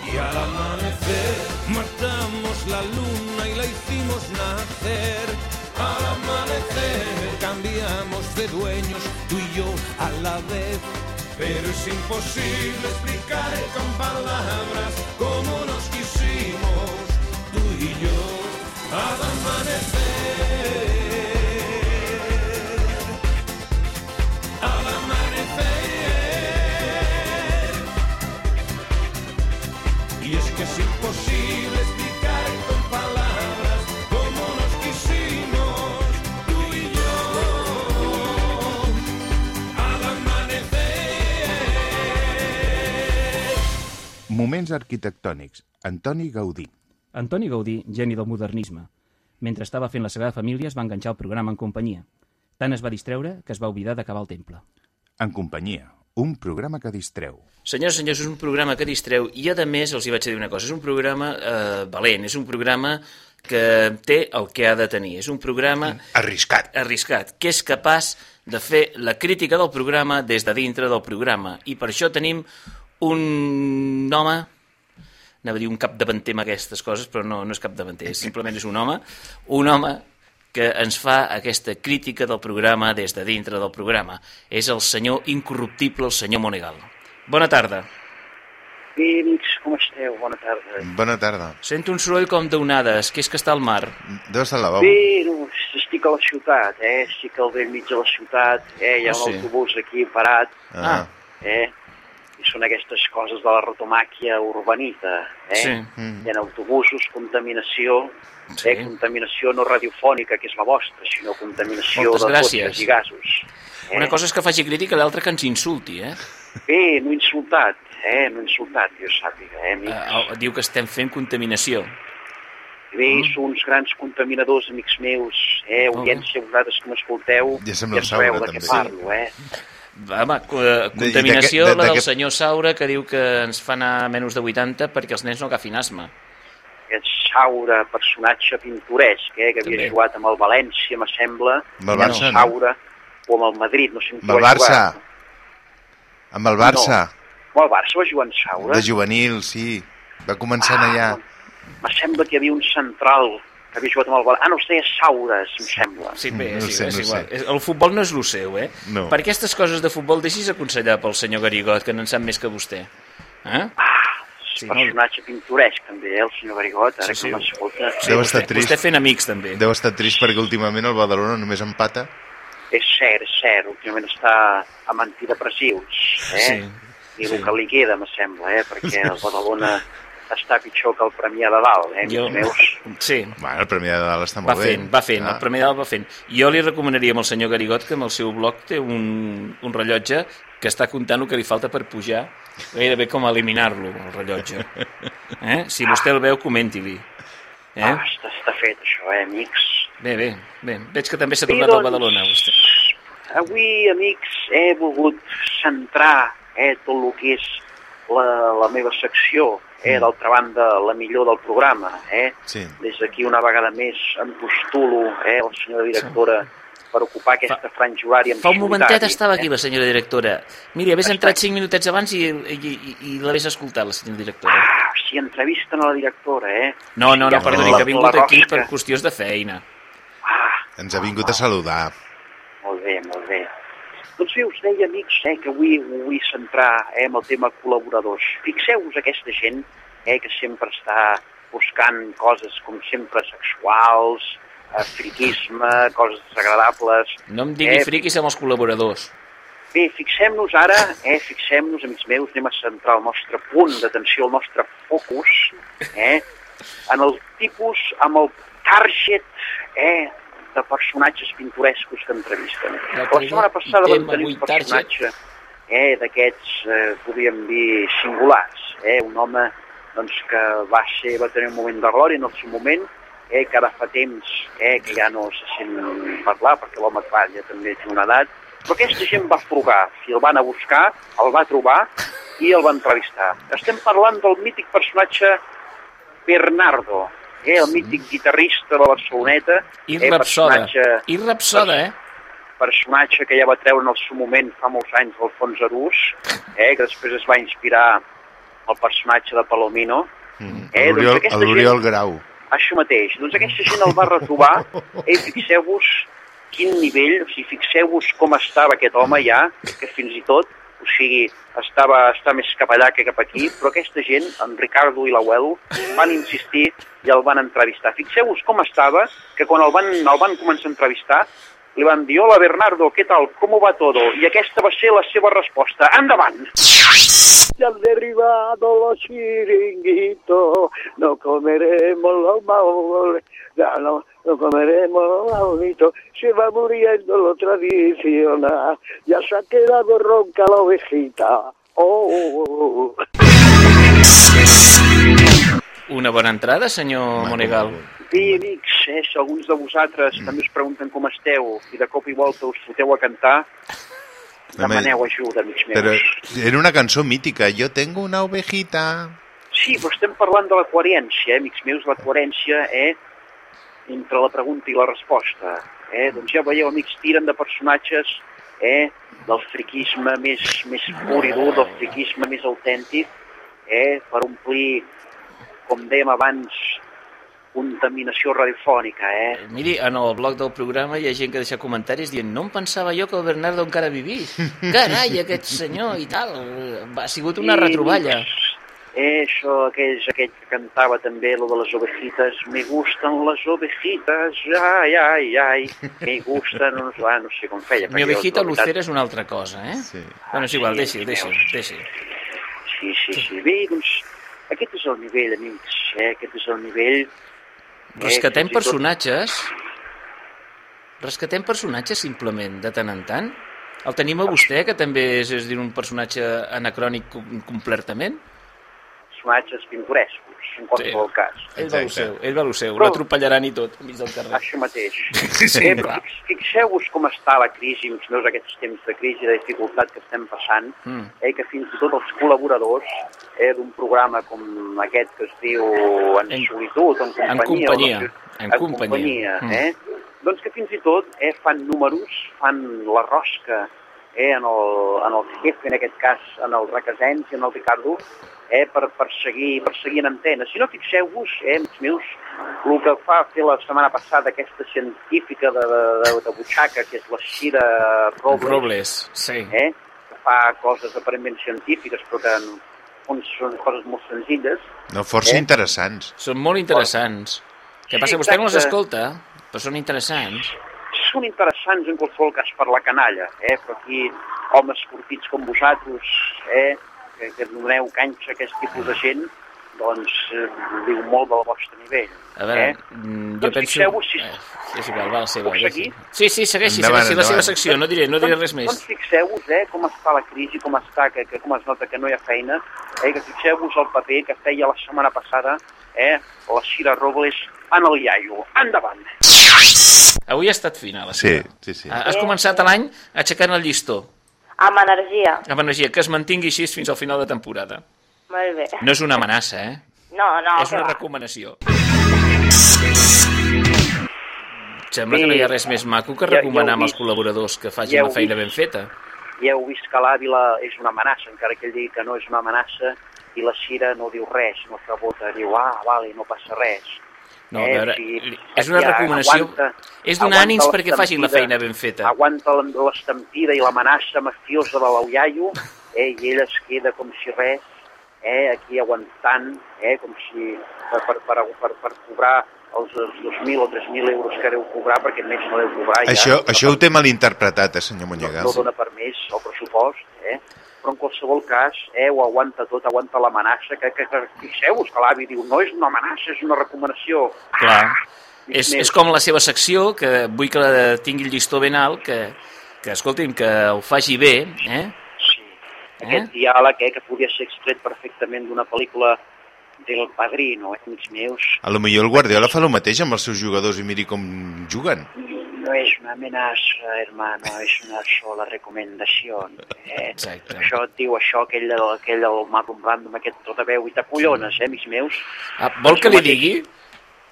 y al amanecer matamos la luna y la hicimos nacer. Al amanecer cambiamos de dueños tú y yo a la vez. Pero es imposible explicar con palabras Moments arquitectònics. Antoni Gaudí. Antoni Gaudí, geni del modernisme. Mentre estava fent la Sagrada Família es va enganxar el programa en companyia. Tant es va distreure que es va oblidar d'acabar el temple. En companyia. Un programa que distreu. Senyors, senyors, és un programa que distreu i, a més, els hi vaig dir una cosa, és un programa eh, valent, és un programa que té el que ha de tenir. És un programa... Arriscat. Arriscat, que és capaç de fer la crítica del programa des de dintre del programa. I per això tenim un home anava a dir un capdavanter amb aquestes coses, però no, no és capdavanter, és simplement és un home, un home que ens fa aquesta crítica del programa des de dintre del programa. És el senyor incorruptible, el senyor Monegal. Bona tarda. Bé, amics, com esteu? Bona tarda. Bona tarda. Sento un soroll com d'onades, que és que està al mar. Deu estar al lavabo. Bé, no, estic a la ciutat, eh? Estic al vell mig de la ciutat, eh? Hi ha un sí. autobús aquí parat, Ah, eh? I són aquestes coses de la rotomàquia urbanita, eh? Sí. Mm. Hi ha autobusos, contaminació, Sí. eh? Contaminació no radiofònica, que és la vostra, sinó contaminació Moltes de gràcies. cotxes i gasos. Eh? una cosa és que faci crítica, l'altra que ens insulti, eh? Bé, no he insultat, eh? No he insultat, jo sàpiga, eh, amics? Eh, Diu que estem fent contaminació. Bé, Mm. sou uns grans contaminadors, amics meus, eh? Audiència, vosaltres que m'escolteu, Ja ja sabeu de què també. parlo, eh? Home, co- eh, contaminació, de- de- la del senyor Saura, que diu que ens fa anar a menys de 80 perquè els nens no agafin asma. Aquest Saura, personatge pintoresc, eh? que havia També. jugat amb el València, me sembla, Amb el amb Barça, no? Saura, o amb el Madrid, no sé amb Amb el Barça. jugar. Amb el Barça. Amb el Barça va jugar en Saura. De juvenil, sí. Va començant allà. Me sembla que hi havia un central que havia jugat amb el València. Ah, no, es deia Saures, em sembla. Sí, bé, No és, ho sé, igual, és no igual. És- El futbol no és el seu, eh? No. Per aquestes coses de futbol deixis aconsellar pel senyor Garigot, que no en sap més que vostè. Eh? Sí, personatge pintoresc, també, eh, el senyor Garigot, ara Sí, sí, sí. que m'escolta. Deu estar trist. Vostè fent amics, també. Deu estar trist perquè últimament el Badalona només empata. És cert, és cert, últimament està amb antidepressius, eh? Sí, I sí. el que li queda, me sembla, eh? Perquè el Badalona està pitjor que el Premià de Dalt, eh, Jo- meus. Sí, Bueno, el Premi de Dalt està va molt bé. fent, va fent, Ah. el Premi de Dalt va fent. Jo li recomanaria al senyor Garigot que amb el seu blog té un, un rellotge que està comptant el que li falta per pujar, gairebé com eliminar-lo, el rellotge. Eh? Si vostè el veu, comenti-li. Eh? Ah, està, està fet, això, eh, amics? Bé, bé, bé. Veig que també s'ha Bé, tornat al doncs, Badalona, vostè. Avui, amics, he volgut centrar eh, tot el que és la, la meva secció, eh, d'altra banda, la millor del programa. Eh? Sí. Des d'aquí, una vegada més, em postulo, eh, la senyora directora, per ocupar aquesta franja horària Fa un momentet estava eh? aquí la senyora directora. Miri, hagués entrat 5 minutets abans i, i, i, i l'hagués escoltat, la senyora directora. Ah, si entrevisten a la directora, eh? No, no, no, Ja perdoni, la- que ha vingut aquí per qüestions de feina. Ens ha vingut a saludar. Molt bé, molt bé. Doncs bé, us deia, amics, eh, que avui ho vull centrar eh, en el tema col·laboradors. Fixeu-vos aquesta gent eh, que sempre està buscant coses, com sempre, sexuals, eh, friquisme, coses desagradables. No em digui Eh, friquis amb els col·laboradors. Bé, fixem-nos ara, eh, fixem-nos, amics meus, anem a centrar el nostre punt d'atenció, el nostre focus, eh, en el tipus, amb el target, eh, de personatges pintorescos que entrevisten. La te setmana passada vam tenir un personatge eh, d'aquests, eh, podríem dir, singulars, eh, un home doncs, que va, ser, va tenir un moment de glòria en el seu moment, eh, que ara fa temps eh, que ja no se sent parlar perquè l'home clar ja també té una edat, però aquesta gent va frugar, si el van a buscar, el va trobar i el va entrevistar. Estem parlant del mític personatge Bernardo, eh, el mític guitarrista de la Barceloneta, I eh, Rapsoda. I Rapsoda, eh? personatge que ja va treure en el seu moment fa molts anys Alfons Arús, eh, que després es va inspirar el personatge de Palomino. Mm. Eh, doncs L'Oriol gent- Grau. Això mateix. Doncs aquesta gent el va retrobar eh, fixeu-vos quin nivell, o sigui, fixeu-vos com estava aquest home ja, que fins i tot, o sigui, estava, està més cap allà que cap aquí, però aquesta gent, en Ricardo i l'Abuelo, van insistir i el van entrevistar. Fixeu-vos com estava, que quan el van, el van començar a entrevistar, li van dir, hola Bernardo, què tal, com va todo? I aquesta va ser la seva resposta. Endavant! Ya han derribado los chiringuitos, no comeremos los maoles, ya no, no comeremos los maolitos, se va muriendo lo tradicional, ya se ha quedado ronca la ovejita. Oh, Una bona entrada, senyor Monegal. Bé, amics, eh, si alguns de vosaltres també us pregunten com esteu i de cop i volta us foteu a cantar, demaneu ajuda, amics meus. Però era una cançó mítica. Jo tengo una ovejita. Sí, però estem parlant de la coherència, eh, amics meus, la coherència eh, entre la pregunta i la resposta. Eh? Doncs ja veieu, amics, tiren de personatges eh, del friquisme més, més pur i dur, del friquisme més autèntic, eh, per omplir com dèiem abans, contaminació radiofònica, eh? Miri, en el blog del programa hi ha gent que deixa comentaris dient no em pensava jo que el Bernardo encara vivís. Carai, aquest senyor i tal. Ha sigut una I, retroballa. Eh, això, aquell, aquell que cantava també, lo de les ovejitas, me gustan les ovejitas, ai, ai, ai, me gustan, no, ah, no sé com feia. Mi ovejita veritat- lucera és una altra cosa, eh? Sí. Bueno, és igual, deixi, deixi, deixi. Sí, sí, sí. Bé, doncs, aquest és el nivell, amics, eh? aquest és el nivell... Rescatem tot- personatges... Rescatem personatges simplement, de tant en tant? El tenim a vostè, que també és, és dir, un personatge anacrònic com- completament? Personatges pintorescos, en qualsevol Sí. cas. Ell va lo seu, ell va lo seu. Però- L'atropellaran i tot, enmig del carrer. Això mateix. Sí, eh, clar. fix- Fixeu-vos com està la crisi, amics meus, aquests temps de crisi i de dificultat que estem passant, Mm. eh, que fins i tot els col·laboradors eh, d'un programa com aquest que es diu En, En- solitud, en companyia, en companyia, no en en companyia. companyia Mm. eh? doncs que fins i tot eh, fan números, fan la rosca eh, en, el, en el jefe, en aquest cas, en el Requesens i en el Ricardo, eh, per, per, seguir, per seguir en antena. Si no, fixeu-vos, eh, amics meus, el que fa fer la setmana passada aquesta científica de, de, de, de butxaca, que és la Xira Robles, Robles, sí. eh, que fa coses aparentment científiques, però que en fons són coses molt senzilles. No, força Eh? interessants. Són molt interessants. Què passa? Sí, Vostè no les escolta, però són interessants. Són interessants en qualsevol cas per la canalla, eh? però aquí homes curtits com vosaltres, eh? Que, que doneu canxa a aquest tipus de gent, doncs eh, diu molt del vostre nivell. A veure, eh? mm, jo Doncs penso... fixeu-vos si- Eh, és igual, va, la seva. Puc deixi. seguir? Sí, sí, segueixi, Endavant, segueixi la seva endavant. secció, no diré, no diré res Doncs més. fixeu-vos eh, com està la crisi, com està, que, que com es nota que no hi ha feina, eh, que fixeu-vos el paper que feia la setmana passada eh, la Xira Robles en el iaio. Endavant! Avui ha estat fina, la Sí, seva. sí, sí. Ha- Has començat l'any aixecant el llistó, Amb energia. amb energia, que es mantingui així fins al final de temporada. Molt bé. No és una amenaça, eh? No, no, és una va. recomanació. Sembla que no hi ha res més maco que Ja- ja recomanar amb els col·laboradors que Ja facin ho la feina vist. ben feta. Ja heu vist que l'Àvila és una amenaça, encara que ell digui que no és una amenaça, i la Xira no diu res, no fa bota, diu, ah, vale, no passa res. No, a veure, si és una recomanació- aguanta- és donar ànims perquè facin la feina ben feta. Aguanta l'estampida i l'amenaça mafiosa de l'Auiaio, eh, i ell es queda com si res, eh, aquí aguantant, eh, com si per, per, per, per, per cobrar els, els 2.000 o 3.000 euros que deu cobrar, perquè més no deu cobrar ja. Això, això ho té malinterpretat, eh, senyor no, Monyegal. no dona per més el pressupost, eh? Però en qualsevol cas eh, ho aguanta tot, aguanta l'amenaça, que, que, que fixeu-vos que l'avi diu no és una amenaça, és una recomanació. Clar. És, més. és com la seva secció, que vull que la tingui el llistó ben alt, que, que escolti'm, que ho faci bé, eh? Aquest diàleg eh, que podia ser extret perfectament d'una pel·lícula del Padrino, eh, amics meus. A lo millor el Guardiola fa el mateix amb els seus jugadors i miri com juguen. No és una amenaça, hermano, és una sola recomendació. Eh? Exacte. Això et diu això, aquell, del- aquell del Marlon Brando amb aquest tota veu i t'acollones, eh, amics meus. Ah, vol que li digui?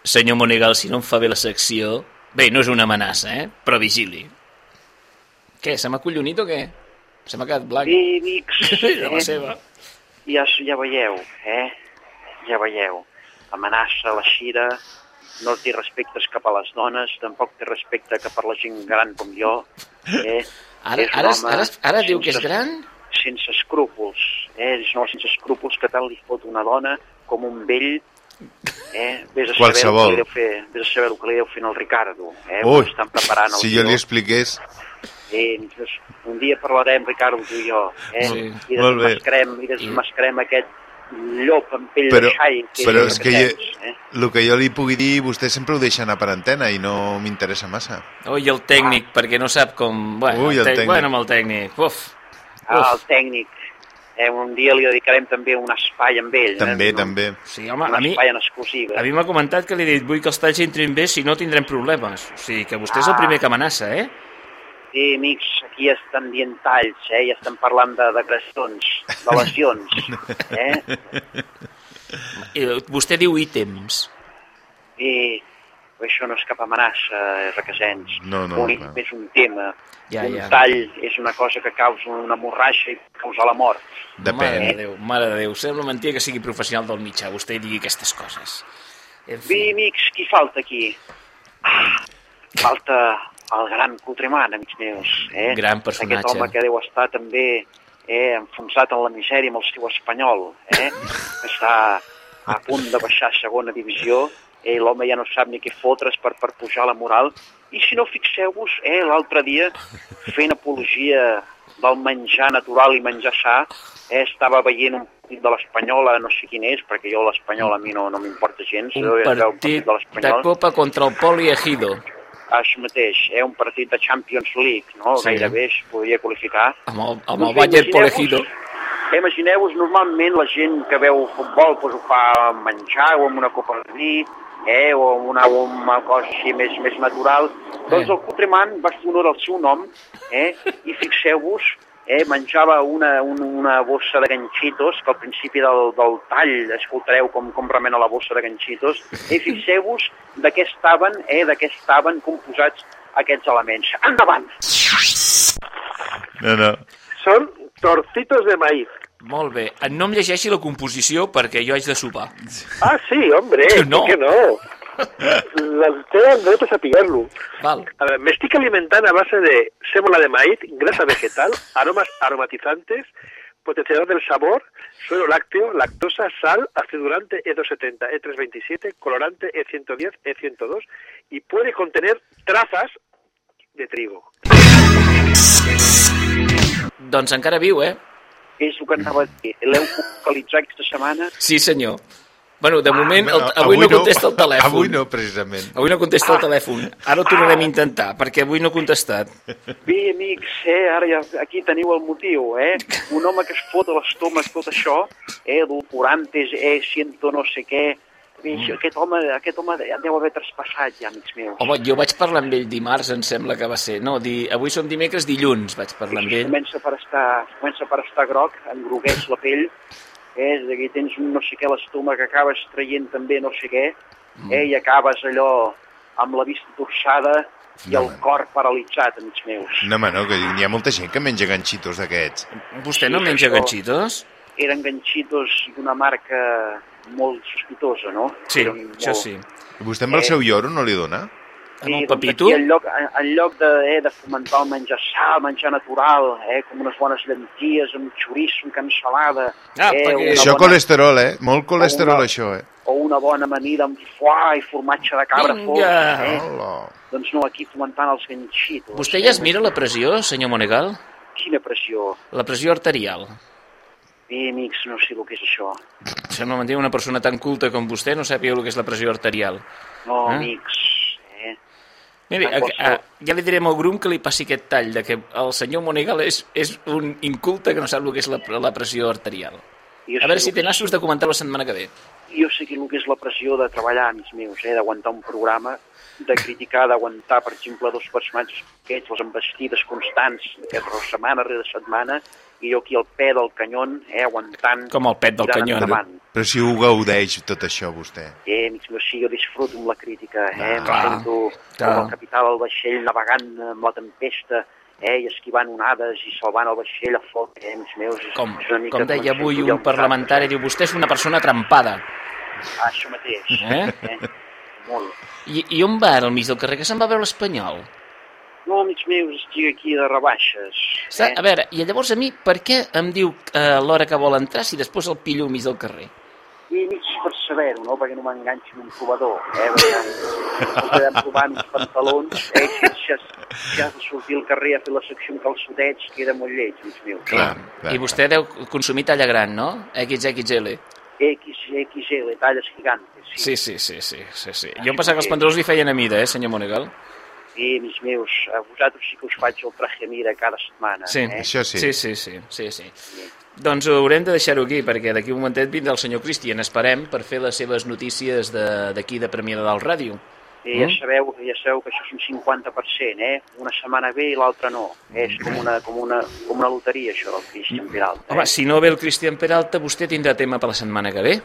Senyor Monegal, si no em fa bé la secció... Bé, no és una amenaça, eh? Però vigili. Què, se m'ha collonit o què? Se m'ha quedat blanc. Amics, De la eh? seva. Ja, ja veieu, eh? Ja veieu. Amenaça la Xira, no té respectes cap a les dones, tampoc té respecte cap a la gent gran com jo. Eh? Ara, ara, ara, ara diu que és gran? Sense escrúpols, eh? És un sense escrúpols que tant li fot una dona com un vell Eh? Vés a que Qualsevol. deu fer, vés a saber el que li deu fer al Ricardo. Eh? Ui, Estan preparant el si jo li expliqués... Eh, doncs, un dia parlarem, Ricardo, tu i jo. Eh? Sí, I desmascarem, i desmascarem aquest llop amb pell Però, de xai. Que però és que jo, tens, eh? el que jo li pugui dir, vostè sempre ho deixa anar per antena i no m'interessa massa. Ui, el tècnic, perquè no sap com... Bueno, Ui, el tec- tècnic. Bueno, amb el tècnic. Uf. Ah, el tècnic. Eh, un dia li dedicarem també un espai amb ell. També, eh? també. Sí, home, un a mi, espai en exclusiva. a mi m'ha comentat que li he dit vull que els talls entrin bé, si no tindrem problemes. O sigui, que vostè és el Ah. primer que amenaça, eh? Sí, amics, aquí ja estan dient talls, eh? ja estan parlant de d'agressions, de lesions. eh? I vostè diu ítems. I això no és cap amenaça, eh, requesens. No, no, Un, clar. és un tema. Ja, un ja. tall és una cosa que causa una hemorràgia i causa la mort. Mare de Déu, mare de Déu. Sembla mentida que sigui professional del mitjà, vostè digui aquestes coses. En fi. Bé, amics, qui falta aquí? Ah, falta el gran Coutreman, amics meus. Eh? Gran personatge. Aquest home que deu estar també eh, enfonsat en la misèria amb el seu espanyol, eh? està a punt de baixar a segona divisió, eh? l'home ja no sap ni què fotre's per, per pujar la moral. I si no, fixeu-vos, eh, l'altre dia, fent apologia del menjar natural i menjar sa, eh, estava veient un partit de l'Espanyola, no sé quin és, perquè jo l'Espanyol a mi no, no m'importa gens. Un eh, veu partit de de. Copa contra el Poli Ejido. Això mateix, eh, un partit de Champions League, no? Sí. Gairebé es podria qualificar. Amb el, amb el Bayern. Eh, Imagineu-vos, normalment la gent que veu futbol doncs, ho fa menjar o amb una copa de vi, eh, o amb una, o una cosa així més, més natural. Doncs el Cutreman va fer honor al seu nom, eh, i fixeu-vos, eh, menjava una, una, una bossa de ganxitos, que al principi del, del tall escoltareu com, com remena la bossa de ganxitos, i fixeu-vos de què estaven, eh, de què estaven composats aquests elements. Endavant! No, no. Són torcitos de maíz. Molt bé. No em llegeixi la composició perquè jo haig de sopar. Ah, sí, hombre, No. ¿por qué no? La, tenen dret a saber-lo. Val. A ver, me estic alimentant a base de sémola de maíz, grasa vegetal, aromas aromatizantes, potenciador del sabor, suero lácteo, lactosa, sal, acidulante E E270, E327, colorante E E110, E102 y puede contener trazas de trigo. Doncs encara viu, eh? És el que anava a dir. L'heu localitzat aquesta setmana? Sí, senyor. Bueno, de moment, el, Bueno, avui, no contesta el telèfon. Avui no, precisament. Avui no contesta el telèfon. Ara ho tornarem a intentar, perquè avui no ha contestat. Bé, amics, eh, ara ja aquí teniu el motiu, eh? Un home que es fot a l'estómac tot això, eh, edulcorantes, eh, siento no sé què... Bé, Mm. aquest home, aquest home ja deu haver traspassat ja, amics meus. Home, jo vaig parlar amb ell dimarts, em sembla que va ser. No, di... avui som dimecres, dilluns vaig parlar amb ell. Comença per estar, comença per estar groc, engrogueix la pell, eh, és d'aquí tens un no sé què a l'estómac, acabes traient també no sé què, Mm. eh, i acabes allò amb la vista torçada i el cor paralitzat, amics meus. No, home, no, que hi ha molta gent que menja ganxitos d'aquests. Vostè no menja ganxitos? Eren ganxitos d'una marca molt sospitosa, no? Sí, Eren això molt- sí. Vostè amb el Eh. seu lloro no li dona? Sí, el doncs papito? aquí, en lloc, en, en lloc de, eh, de fomentar el menjar sa, el menjar natural, eh, com unes bones llenties amb xoriço, amb cansalada, Ah, eh, perquè- una Això bona- colesterol, eh? Molt colesterol, una- això, eh? o una bona amanida amb foie i formatge de cabra Vinga! fos. Eh? Hola. Doncs no, aquí fomentant els ganxitos. Vostè ja es mira la pressió, senyor Monegal? Quina pressió. La pressió arterial. Bé, amics, no sé el que és això. Sembla mentida una persona tan culta com vostè no sàpiga el que és la pressió arterial. No, Eh? amics, eh? Miri, a, a, ja li direm al grup que li passi aquest tall, de que el senyor Monegal és, és un inculte que no sap el que és la, la pressió arterial. Jo A veure si té que- nassos de comentar la setmana que ve. Jo sé que el que és la pressió de treballar, amics meus, eh? d'aguantar un programa, de criticar, d'aguantar, per exemple, dos personatges aquests, les embestides constants, aquesta setmana rere setmana, i jo aquí al peu del canyon, eh, aguantant... Com el pet del canyó. endavant. Però si ho gaudeix, tot això, vostè. Eh, amics meus, sí, jo disfruto amb la crítica, eh? Ah, Em clar, sento clar. com el capità del vaixell navegant amb la tempesta, eh, i esquivant onades i salvant el vaixell a foc, eh, amics meus. Com, és una mica com deia avui un parlamentari, diu, vostè és una persona trampada. Ah, això mateix. Eh? eh? Molt. I, I on va al mig del carrer? Que se'n va a veure l'Espanyol? No, amics meus, estic aquí de rebaixes. Sa- A veure, i llavors a mi, per què em diu eh, l'hora que vol entrar si després el pillo al mig del carrer? I mig per saber-ho, no? Perquè no m'enganxi en un provador, eh? Perquè podem provar uns pantalons, eh? Si, has, si has de sortir al carrer a fer la secció amb calçotets, queda molt lleig, amics meus. Clar, I vostè deu consumir talla gran, no? XXL. X, XL, talles gigantes. Sí, sí, sí, sí, sí, sí. Jo em pensava que els pantalons li feien a mida, eh, senyor Monegal? Sí, amics meus, a vosaltres sí que us faig el traje mira cada setmana. Sí, eh? sí, sí, sí, sí, sí, sí. Doncs haurem de deixar-ho aquí, perquè d'aquí un momentet vindrà el senyor Cristian, esperem, per fer les seves notícies de- d'aquí de, de Premià de Dalt Ràdio. I ja Mm? sabeu, ja sabeu que això és un 50%, eh? Una setmana bé i l'altra no. És com una, com, una, com una loteria, això del Cristian Peralta. Home, si no ve el Cristian Peralta, vostè tindrà tema per la setmana que ve.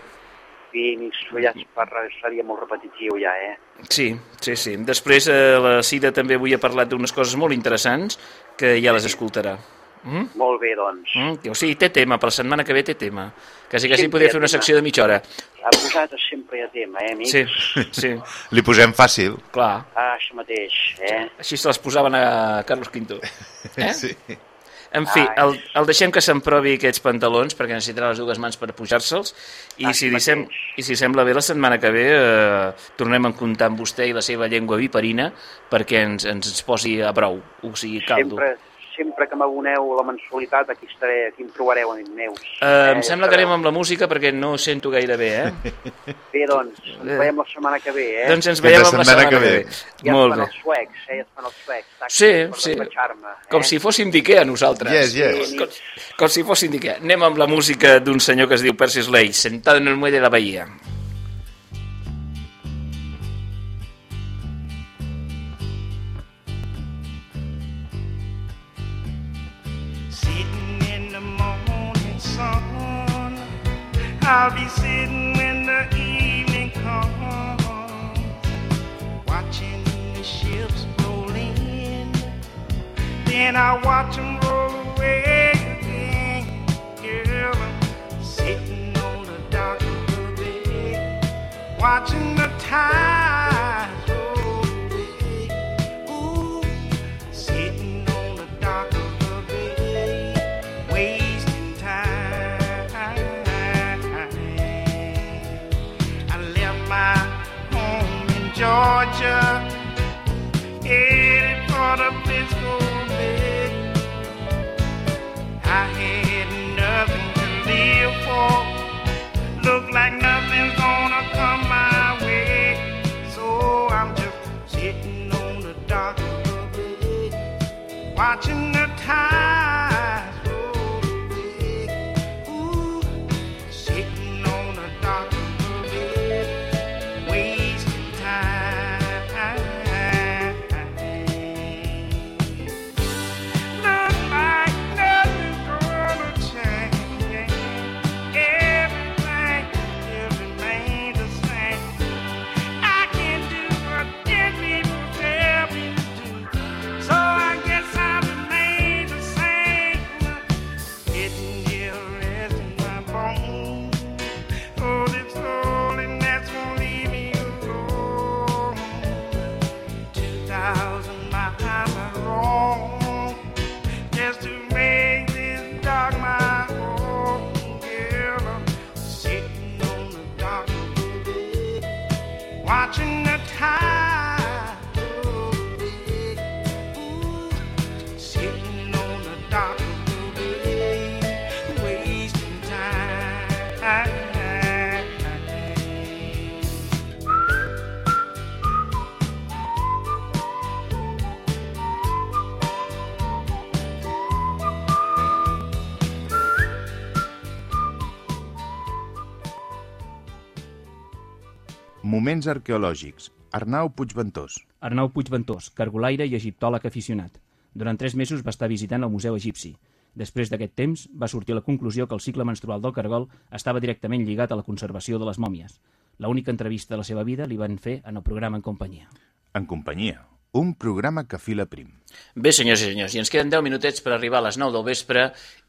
Fi, mig follats per seria molt repetitiu ja, eh? Sí, sí, sí. Després eh, la Cida també avui ha parlat d'unes coses molt interessants que ja les escoltarà. Mm? Molt bé, doncs. Mm? O sigui, té tema, per la setmana que ve té tema. Quasi, quasi podria fer una tema. secció de mitja hora. A vosaltres sempre hi ha tema, eh, amics? Sí, sí. Li posem fàcil. Clar. Ah, això mateix, eh? Així se les posaven a Carlos Quinto. Eh? Sí. En fi, Ah, el, el deixem que s'emprovi aquests pantalons perquè necessitarà les dues mans per pujar-se'ls. I, si i si sembla bé la setmana que ve eh, tornem a comptar amb vostè i la seva llengua viperina perquè ens, ens posi a brou, o sigui, caldo. Sempre, sempre que m'aboneu la mensualitat, aquí estaré, aquí em trobareu, amics meus. Eh, em sembla que anem amb la música perquè no ho sento gaire bé, eh? Bé, doncs, ens veiem la setmana que ve, eh? Doncs ens veiem la setmana que ve. Ja Molt es fan bé. els suecs, eh? Ja es fan els suecs. Tac, Sí, sí. eh? Com si fóssim d'Ikea, nosaltres. Yes, yes. Com, com si fóssim d'Ikea. Anem amb la música d'un senyor que es diu Percy Slade, sentado en el muelle de la bahía. I'll be sitting when the evening comes. Watching the ships roll in. Then I watch them roll away. Girl, I'm sitting on the dock of the bay. Watching the tides Georgia, headed for the Frisco Bay. I had nothing to live for. Look like nothing's gonna come my way. So I'm just sitting on the dock of the bay, watching the tides Moments arqueològics. Arnau Puigventós. Arnau Puigventós, cargolaire i egiptòleg aficionat. Durant tres mesos va estar visitant el Museu Egipci. Després d'aquest temps, va sortir a la conclusió que el cicle menstrual del cargol estava directament lligat a la conservació de les mòmies. La única entrevista de la seva vida li van fer en el programa En companyia. En companyia. Un programa que fila prim. Bé, senyors i senyors, i ens queden 10 minutets per arribar a les 9 del vespre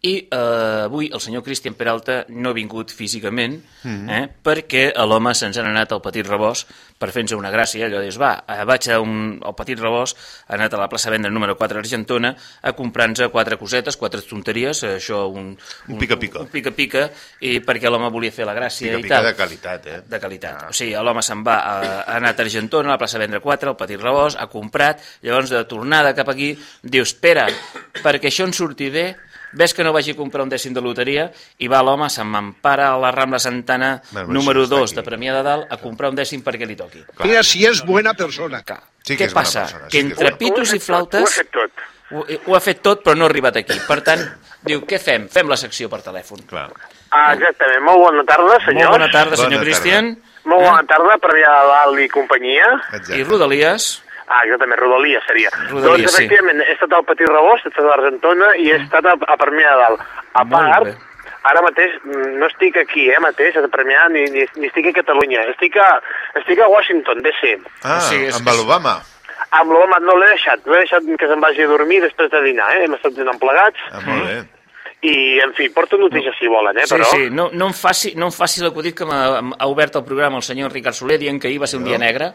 i eh, avui el senyor Cristian Peralta no ha vingut físicament Mhm. eh, perquè a l'home se'ns han anat al Petit Rebòs per fer-nos una gràcia. Allò dius, va, eh, vaig a un, al Petit Rebòs, ha anat a la plaça Venda número 4 Argentona a comprar-nos quatre cosetes, quatre tonteries, eh, això un... Un pica-pica. Un pica-pica, i perquè l'home volia fer la gràcia i Pica-pica tal. de qualitat, eh? De qualitat. O sigui, l'home se'n va, a, ha anat a Argentona, a la plaça Vendre 4, al Petit Rebòs, ha comprat, llavors de tornada cap aquí, diu, espera, perquè això en surti bé, ves que no vagi a comprar un dècim de loteria, i va l'home, se'n m'empara a la Rambla Santana, Bueno, número això està 2 de Premià de Dalt, a comprar un dècim perquè li toqui. Mira si és buena persona. Sí que Què és bona passa? persona, que sí que entre bona. pitos i flautes... Ho ha fet tot. Ho, ho ha fet tot, però no ha arribat aquí. Per tant, diu, què fem? Fem la secció per telèfon. Clar. Ah, exactament. Molt bona tarda, senyors. Molt bona tarda, senyor Bona Cristian. Molt bona tarda, Premià de Dalt i companyia. I Rodalies. Ah, exactament, Rodalia seria. Rodalies, doncs, sí. efectivament, he estat al Petit Rebòs, he estat a l'Argentona i he estat a, a Premià de Dalt. A Molt part, bé. ara mateix mm, no estic aquí, eh, mateix, a Premià, ni, ni, ni estic a Catalunya. Estic a, estic a Washington, DC. Ah, O sigui, és amb l'Obama. Amb l'Obama no l'he deixat, l'he deixat que se'n vagi a dormir després de dinar, eh? Hem estat dinant plegats. Ah, molt bé. I, en fi, porto notícies si volen, eh, Sí, però... sí, no, no, em faci, no em faci l'acudit que m'ha ha obert el programa el senyor Ricard Soler dient que ahir va ser un dia negre.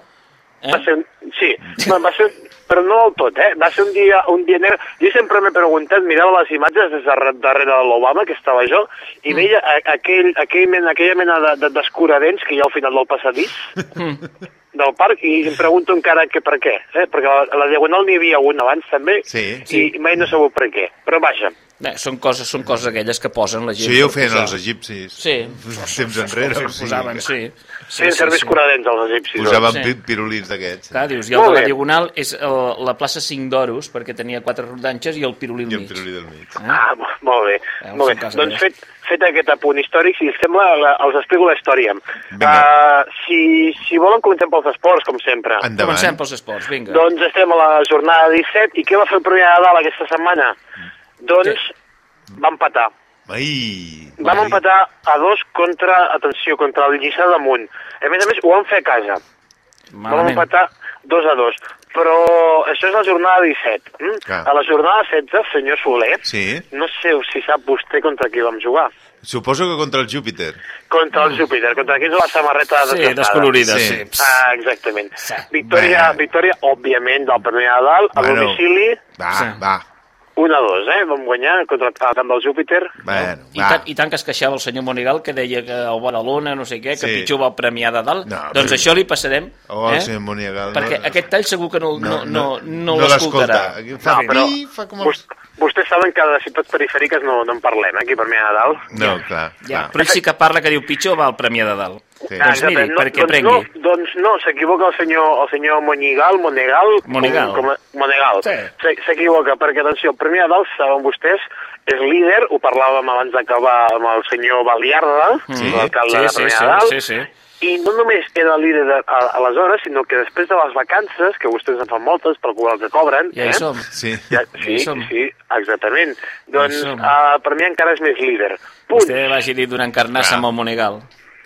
Eh? Va ser, un- sí, va, va ser, però no del tot, eh? Va ser un dia, un dia negre. Jo sempre m'he preguntat, mirava les imatges des de darrere de l'Obama, que estava jo, Mm. i veia a- aquell, aquell, mena, aquella mena de, de, d'escuradents que hi ha al final del passadís Mm. del parc, i em pregunto encara que per què, eh? Perquè a la, Diagonal n'hi havia un abans també, Sí, i mai no sabeu per què. Però vaja, Bé, són coses, són coses aquelles que posen la gent. Això ja ho feien posar. els egipcis. Sí. Temps enrere. Sigui posaven, que sí. sí, sí, serveis curadents els egipcis. Posaven Sí. pi- pirulins d'aquests. Clar, dius, i el de la bé. Diagonal és el, la plaça 5 d'Oros, perquè tenia quatre rodanxes i el pirulí al I el mig. pirulí del mig. Ah, mo- molt bé, Eh, molt bé. Doncs fet, fet aquest apunt històric, si els sembla, la, els explico la història. Vinga. Uh, si, si volen, comencem pels esports, com sempre. Endavant. Comencem pels esports, vinga. Doncs estem a la jornada 17, i què va fer el primer Nadal aquesta setmana? Doncs va empatar. Ai, Vam ai. empatar a dos contra, atenció, contra el Lliçà damunt. A més a més, ho vam fer a casa. Vam Malament. empatar dos a dos. Però això és la jornada 17. Mm? Clar. A la jornada 16, senyor Soler, Sí, no sé si sap vostè contra qui vam jugar. suposo que contra el Júpiter. Contra el Júpiter, contra qui és la samarreta Sí, desgastada. descolorida, Sí. sí. sí. Ah, exactament. Sí. Victòria, Bé. victòria, òbviament, del primer Nadal, a Bueno. domicili, Va, Sí. va. 1 a 2, eh? Vam guanyar contra el camp del Júpiter. Bueno, I tant, I tant que es queixava el senyor Monigal que deia que el Badalona, no sé què, que Sí. pitjor va el premiar de dalt. No, doncs però- això li passarem. Oh, eh? el senyor Moniagal. Perquè no, aquest tall segur que no, no, no, no, no l'escoltarà. l'escolta. Aquí Fa, No, però- fa com... Vos, vostès saben que de ciutats perifèriques no, no en parlem, eh, aquí per Premià de Dalt. No, clar, Ja, clar. però ell sí que parla que diu pitjor va el premiar de dalt. Sí. Doncs miri, exacte. perquè doncs prengui. No, doncs no, s'equivoca el senyor, el senyor Monigal, Monegal. Monegal. Com, com, Monegal. Sí. S'equivoca, perquè, atenció, el Premià de Dalt, saben vostès, és líder, ho parlàvem abans d'acabar amb el senyor Baliarda, Sí, l'alcalde sí, de sí, Premià sí, de Dalt, sí, sí. i no només era líder a, a, aleshores, sinó que després de les vacances, que vostès en fan moltes per cobrar el que cobren... Ja hi eh? som. Sí. Ja, Ja sí, hi som. sí, exactament. Doncs som. uh, per mi encara és més líder. Punts, Vostè vagi dir donant carnassa Clar. amb el Monegal.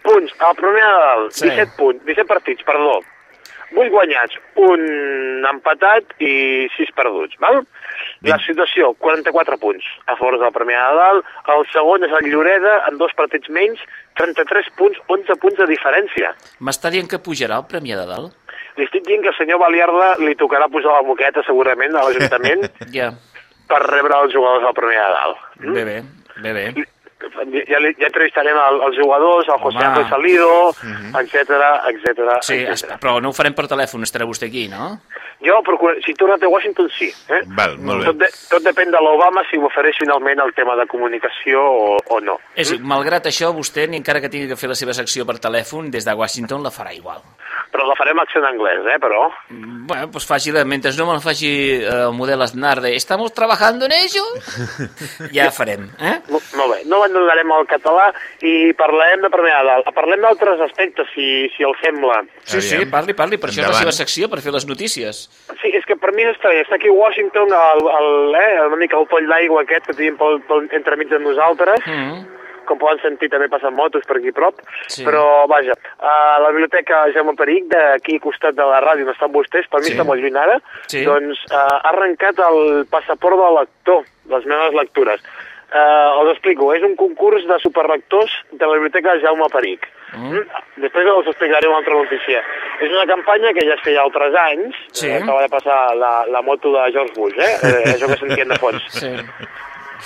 Punts. El primer de dalt, Sí. 17 punts, 17 partits, perdó. 8 guanyats, un empatat i 6 perduts, val? La situació, 44 punts a favor del primer de dalt. El segon és el Lloreda, amb dos partits menys, 33 punts, 11 punts de diferència. M'està dient que pujarà el premià de dalt? Li estic dient que al senyor Baliarda li tocarà posar la moqueta segurament a l'Ajuntament Ja, per rebre els jugadors del primer de dalt. Mm? bé, bé, bé, bé. Ja, li- ja entrevistarem el, els jugadors, el José. Ángel Salido, etcètera, etcètera, Sí, es, etcètera. però no ho farem per telèfon, estarà vostè aquí, no? Jo, procura, si torna a Washington, sí. Eh? Val, molt Tot, bé. de, tot depèn de l'Obama si m'ofereix finalment el tema de comunicació o, o no. És, mm? malgrat això, vostè, ni encara que tingui que fer la seva secció per telèfon, des de Washington la farà igual. Però la farem accent anglès, eh, però... Bueno, pues fàcil, mentre no me la faci eh, el model Aznar de «Estamos trabajando en ello?» ja farem, eh? Mo- Molt bé, no abandonarem el català i parlarem de de Dalt. Parlem d'altres aspectes, si, si els sembla. Sí, sí, parli, parli, per això és la Endavant. seva secció, per fer les notícies. Sí, és que per mi és estrany. Està aquí a Washington, el, el, eh, una mica el poll d'aigua aquest que tenim pel, pel, entremig de nosaltres. Mm. Com poden sentir, també passen motos per aquí a prop. Sí. Però, vaja, a la biblioteca Jaume Peric, d'aquí costat de la ràdio on estan vostès, per mi Sí. està molt lluny ara, Sí. doncs eh, ha arrencat el passaport de lector, les meves lectures. Eh, els explico, és un concurs de superlectors de la biblioteca Jaume Peric. Mm. Després us explicaré una altra notícia. És una campanya que ja es feia altres anys, Sí. eh, acaba de passar la, la moto de George Bush, eh? eh això que sentíem de fons. Sí.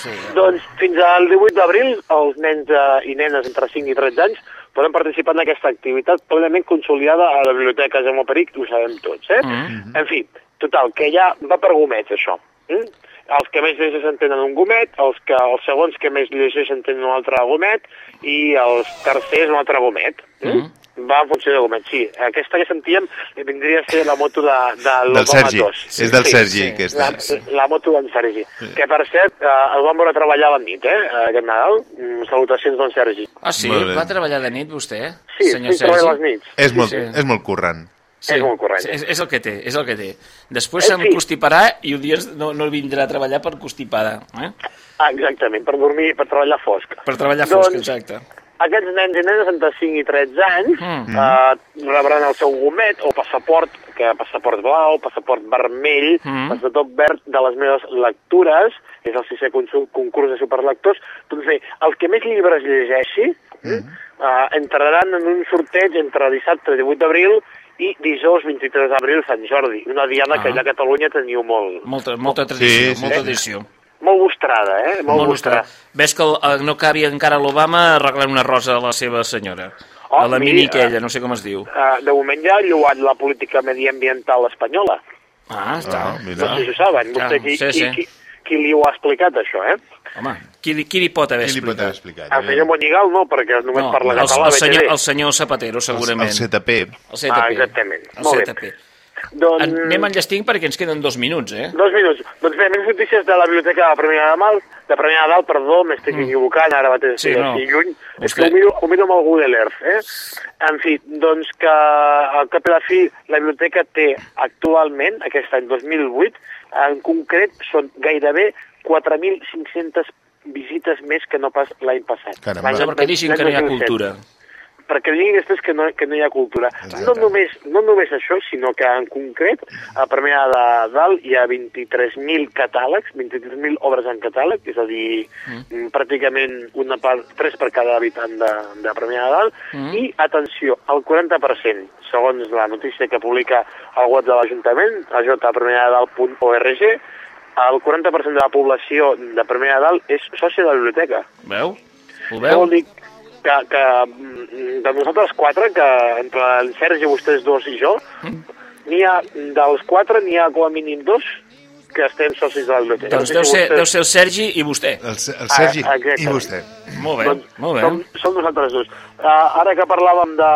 sí. Doncs fins al 18 d'abril, els nens eh, i nenes entre 5 i 13 anys poden participar en aquesta activitat plenament consolidada a la Biblioteca Jaume Peric, ho sabem tots, eh? Mm. En fi, total, que ja va per gomets, això. Mm? Els que més llegeixen tenen un gomet, els, que, els segons que més llegeixen tenen un altre gomet i els tercers un altre gomet. Mm? Va en funció de gomet, sí. Aquesta que sentíem vindria a ser la moto de, de Del Sergi. 2. És del Sí, Sergi, sí. aquesta. la, la moto d'en Sergi. Que, per cert, eh, el vam veure treballar a la nit, eh, aquest Nadal. Mm, salutacions d'en Sergi. Ah, sí? Va treballar de nit, vostè, Sí, senyor sí, treballa a les Sergi? nits. És molt, sí. és molt currant. És molt corrent. És, és el que té, és el que té. Després En se'm fi. constiparà i un dia no, no vindrà a treballar per constipada. Eh? Ah, exactament, per dormir, per treballar fosc. Per treballar fosc, Doncs- exacte. Aquests nens i nenes entre 5 i 13 anys Mm. eh, rebran el seu gomet o passaport, que passaport blau, passaport vermell, Mm. passaport verd de les meves lectures, és el sisè concurs de superlectors. Doncs bé, el que més llibres llegeixi eh, entraran en un sorteig entre dissabte 18 d'abril i dijous 23 d'abril Sant Jordi, una diada que Ah. allà a Catalunya teniu molt, Molta, molta tradició, Sí, sí, molta tradició. molt mostrada, eh? Molt, Molt mostrada. mostrada. Ves que el, eh, no acabi encara l'Obama arreglant una rosa a la seva senyora. Oh, a la miri, mini aquella, no sé com es diu. Uh, de moment ja ha lloat la política mediambiental espanyola. Ah, està. Ah, mira. No sé si ho saben. Ja, Vostè, qui, sí, qui, sí. qui, qui li ho ha explicat, això, eh? Home, qui, li- qui li pot haver Qui li pot explicat? haver explicat? El senyor Monigal no, perquè només No, parla el, català. el, senyor, BTV. el senyor Zapatero, segurament. El ZP. El ZP. Ah, exactament. El Molt bé. ZP. Doncs... En, anem enllestint perquè ens queden dos minuts, eh? Dos minuts. Doncs bé, més notícies de la biblioteca de Premià de Mal, de Premià de Dalt, perdó, m'estic equivocant, ara mateix Mm. Sí, estic no. aquí lluny. És Vostè- que ho miro, ho miro amb el Google Earth, eh? En fi, doncs que al cap i la fi la biblioteca té actualment, aquest any 2008, en concret són gairebé 4.500 visites més que no pas l'any passat. Caramba. L'any perquè diguin que no hi ha 2007. cultura. perquè diguin després que no, que no hi ha cultura. No només, no només això, sinó que en concret a Premià de Dalt hi ha 23.000 catàlegs, 23.000 obres en catàleg, és a dir, mm. pràcticament una part, tres per cada habitant de, de Premià de Dalt, Mm. i, atenció, el 40%, segons la notícia que publica el web de l'Ajuntament, ajpremiadadalt.org, el 40% de la població de de Dalt és sòcia de la biblioteca. Veu? Ho Això veu? vol dir que, que mm, de nosaltres quatre, que entre el Sergi, vostès dos i jo, n'hi ha, dels quatre n'hi ha com a mínim dos que estem socis de la biblioteca. Doncs No sé deu ser, deu ser el Sergi i vostè. El, el Sergi Ah, exacte. i vostè. Molt bé, Doncs molt bé. Som, som nosaltres dos. Uh, ara que parlàvem de,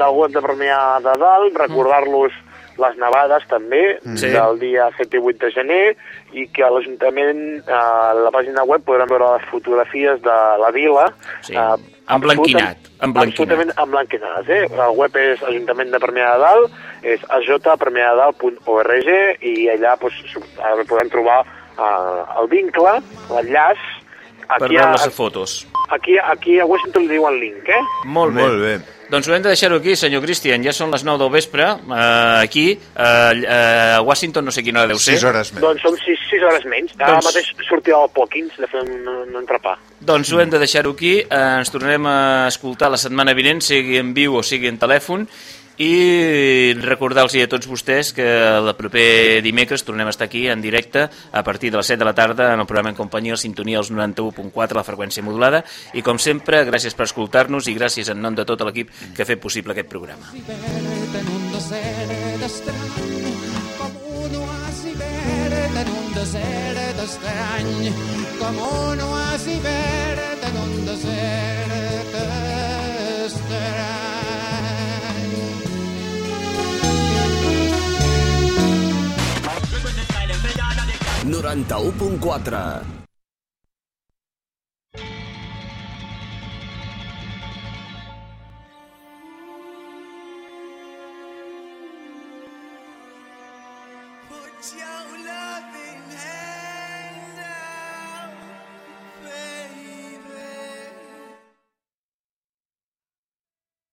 del web de Premià de Dalt, recordar-los les nevades també, Sí. del dia 7 i 8 de gener, i que a l'Ajuntament, a la pàgina web, podran veure les fotografies de la vila. Sí, eh, emblanquinat, emblanquinat. Absolutament emblanquinades. Eh? El web és Ajuntament de Premià de Dalt, és ajpremiadadalt.org, i allà doncs, su- podem trobar uh, el vincle, l'enllaç, Per Aquí, veure a, les fotos. aquí, aquí a Washington li diuen link, eh? Molt bé. Molt bé. Doncs ho hem de deixar-ho aquí, senyor Cristian. Ja són les 9 del vespre. Uh, aquí, uh, uh, a Washington, no sé quina hora deu ser. Sis hores més. Doncs són 6, 6 hores menys. Ara Doncs- mateix sortia el Pokins de fer un, un entrepà. Doncs ho hem de deixar-ho aquí. Uh, ens tornarem a escoltar la setmana vinent, sigui en viu o sigui en telèfon. I recordar-los a tots vostès que el proper dimecres tornem a estar aquí en directe a partir de les 7 de la tarda en el programa en companyia, el Sintonia als 91.4, la freqüència modulada. I com sempre, gràcies per escoltar-nos i gràcies en nom de tot l'equip que ha fet possible aquest programa. com un oasi verd en un desert estrany, 91.4